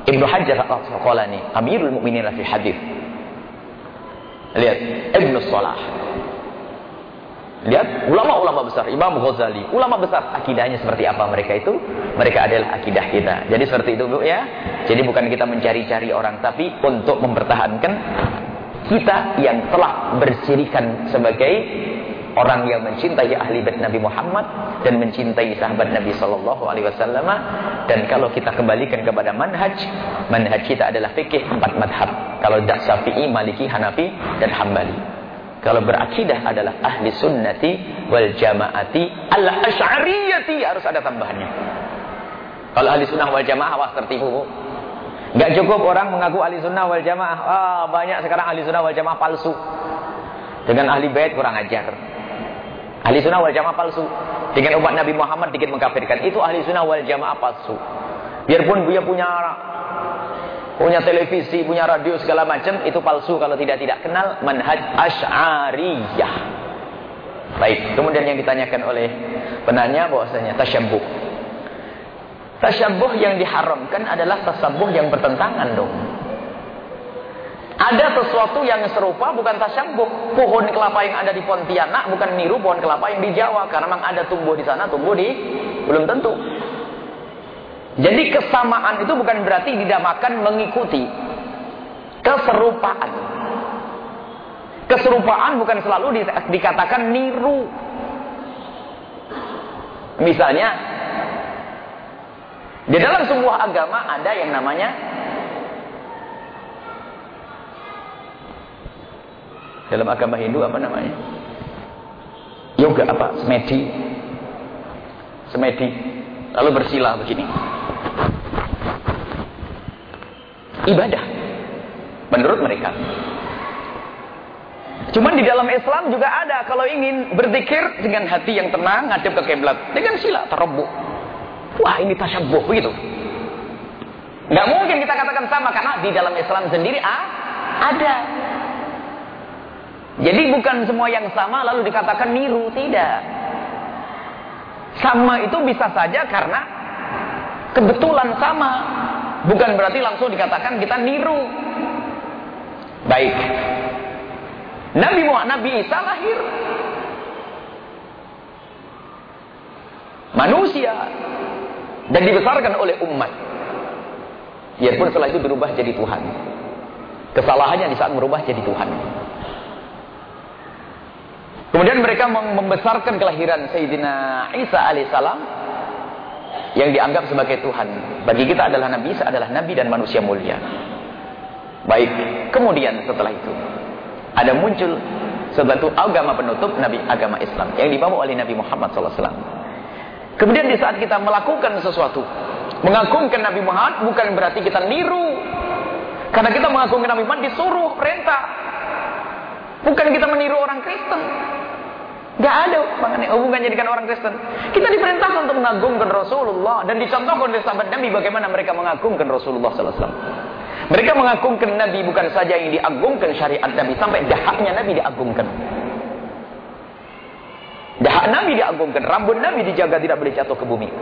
Ibnu Hajar al-Asqalani, Amirul Mukminin fi hadis. Lihat, Ibnu Salah. Lihat, ulama-ulama besar, Imam Ghazali, ulama besar, akidahnya seperti apa mereka itu? Mereka adalah akidah kita. Jadi seperti itu Bu ya. Jadi bukan kita mencari-cari orang, tapi untuk mempertahankan kita yang telah bersirikan sebagai orang yang mencintai ahli bait Nabi Muhammad dan mencintai sahabat Nabi sallallahu alaihi wasallam dan kalau kita kembalikan kepada manhaj manhaj kita adalah fikih empat madhab kalau dak Syafi'i, Maliki, Hanafi dan Hambali kalau berakidah adalah ahli sunnati wal jamaati al asy'ariyati harus ada tambahannya kalau ahli sunnah wal jamaah awas tertipu Gak cukup orang mengaku ahli sunnah wal jamaah. Ah, banyak sekarang ahli sunnah wal jamaah palsu. Dengan ahli bait kurang ajar. Ahli sunnah wal jamaah palsu. Dengan umat Nabi Muhammad dikit mengkafirkan. Itu ahli sunnah wal jamaah palsu. Biarpun dia punya punya televisi, punya radio segala macam, itu palsu kalau tidak tidak kenal manhaj asy'ariyah. Baik, kemudian yang ditanyakan oleh penanya bahwasanya tasyabbuh. Tasyabbuh yang diharamkan adalah tasabuh yang bertentangan dong. Ada sesuatu yang serupa bukan tasyabbuh. Pohon kelapa yang ada di Pontianak bukan niru pohon kelapa yang di Jawa. Karena memang ada tumbuh di sana, tumbuh di... Belum tentu. Jadi kesamaan itu bukan berarti didamakan mengikuti. Keserupaan. Keserupaan bukan selalu di, dikatakan niru. Misalnya, di dalam sebuah agama ada yang namanya Dalam agama Hindu apa namanya? Yoga apa? Semedi. Semedi. Lalu bersila begini. Ibadah. Menurut mereka. Cuman di dalam Islam juga ada kalau ingin berzikir dengan hati yang tenang ngadep ke kiblat dengan sila terebuk. Wah, ini tasyabuh begitu. Nggak mungkin kita katakan sama karena di dalam Islam sendiri ah, ada jadi bukan semua yang sama lalu dikatakan niru, tidak. Sama itu bisa saja karena kebetulan sama. Bukan berarti langsung dikatakan kita niru. Baik. Nabi Muhammad Nabi Isa lahir manusia dan dibesarkan oleh umat. Biarpun setelah itu berubah jadi Tuhan. Kesalahannya di saat merubah jadi Tuhan. Kemudian mereka membesarkan kelahiran Sayyidina Isa alaihissalam yang dianggap sebagai Tuhan. Bagi kita adalah Nabi Isa adalah Nabi dan manusia mulia. Baik, kemudian setelah itu ada muncul sesuatu agama penutup Nabi agama Islam yang dibawa oleh Nabi Muhammad SAW. Kemudian di saat kita melakukan sesuatu, mengagungkan Nabi Muhammad bukan berarti kita niru. Karena kita mengagungkan Nabi Muhammad disuruh perintah. Bukan kita meniru orang Kristen. Gak ada mengenai hubungannya dengan orang Kristen. Kita diperintahkan untuk mengagungkan Rasulullah dan dicontohkan oleh sahabat Nabi bagaimana mereka mengagungkan Rasulullah SAW. Mereka mengagungkan Nabi bukan saja yang diagungkan syariat Nabi sampai dahaknya Nabi diagungkan. Dahak Nabi diagungkan, rambut Nabi dijaga tidak boleh jatuh ke bumi.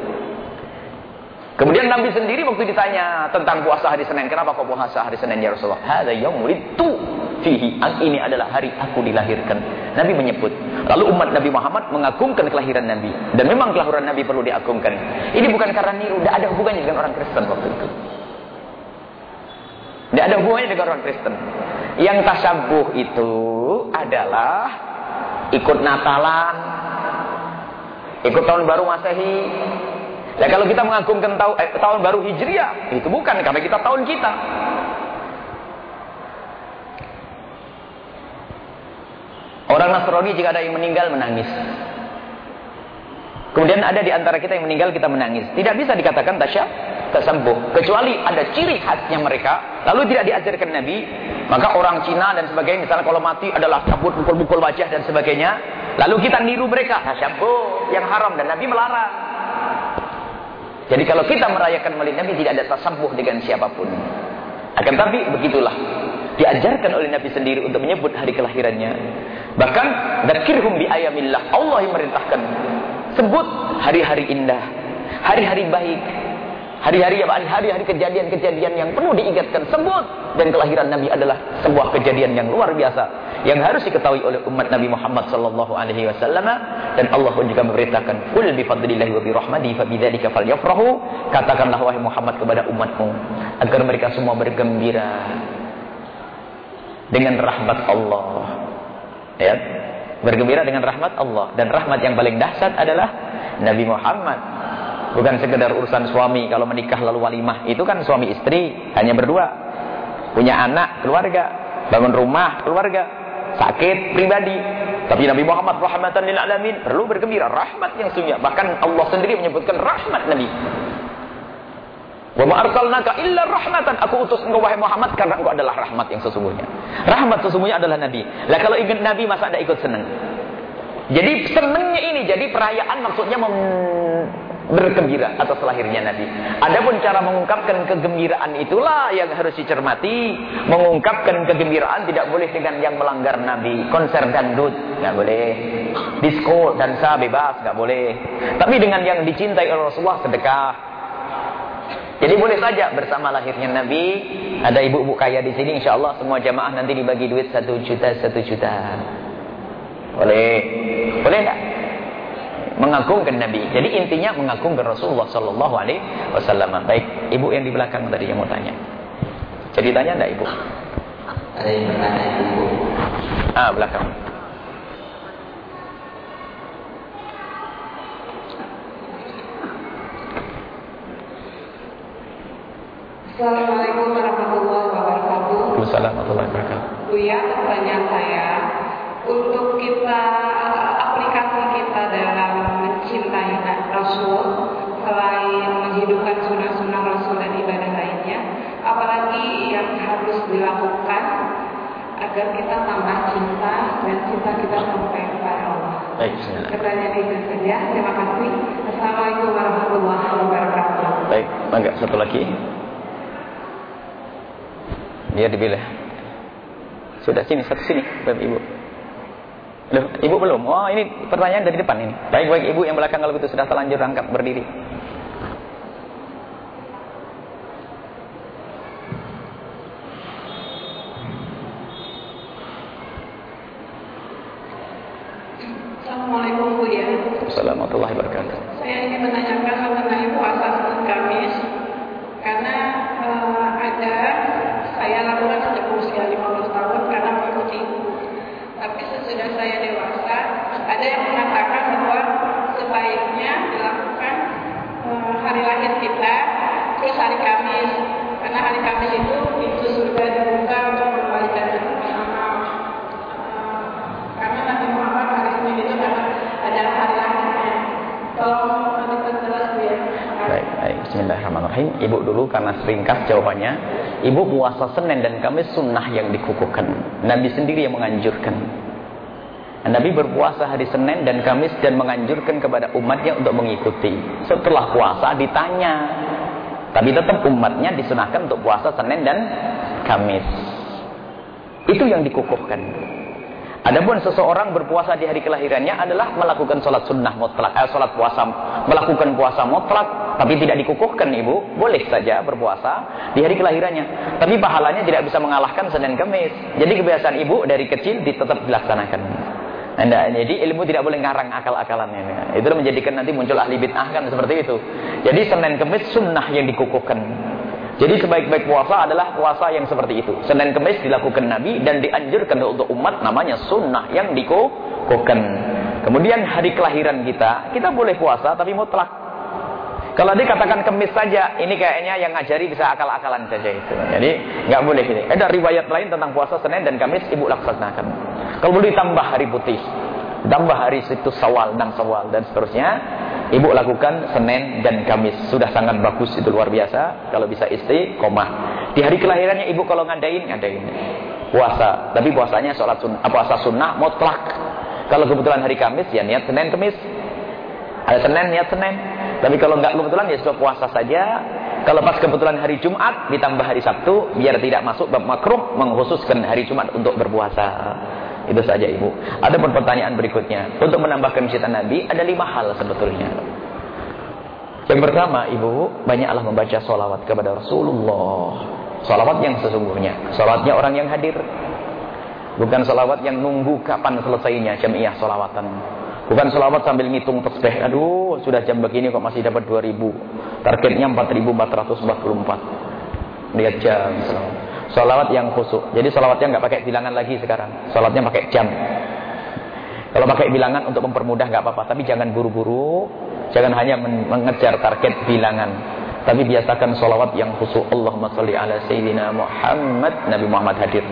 Kemudian Nabi sendiri waktu ditanya tentang puasa hari Senin, kenapa kau puasa hari Senin ya Rasulullah? Hada yaumul itu fihi. Ini adalah hari aku dilahirkan. Nabi menyebut. Lalu umat Nabi Muhammad mengagungkan kelahiran Nabi. Dan memang kelahiran Nabi perlu diagungkan. Ini bukan karena niru, tidak ada hubungannya dengan orang Kristen waktu itu. Tidak ada hubungannya dengan orang Kristen. Yang tasabuh itu adalah ikut Natalan, ikut tahun baru Masehi, Ya kalau kita mengagungkan tahun, eh, tahun baru Hijriah, itu bukan karena kita tahun kita. Orang Nasrani jika ada yang meninggal menangis. Kemudian ada di antara kita yang meninggal kita menangis. Tidak bisa dikatakan tasya tersembuh. Kecuali ada ciri khasnya mereka. Lalu tidak diajarkan Nabi. Maka orang Cina dan sebagainya. Misalnya kalau mati adalah cabut pukul-pukul wajah dan sebagainya. Lalu kita niru mereka. Tasyabuh yang haram. Dan Nabi melarang. Jadi kalau kita merayakan maulid Nabi tidak ada tasabuh dengan siapa pun. Akan tapi begitulah. Diajarkan oleh Nabi sendiri untuk menyebut hari kelahirannya. Bahkan dzakirhum bi ayamillah. Allah yang merintahkan. Sebut hari-hari indah, hari-hari baik, hari-hari hari-hari kejadian-kejadian yang perlu diingatkan. Sebut dan kelahiran Nabi adalah sebuah kejadian yang luar biasa yang harus diketahui oleh umat Nabi Muhammad sallallahu alaihi wasallam dan Allah pun juga memberitakan kul bi fadlillahi wa bi rahmatihi fa bidzalika falyafrahu katakanlah wahai Muhammad kepada umatmu agar mereka semua bergembira dengan rahmat Allah. Ya. Bergembira dengan rahmat Allah. Dan rahmat yang paling dahsyat adalah Nabi Muhammad. Bukan sekedar urusan suami kalau menikah lalu walimah. Itu kan suami istri hanya berdua. Punya anak, keluarga. Bangun rumah, keluarga. Sakit, pribadi. Tapi Nabi Muhammad rahmatan lil alamin perlu bergembira rahmat yang sungguh. Bahkan Allah sendiri menyebutkan rahmat Nabi. Wa ma arsalnaka illa rahmatan. Aku utus engkau wahai Muhammad karena engkau adalah rahmat yang sesungguhnya. Rahmat sesungguhnya adalah Nabi. Lah kalau ingin Nabi masa Anda ikut senang? Jadi senangnya ini jadi perayaan maksudnya mem bergembira atas lahirnya Nabi. Adapun cara mengungkapkan kegembiraan itulah yang harus dicermati. Mengungkapkan kegembiraan tidak boleh dengan yang melanggar Nabi. Konser dangdut nggak boleh. Disco dansa bebas nggak boleh. Tapi dengan yang dicintai oleh Rasulullah sedekah. Jadi boleh saja bersama lahirnya Nabi. Ada ibu-ibu kaya di sini, insya Allah semua jamaah nanti dibagi duit satu juta satu juta. Boleh, boleh enggak? Mengagungkan Nabi. Jadi intinya mengagungkan Rasulullah Sallallahu Alaihi Wasallam. Baik, ibu yang di belakang tadi yang mau tanya. Jadi tanya enggak ibu? Ada yang bertanya ibu. Ah belakang. Assalamualaikum warahmatullahi wabarakatuh. Waalaikumsalam warahmatullahi wabarakatuh. Buya, pertanyaan saya, untuk kita aplikasi kita mencintai Rasul selain menghidupkan sunnah-sunnah Rasul dan ibadah lainnya, apalagi yang harus dilakukan agar kita tambah cinta dan cinta kita sampai kepada Allah. Baik. Pertanyaan itu saja. Terima kasih. Assalamualaikum warahmatullahi wabarakatuh. Baik, mangga satu lagi. Biar dipilih. Sudah sini, satu sini, Bapak Ibu. Loh, Ibu belum? Oh, ini pertanyaan dari depan ini. Baik, baik Ibu yang belakang kalau begitu sudah terlanjur angkat berdiri. Assalamualaikum Buya. Assalamualaikum warahmatullahi wabarakatuh. Saya ingin menanyakan mengenai puasa Senin Kamis karena eh, ada saya lakukan sejak usia 15 tahun karena mengikut ibu. Tapi sesudah saya dewasa, ada yang mengatakan bahwa sebaiknya dilakukan eh, hari lahir kita terus hari Kamis karena hari Kamis itu itu surga dibuka untuk kita bersama. Eh, karena Nabi Muhammad hari Senin itu adalah hari lahirnya. Tolong ya. Baik, baik. Bismillahirrahmanirrahim. Ibu dulu karena ringkas jawabannya. Ibu puasa Senin dan Kamis sunnah yang dikukuhkan. Nabi sendiri yang menganjurkan. Nabi berpuasa hari Senin dan Kamis dan menganjurkan kepada umatnya untuk mengikuti. Setelah puasa ditanya. Tapi tetap umatnya disunahkan untuk puasa Senin dan Kamis. Itu yang dikukuhkan. Adapun seseorang berpuasa di hari kelahirannya adalah melakukan sholat sunnah mutlak, eh, sholat puasa, melakukan puasa mutlak, tapi tidak dikukuhkan ibu, boleh saja berpuasa di hari kelahirannya. Tapi pahalanya tidak bisa mengalahkan Senin Kamis. Jadi kebiasaan ibu dari kecil tetap dilaksanakan. Anda, jadi ilmu tidak boleh ngarang akal-akalan ini. Itu menjadikan nanti muncul ahli bid'ah kan seperti itu. Jadi Senin Kamis sunnah yang dikukuhkan. Jadi sebaik-baik puasa adalah puasa yang seperti itu. Senin Kemis dilakukan Nabi dan dianjurkan untuk umat namanya sunnah yang dikukuhkan. Kemudian hari kelahiran kita, kita boleh puasa tapi mutlak. Kalau dikatakan Kemis saja, ini kayaknya yang ngajari bisa akal-akalan saja itu. Jadi nggak boleh ini. Ada riwayat lain tentang puasa Senin dan Kamis ibu laksanakan. Kalau boleh tambah hari putih, tambah hari situ Sawal dan Sawal dan seterusnya, Ibu lakukan Senin dan Kamis. Sudah sangat bagus itu luar biasa. Kalau bisa istiqomah. Di hari kelahirannya ibu kalau ngadain, ngadain. Puasa. Tapi puasanya sholat sunnah, puasa sunnah mutlak. Kalau kebetulan hari Kamis ya niat Senin Kamis. Ada Senin niat Senin. Tapi kalau nggak kebetulan ya sudah puasa saja. Kalau pas kebetulan hari Jumat ditambah hari Sabtu biar tidak masuk bab makruh mengkhususkan hari Jumat untuk berpuasa. Itu saja ibu. Ada pun pertanyaan berikutnya. Untuk menambahkan cerita Nabi ada lima hal sebetulnya. Yang pertama ibu banyaklah membaca solawat kepada Rasulullah. Solawat yang sesungguhnya. Solawatnya orang yang hadir. Bukan solawat yang nunggu kapan selesainya jamiah solawatan. Bukan solawat sambil ngitung tasbih. Aduh, sudah jam begini kok masih dapat 2000. Targetnya 4444. Lihat jam. Solawat yang khusyuk. Jadi solawatnya nggak pakai bilangan lagi sekarang. Solawatnya pakai jam. Kalau pakai bilangan untuk mempermudah nggak apa-apa, tapi jangan buru-buru, jangan hanya mengejar target bilangan. Tapi biasakan solawat yang khusus Allahumma salli ala Sayyidina Muhammad Nabi Muhammad hadir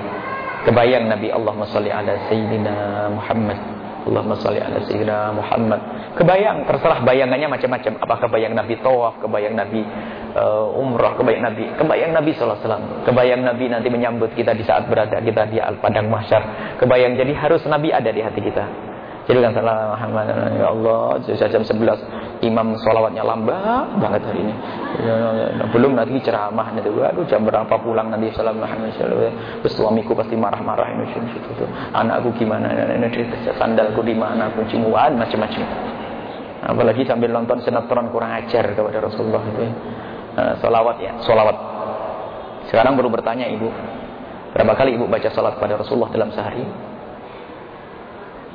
Kebayang Nabi Allahumma salli ala Sayyidina Muhammad Allahumma salli ala Sayyidina Muhammad. Kebayang, terserah bayangannya macam-macam. Apakah kebayang Nabi Tawaf, kebayang Nabi uh, Umrah, kebayang Nabi Kebayang Nabi SAW Kebayang Nabi nanti menyambut kita di saat berada kita di Al-Padang Mahsyar. Kebayang, jadi harus Nabi ada di hati kita jadi kan salah Muhammad ya Allah jam 11 imam solawatnya lambat banget hari ini. Ya, ya, ya. Belum nanti ceramah nanti waduh jam berapa pulang nanti salam Muhammad sallallahu suamiku pasti marah-marah ini tuh. Anakku gimana ini sandalku di mana kunci muan macam-macam. Apalagi sambil nonton sinetron kurang ajar kepada Rasulullah itu. Solawat ya, solawat. Sekarang baru bertanya ibu, berapa kali ibu baca salat pada Rasulullah dalam sehari?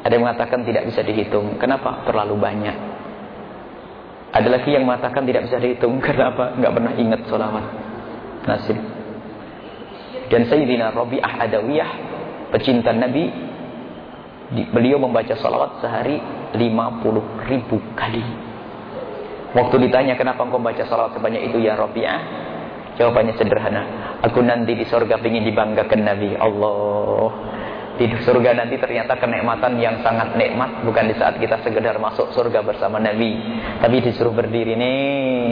Ada yang mengatakan tidak bisa dihitung. Kenapa? Terlalu banyak. Ada lagi yang mengatakan tidak bisa dihitung. (laughs) Kenapa? Enggak pernah ingat sholawat. Nasib. Dan Sayyidina Rabi'ah Adawiyah, pecinta Nabi, beliau membaca sholawat sehari 50 ribu kali. Waktu ditanya kenapa engkau baca sholawat sebanyak itu ya Rabi'ah? Jawabannya sederhana. Aku nanti di sorga ingin dibanggakan Nabi. Allah di surga nanti ternyata kenikmatan yang sangat nikmat bukan di saat kita sekedar masuk surga bersama Nabi. Tapi disuruh berdiri nih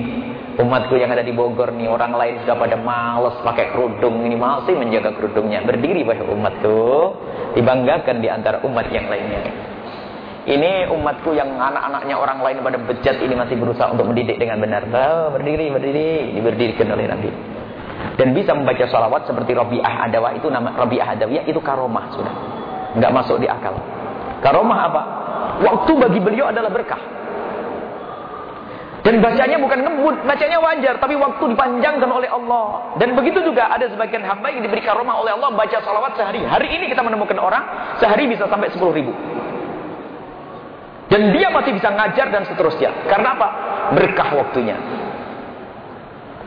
umatku yang ada di Bogor nih orang lain sudah pada males pakai kerudung ini masih menjaga kerudungnya. Berdiri wahai umatku dibanggakan di antara umat yang lainnya. Ini umatku yang anak-anaknya orang lain pada bejat ini masih berusaha untuk mendidik dengan benar. Oh, berdiri berdiri diberdirikan oleh Nabi dan bisa membaca salawat seperti Rabi'ah Adawah itu nama Rabi'ah Adawiyah itu karomah sudah. Enggak masuk di akal. Karomah apa? Waktu bagi beliau adalah berkah. Dan bacanya bukan ngebut, bacanya wajar, tapi waktu dipanjangkan oleh Allah. Dan begitu juga ada sebagian hamba yang diberi karomah oleh Allah baca salawat sehari. Hari ini kita menemukan orang sehari bisa sampai 10 ribu. Dan dia masih bisa ngajar dan seterusnya. Karena apa? Berkah waktunya.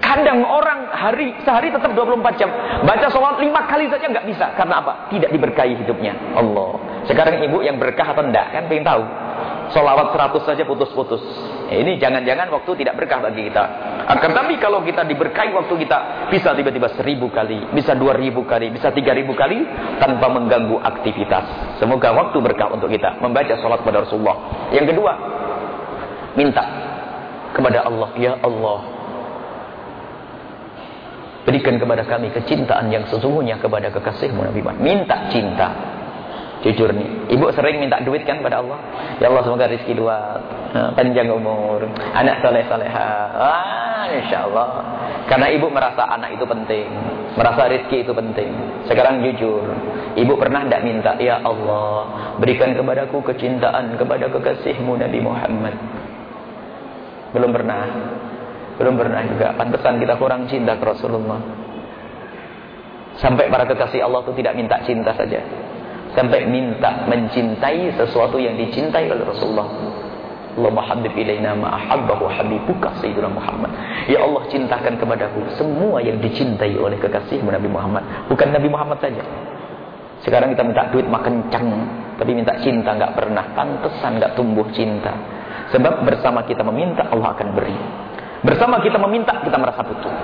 Kadang orang hari sehari tetap 24 jam. Baca sholat lima kali saja nggak bisa. Karena apa? Tidak diberkahi hidupnya. Allah. Sekarang ibu yang berkah atau enggak? Kan pengen tahu. Sholawat 100 saja putus-putus. ini jangan-jangan waktu tidak berkah bagi kita. Akan tapi kalau kita diberkahi waktu kita bisa tiba-tiba seribu kali, bisa dua ribu kali, bisa tiga ribu kali tanpa mengganggu aktivitas. Semoga waktu berkah untuk kita membaca sholat pada Rasulullah. Yang kedua, minta kepada Allah, ya Allah, Berikan kepada kami kecintaan yang sesungguhnya kepada kekasihmu Nabi Muhammad. Minta cinta. Jujur nih. Ibu sering minta duit kan pada Allah. Ya Allah semoga rezeki dua. Panjang umur. Anak soleh soleha. Ah, insya Allah. Karena ibu merasa anak itu penting. Merasa rezeki itu penting. Sekarang jujur. Ibu pernah tidak minta. Ya Allah. Berikan kepadaku kecintaan kepada kekasihmu Nabi Muhammad. Belum pernah. Belum pernah juga. Pantesan kita kurang cinta ke Rasulullah. Sampai para kekasih Allah itu tidak minta cinta saja. Sampai minta mencintai sesuatu yang dicintai oleh Rasulullah. Allah habib ilaina ma ahabbahu habibuka sayyidina Muhammad. Ya Allah cintakan kepadaku semua yang dicintai oleh kekasihmu Nabi Muhammad. Bukan Nabi Muhammad saja. Sekarang kita minta duit makan cang, tapi minta cinta nggak pernah. Pantesan nggak tumbuh cinta. Sebab bersama kita meminta Allah akan beri. Bersama kita meminta, kita merasa butuh.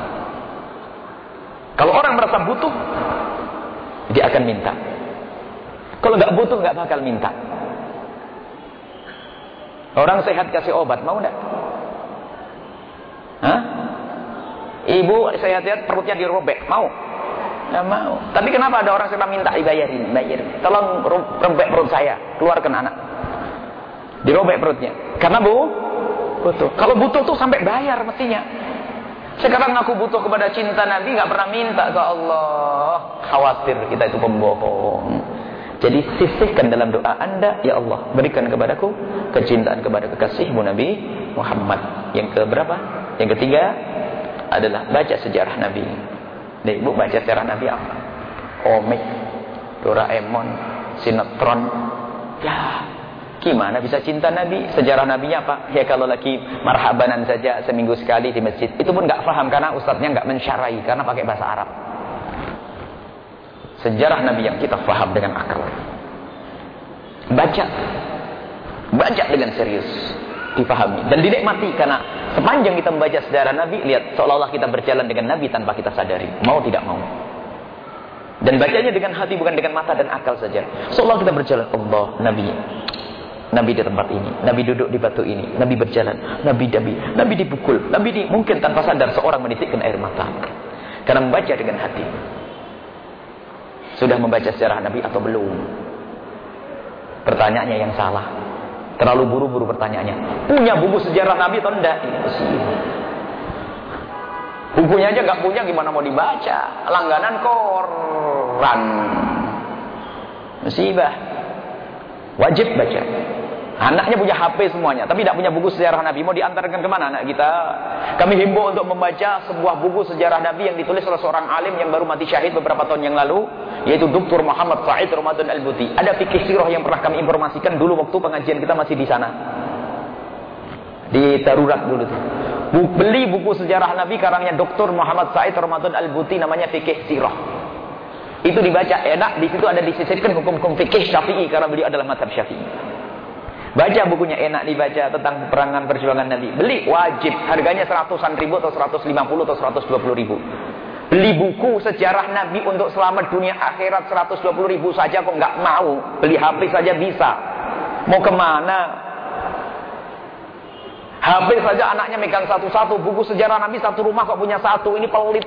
Kalau orang merasa butuh, dia akan minta. Kalau nggak butuh, nggak bakal minta. Orang sehat kasih obat, mau nggak? Hah? Ibu sehat-sehat perutnya dirobek, mau? Nggak mau. Tapi kenapa ada orang yang minta dibayarin? Bayar. Tolong robek perut saya, keluarkan anak. Dirobek perutnya. Karena bu, Butuh. Kalau butuh tuh sampai bayar mestinya. Sekarang aku butuh kepada cinta Nabi nggak pernah minta ke Allah. Khawatir kita itu pembohong. Jadi sisihkan dalam doa Anda, ya Allah, berikan kepadaku kecintaan kepada kekasihmu Nabi Muhammad. Yang keberapa? Yang ketiga adalah baca sejarah Nabi. Dan ibu baca sejarah Nabi apa? Komik, Doraemon, sinetron. Ya, Gimana bisa cinta Nabi? Sejarah Nabinya apa? Ya kalau lagi marhabanan saja seminggu sekali di masjid. Itu pun nggak paham karena ustadznya nggak mensyarai karena pakai bahasa Arab. Sejarah Nabi yang kita paham dengan akal. Baca Baca dengan serius. Dipahami. Dan dinikmati karena sepanjang kita membaca sejarah Nabi, lihat seolah-olah kita berjalan dengan Nabi tanpa kita sadari. Mau tidak mau. Dan bacanya dengan hati bukan dengan mata dan akal saja. Seolah kita berjalan Allah, Nabi. Nabi di tempat ini, Nabi duduk di batu ini, Nabi berjalan, Nabi Nabi, Nabi dipukul, Nabi di mungkin tanpa sadar seorang menitikkan air mata. Karena membaca dengan hati. Sudah membaca sejarah Nabi atau belum? Pertanyaannya yang salah. Terlalu buru-buru pertanyaannya. Punya buku sejarah Nabi atau enggak? Bukunya aja nggak punya gimana mau dibaca? Langganan koran. Musibah. Wajib baca. Anaknya punya HP semuanya, tapi tidak punya buku sejarah Nabi. Mau diantarkan ke mana anak kita? Kami himbau untuk membaca sebuah buku sejarah Nabi yang ditulis oleh seorang alim yang baru mati syahid beberapa tahun yang lalu, yaitu Dr. Muhammad Said Ramadan Al-Buti. Ada fikih sirah yang pernah kami informasikan dulu waktu pengajian kita masih di sana. Di darurat dulu tuh. Beli buku sejarah Nabi karangnya Dr. Muhammad Said Ramadan Al-Buti namanya fikih sirah. Itu dibaca enak, di situ ada disisipkan hukum-hukum fikih Syafi'i karena beliau adalah mazhab Syafi'i. Baca bukunya enak dibaca tentang perangan perjuangan Nabi. Beli wajib. Harganya seratusan ribu atau seratus lima puluh atau seratus dua puluh ribu. Beli buku sejarah Nabi untuk selamat dunia akhirat seratus dua puluh ribu saja kok nggak mau. Beli HP saja bisa. Mau ke mana? HP saja anaknya megang satu-satu. Buku sejarah Nabi satu rumah kok punya satu. Ini pelit.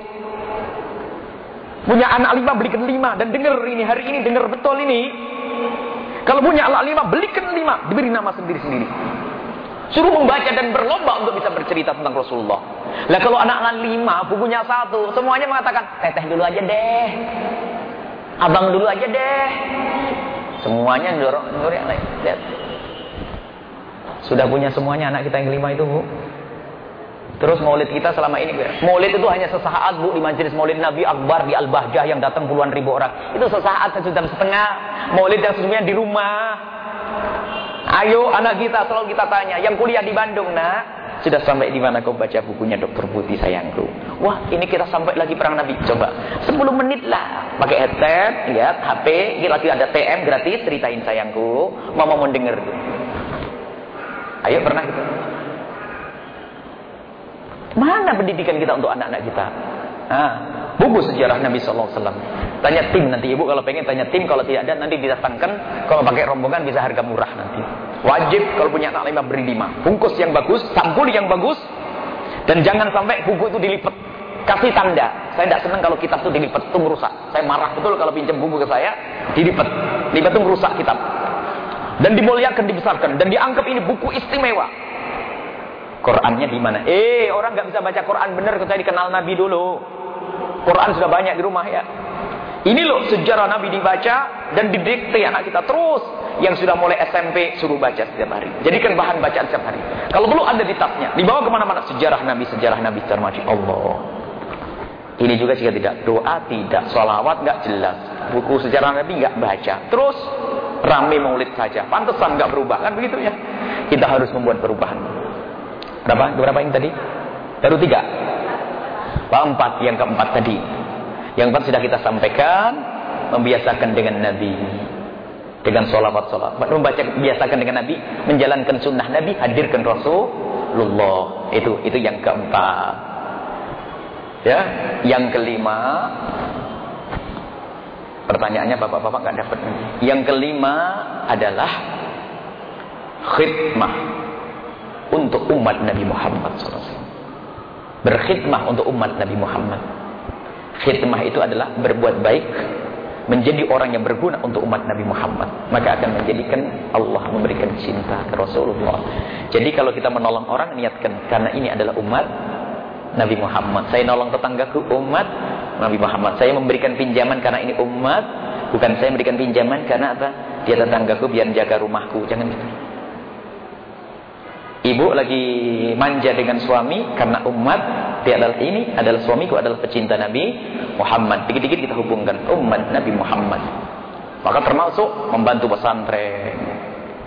Punya anak lima belikan lima. Dan dengar ini hari ini dengar betul ini. Kalau punya anak lima, belikan lima. Diberi nama sendiri-sendiri. Suruh membaca dan berlomba untuk bisa bercerita tentang Rasulullah. Lah kalau anak-anak lima, bukunya satu, semuanya mengatakan, teteh dulu aja deh. Abang dulu aja deh. Semuanya dorong, dorong. Lihat. Sudah punya semuanya anak kita yang lima itu, Bu. Terus maulid kita selama ini, maulid itu hanya sesaat bu di majelis maulid Nabi Akbar di Al-Bahjah yang datang puluhan ribu orang. Itu sesaat satu jam setengah. Maulid yang sesungguhnya di rumah. Ayo anak kita selalu kita tanya, yang kuliah di Bandung nak, sudah sampai di mana kau baca bukunya Dokter Putih sayangku? Wah, ini kita sampai lagi perang Nabi. Coba 10 menit lah. Pakai headset, lihat HP, lagi ada TM gratis, ceritain sayangku. Mama mau denger. Ayo pernah gitu. Mana pendidikan kita untuk anak-anak kita? Ah, buku sejarah Nabi Sallallahu Alaihi Wasallam. Tanya tim nanti ibu kalau pengen tanya tim kalau tidak ada nanti didatangkan kalau pakai rombongan bisa harga murah nanti. Wajib kalau punya anak lima beri lima. Bungkus yang bagus, sampul yang bagus, dan jangan sampai buku itu dilipat. Kasih tanda. Saya tidak senang kalau kitab itu dilipat itu merusak. Saya marah betul kalau pinjam buku ke saya dilipat. Lipat itu merusak kitab. Dan dimuliakan, dibesarkan dan dianggap ini buku istimewa. Qurannya di mana? Eh, orang nggak bisa baca Quran benar saya dikenal Nabi dulu. Quran sudah banyak di rumah ya. Ini loh sejarah Nabi dibaca dan didikte anak kita terus. Yang sudah mulai SMP suruh baca setiap hari. Jadikan bahan bacaan setiap hari. Kalau perlu ada di tasnya. Dibawa ke mana-mana sejarah Nabi, sejarah Nabi macam Allah. Ini juga jika tidak doa, tidak salawat, nggak jelas. Buku sejarah Nabi nggak baca. Terus rame maulid saja. Pantesan nggak berubah kan begitu ya. Kita harus membuat perubahan. Berapa? Berapa yang tadi? Baru tiga. Empat. Yang keempat tadi. Yang keempat sudah kita sampaikan. Membiasakan dengan Nabi. Dengan sholawat-sholawat. Membaca, biasakan dengan Nabi. Menjalankan sunnah Nabi. Hadirkan Rasulullah. Itu itu yang keempat. Ya. Yang kelima. Pertanyaannya bapak-bapak nggak dapat. Yang kelima adalah khidmah untuk umat Nabi Muhammad SAW. Berkhidmah untuk umat Nabi Muhammad. Khidmah itu adalah berbuat baik, menjadi orang yang berguna untuk umat Nabi Muhammad. Maka akan menjadikan Allah memberikan cinta ke Rasulullah. Jadi kalau kita menolong orang, niatkan. Karena ini adalah umat Nabi Muhammad. Saya nolong tetanggaku umat Nabi Muhammad. Saya memberikan pinjaman karena ini umat. Bukan saya memberikan pinjaman karena apa? Dia tetanggaku biar jaga rumahku. Jangan gitu. Ibu lagi manja dengan suami karena umat dia adalah ini adalah suamiku adalah pecinta Nabi Muhammad. Dikit-dikit kita hubungkan umat Nabi Muhammad. Maka termasuk membantu pesantren.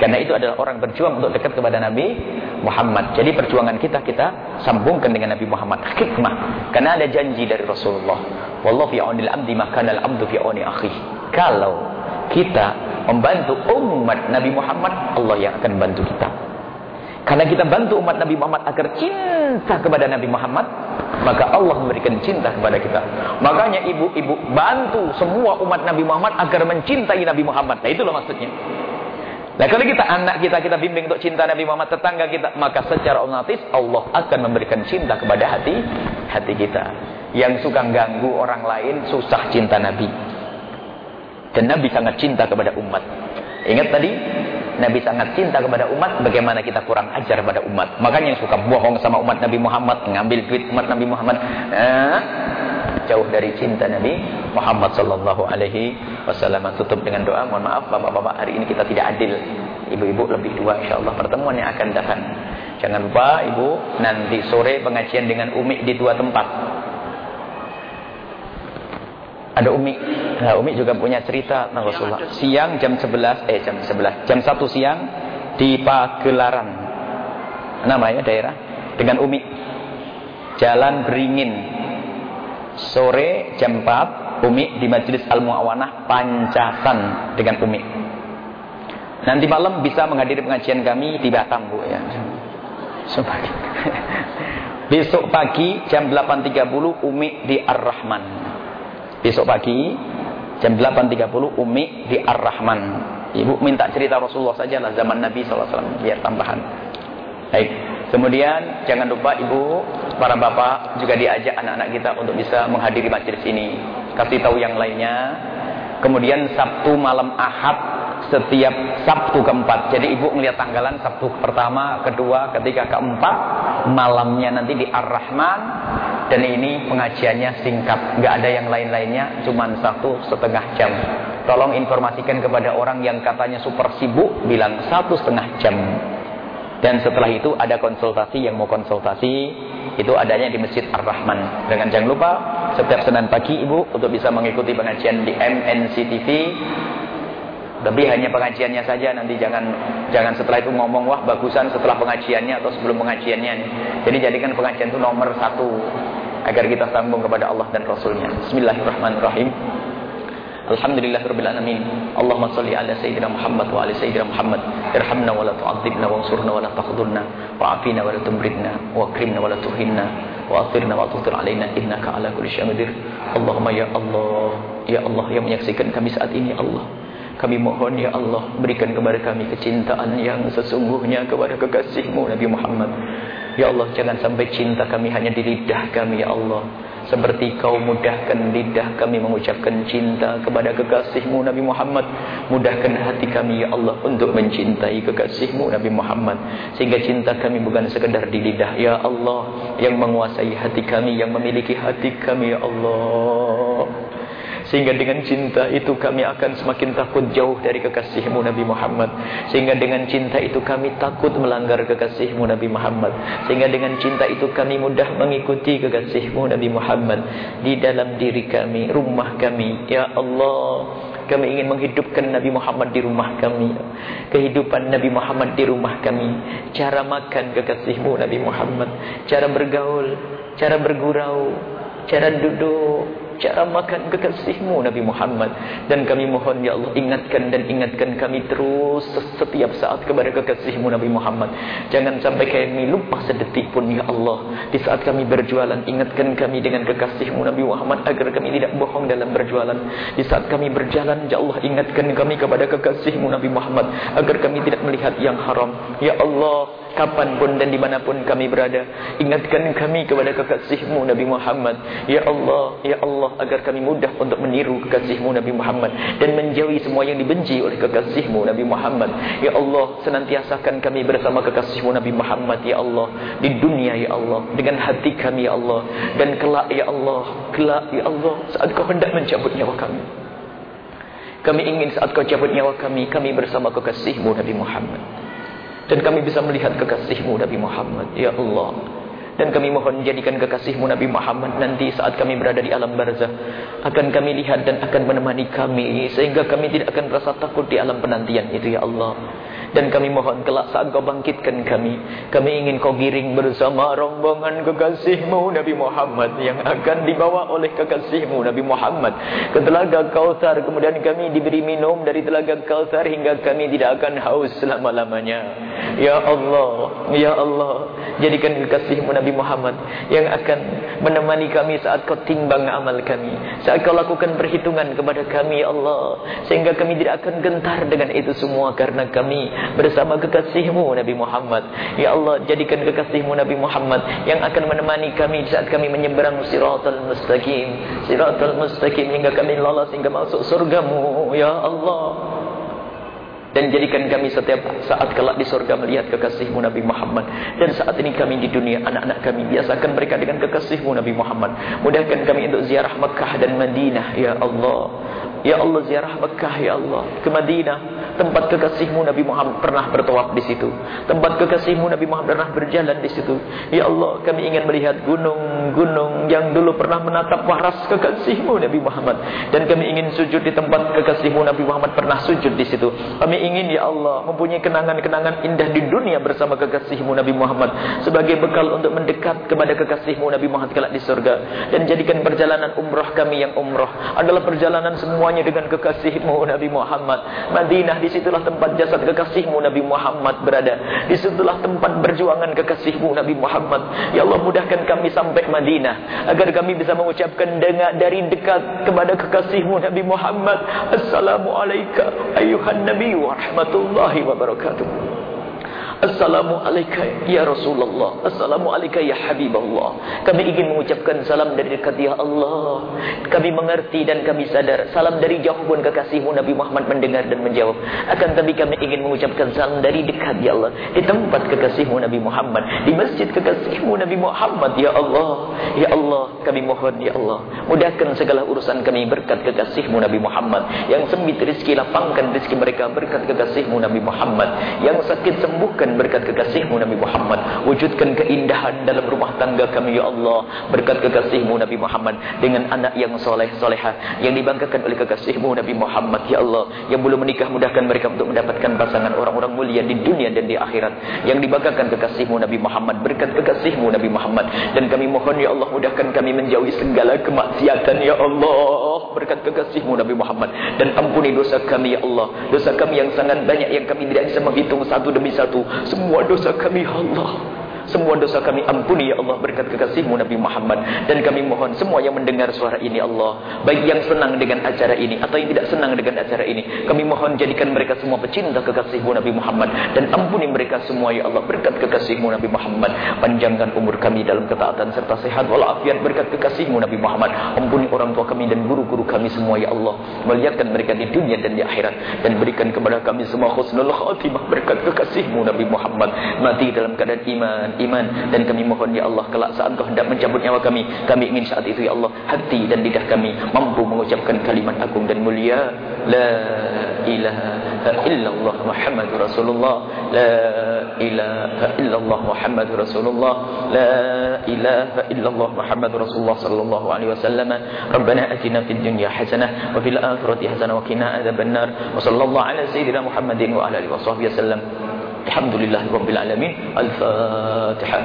Karena itu adalah orang berjuang untuk dekat kepada Nabi Muhammad. Jadi perjuangan kita kita sambungkan dengan Nabi Muhammad. Hikmah. Karena ada janji dari Rasulullah. Wallahu fi aunil abdi maka al abdu fi auni akhi. Kalau kita membantu umat Nabi Muhammad, Allah yang akan bantu kita. Karena kita bantu umat Nabi Muhammad agar cinta kepada Nabi Muhammad, maka Allah memberikan cinta kepada kita. Makanya ibu-ibu bantu semua umat Nabi Muhammad agar mencintai Nabi Muhammad. Nah itulah maksudnya. Nah kalau kita anak kita kita bimbing untuk cinta Nabi Muhammad tetangga kita, maka secara otomatis Allah akan memberikan cinta kepada hati hati kita. Yang suka ganggu orang lain susah cinta Nabi. Dan Nabi sangat cinta kepada umat. Ingat tadi Nabi sangat cinta kepada umat, bagaimana kita kurang ajar pada umat. Makanya yang suka bohong sama umat Nabi Muhammad, ngambil duit umat Nabi Muhammad, eh, jauh dari cinta Nabi Muhammad sallallahu alaihi wasallam. Tutup dengan doa, mohon maaf Bapak-bapak, hari ini kita tidak adil. Ibu-ibu lebih dua insyaallah pertemuan yang akan datang. Jangan lupa Ibu, nanti sore pengajian dengan Umi di dua tempat. Ada Umi. Nah, Umi juga punya cerita tentang Rasulullah. Siang jam 11, eh jam 11, jam 1 siang di Pagelaran. Namanya daerah dengan Umi. Jalan Beringin. Sore jam 4 Umi di Majelis Al-Muawanah Pancasan dengan Umi. Nanti malam bisa menghadiri pengajian kami di Batam, Bu ya. (laughs) Besok pagi jam 8.30 Umi di Ar-Rahman. Besok pagi jam 8.30 Umi di Ar-Rahman. Ibu minta cerita Rasulullah saja lah zaman Nabi SAW biar tambahan. Baik. Kemudian jangan lupa ibu, para bapak juga diajak anak-anak kita untuk bisa menghadiri majelis ini. Kasih tahu yang lainnya. Kemudian Sabtu malam Ahad setiap Sabtu keempat. Jadi ibu melihat tanggalan Sabtu pertama, kedua, ketiga, keempat. Malamnya nanti di Ar-Rahman dan ini pengajiannya singkat, nggak ada yang lain-lainnya, cuma satu setengah jam. Tolong informasikan kepada orang yang katanya super sibuk, bilang satu setengah jam. Dan setelah itu ada konsultasi yang mau konsultasi, itu adanya di Masjid Ar-Rahman. Dengan jangan lupa, setiap Senin pagi Ibu untuk bisa mengikuti pengajian di MNC TV. Tapi hanya pengajiannya saja, nanti jangan jangan setelah itu ngomong, wah bagusan setelah pengajiannya atau sebelum pengajiannya. Jadi jadikan pengajian itu nomor satu agar kita sambung kepada Allah dan Rasulnya. Bismillahirrahmanirrahim. Alhamdulillahirabbil alamin. Allahumma shalli ala sayyidina Muhammad wa ala sayyidina Muhammad. Irhamna wa la tu'adzibna wansurna wa la taqdurna wa'afina wa la tumridna wa akrimna wa la tuhinna wa athirna wa tuthir alaina innaka ala kulli syai'in qadir. Allahumma ya Allah, ya Allah yang menyaksikan kami saat ini Allah. Kami mohon ya Allah berikan kepada kami kecintaan yang sesungguhnya kepada kekasihmu Nabi Muhammad. Ya Allah jangan sampai cinta kami hanya di lidah kami ya Allah. Seperti kau mudahkan lidah kami mengucapkan cinta kepada kekasihmu Nabi Muhammad. Mudahkan hati kami ya Allah untuk mencintai kekasihmu Nabi Muhammad. Sehingga cinta kami bukan sekedar di lidah Ya Allah yang menguasai hati kami Yang memiliki hati kami ya Allah Sehingga dengan cinta itu kami akan semakin takut jauh dari kekasihmu Nabi Muhammad. Sehingga dengan cinta itu kami takut melanggar kekasihmu Nabi Muhammad. Sehingga dengan cinta itu kami mudah mengikuti kekasihmu Nabi Muhammad. Di dalam diri kami, rumah kami. Ya Allah. Kami ingin menghidupkan Nabi Muhammad di rumah kami. Kehidupan Nabi Muhammad di rumah kami. Cara makan kekasihmu Nabi Muhammad. Cara bergaul. Cara bergurau. Cara duduk cara makan kekasihmu Nabi Muhammad. Dan kami mohon ya Allah ingatkan dan ingatkan kami terus setiap saat kepada kekasihmu Nabi Muhammad. Jangan sampai kami lupa sedetik pun ya Allah. Di saat kami berjualan ingatkan kami dengan kekasihmu Nabi Muhammad agar kami tidak bohong dalam berjualan. Di saat kami berjalan ya Allah ingatkan kami kepada kekasihmu Nabi Muhammad agar kami tidak melihat yang haram. Ya Allah kapanpun dan dimanapun kami berada ingatkan kami kepada kekasihmu Nabi Muhammad. Ya Allah ya Allah agar kami mudah untuk meniru kekasihmu Nabi Muhammad dan menjauhi semua yang dibenci oleh kekasihmu Nabi Muhammad. Ya Allah senantiasakan kami bersama kekasihmu Nabi Muhammad ya Allah di dunia ya Allah dengan hati kami ya Allah dan kelak ya Allah kelak ya Allah saat kau hendak mencabut nyawa kami. Kami ingin saat kau cabut nyawa kami kami bersama kekasihmu Nabi Muhammad dan kami bisa melihat kekasihmu Nabi Muhammad. Ya Allah. Dan kami mohon jadikan kekasihmu Nabi Muhammad nanti saat kami berada di alam barzah. Akan kami lihat dan akan menemani kami. Sehingga kami tidak akan rasa takut di alam penantian itu ya Allah. Dan kami mohon kelak saat kau bangkitkan kami. Kami ingin kau giring bersama rombongan kekasihmu Nabi Muhammad. Yang akan dibawa oleh kekasihmu Nabi Muhammad. Ke telaga Kautsar. Kemudian kami diberi minum dari telaga Kautsar. Hingga kami tidak akan haus selama-lamanya. Ya Allah. Ya Allah. Jadikan kekasihmu Nabi Muhammad. Yang akan menemani kami saat kau timbang amal kami. Saat kau lakukan perhitungan kepada kami ya Allah. Sehingga kami tidak akan gentar dengan itu semua. Karena kami bersama kekasihmu Nabi Muhammad. Ya Allah, jadikan kekasihmu Nabi Muhammad yang akan menemani kami saat kami menyeberang siratal mustaqim. Siratal mustaqim hingga kami lolos hingga masuk surgamu. Ya Allah. Dan jadikan kami setiap saat kelak di surga melihat kekasihmu Nabi Muhammad. Dan saat ini kami di dunia, anak-anak kami biasakan mereka dengan kekasihmu Nabi Muhammad. Mudahkan kami untuk ziarah Mekah dan Madinah. Ya Allah. Ya Allah ziarah Mekah ya Allah. Ke Madinah. Tempat kekasihmu Nabi Muhammad pernah bertawaf di situ. Tempat kekasihmu Nabi Muhammad pernah berjalan di situ. Ya Allah, kami ingin melihat gunung-gunung yang dulu pernah menatap waras kekasihmu Nabi Muhammad. Dan kami ingin sujud di tempat kekasihmu Nabi Muhammad pernah sujud di situ. Kami ingin ya Allah mempunyai kenangan-kenangan indah di dunia bersama kekasihmu Nabi Muhammad. Sebagai bekal untuk mendekat kepada kekasihmu Nabi Muhammad kelak di surga. Dan jadikan perjalanan umrah kami yang umrah adalah perjalanan semuanya dengan kekasihmu Nabi Muhammad. Madinah di situlah tempat jasad kekasihmu Nabi Muhammad berada. Di situlah tempat berjuangan kekasihmu Nabi Muhammad. Ya Allah mudahkan kami sampai Madinah. Agar kami bisa mengucapkan dengar dari dekat kepada kekasihmu Nabi Muhammad. Assalamualaikum ayuhan Nabi wa rahmatullahi wa Assalamualaikum ya Rasulullah. Assalamualaikum ya Habibullah. Kami ingin mengucapkan salam dari dekat ya Allah. Kami mengerti dan kami sadar. Salam dari jauh pun kekasihmu Nabi Muhammad mendengar dan menjawab. Akan tapi kami ingin mengucapkan salam dari dekat ya Allah. Di tempat kekasihmu Nabi Muhammad. Di masjid kekasihmu Nabi Muhammad ya Allah. Ya Allah kami mohon ya Allah. Mudahkan segala urusan kami berkat kekasihmu Nabi Muhammad. Yang sempit rizki lapangkan rizki mereka berkat kekasihmu Nabi Muhammad. Yang sakit sembuhkan dan berkat kekasihmu Nabi Muhammad. Wujudkan keindahan dalam rumah tangga kami ya Allah. Berkat kekasihmu Nabi Muhammad dengan anak yang soleh soleha yang dibanggakan oleh kekasihmu Nabi Muhammad ya Allah. Yang belum menikah mudahkan mereka untuk mendapatkan pasangan orang-orang mulia di dunia dan di akhirat. Yang dibanggakan kekasihmu Nabi Muhammad berkat kekasihmu Nabi Muhammad. Dan kami mohon ya Allah mudahkan kami menjauhi segala kemaksiatan ya Allah. Berkat kekasihmu Nabi Muhammad. Dan ampuni dosa kami ya Allah. Dosa kami yang sangat banyak yang kami tidak bisa menghitung satu demi satu semua dosa kami ya Allah semua dosa kami ampuni ya Allah berkat kekasihmu Nabi Muhammad. Dan kami mohon semua yang mendengar suara ini Allah. Baik yang senang dengan acara ini atau yang tidak senang dengan acara ini. Kami mohon jadikan mereka semua pecinta kekasihmu Nabi Muhammad. Dan ampuni mereka semua ya Allah berkat kekasihmu Nabi Muhammad. Panjangkan umur kami dalam ketaatan serta sehat walafiat berkat kekasihmu Nabi Muhammad. Ampuni orang tua kami dan guru-guru kami semua ya Allah. Melihatkan mereka di dunia dan di akhirat. Dan berikan kepada kami semua khusnul khatimah berkat kekasihmu Nabi Muhammad. Mati dalam keadaan iman iman dan kami mohon ya Allah kelak saat Engkau hendak mencabut nyawa kami. Kami ingin saat itu ya Allah hati dan lidah kami mampu mengucapkan kalimat agung dan mulia. La ilaha illallah Muhammadur Rasulullah. La ilaha illallah Muhammadur Rasulullah. La ilaha illallah Muhammadur Rasulullah sallallahu alaihi wasallam. Rabbana atina fid dunya hasanah wa fil akhirati hasanah wa qina adzabannar wa sallallahu ala sayyidina Muhammadin wa ala alihi washabbihi wasallam الحمد لله رب العالمين. الفاتحة.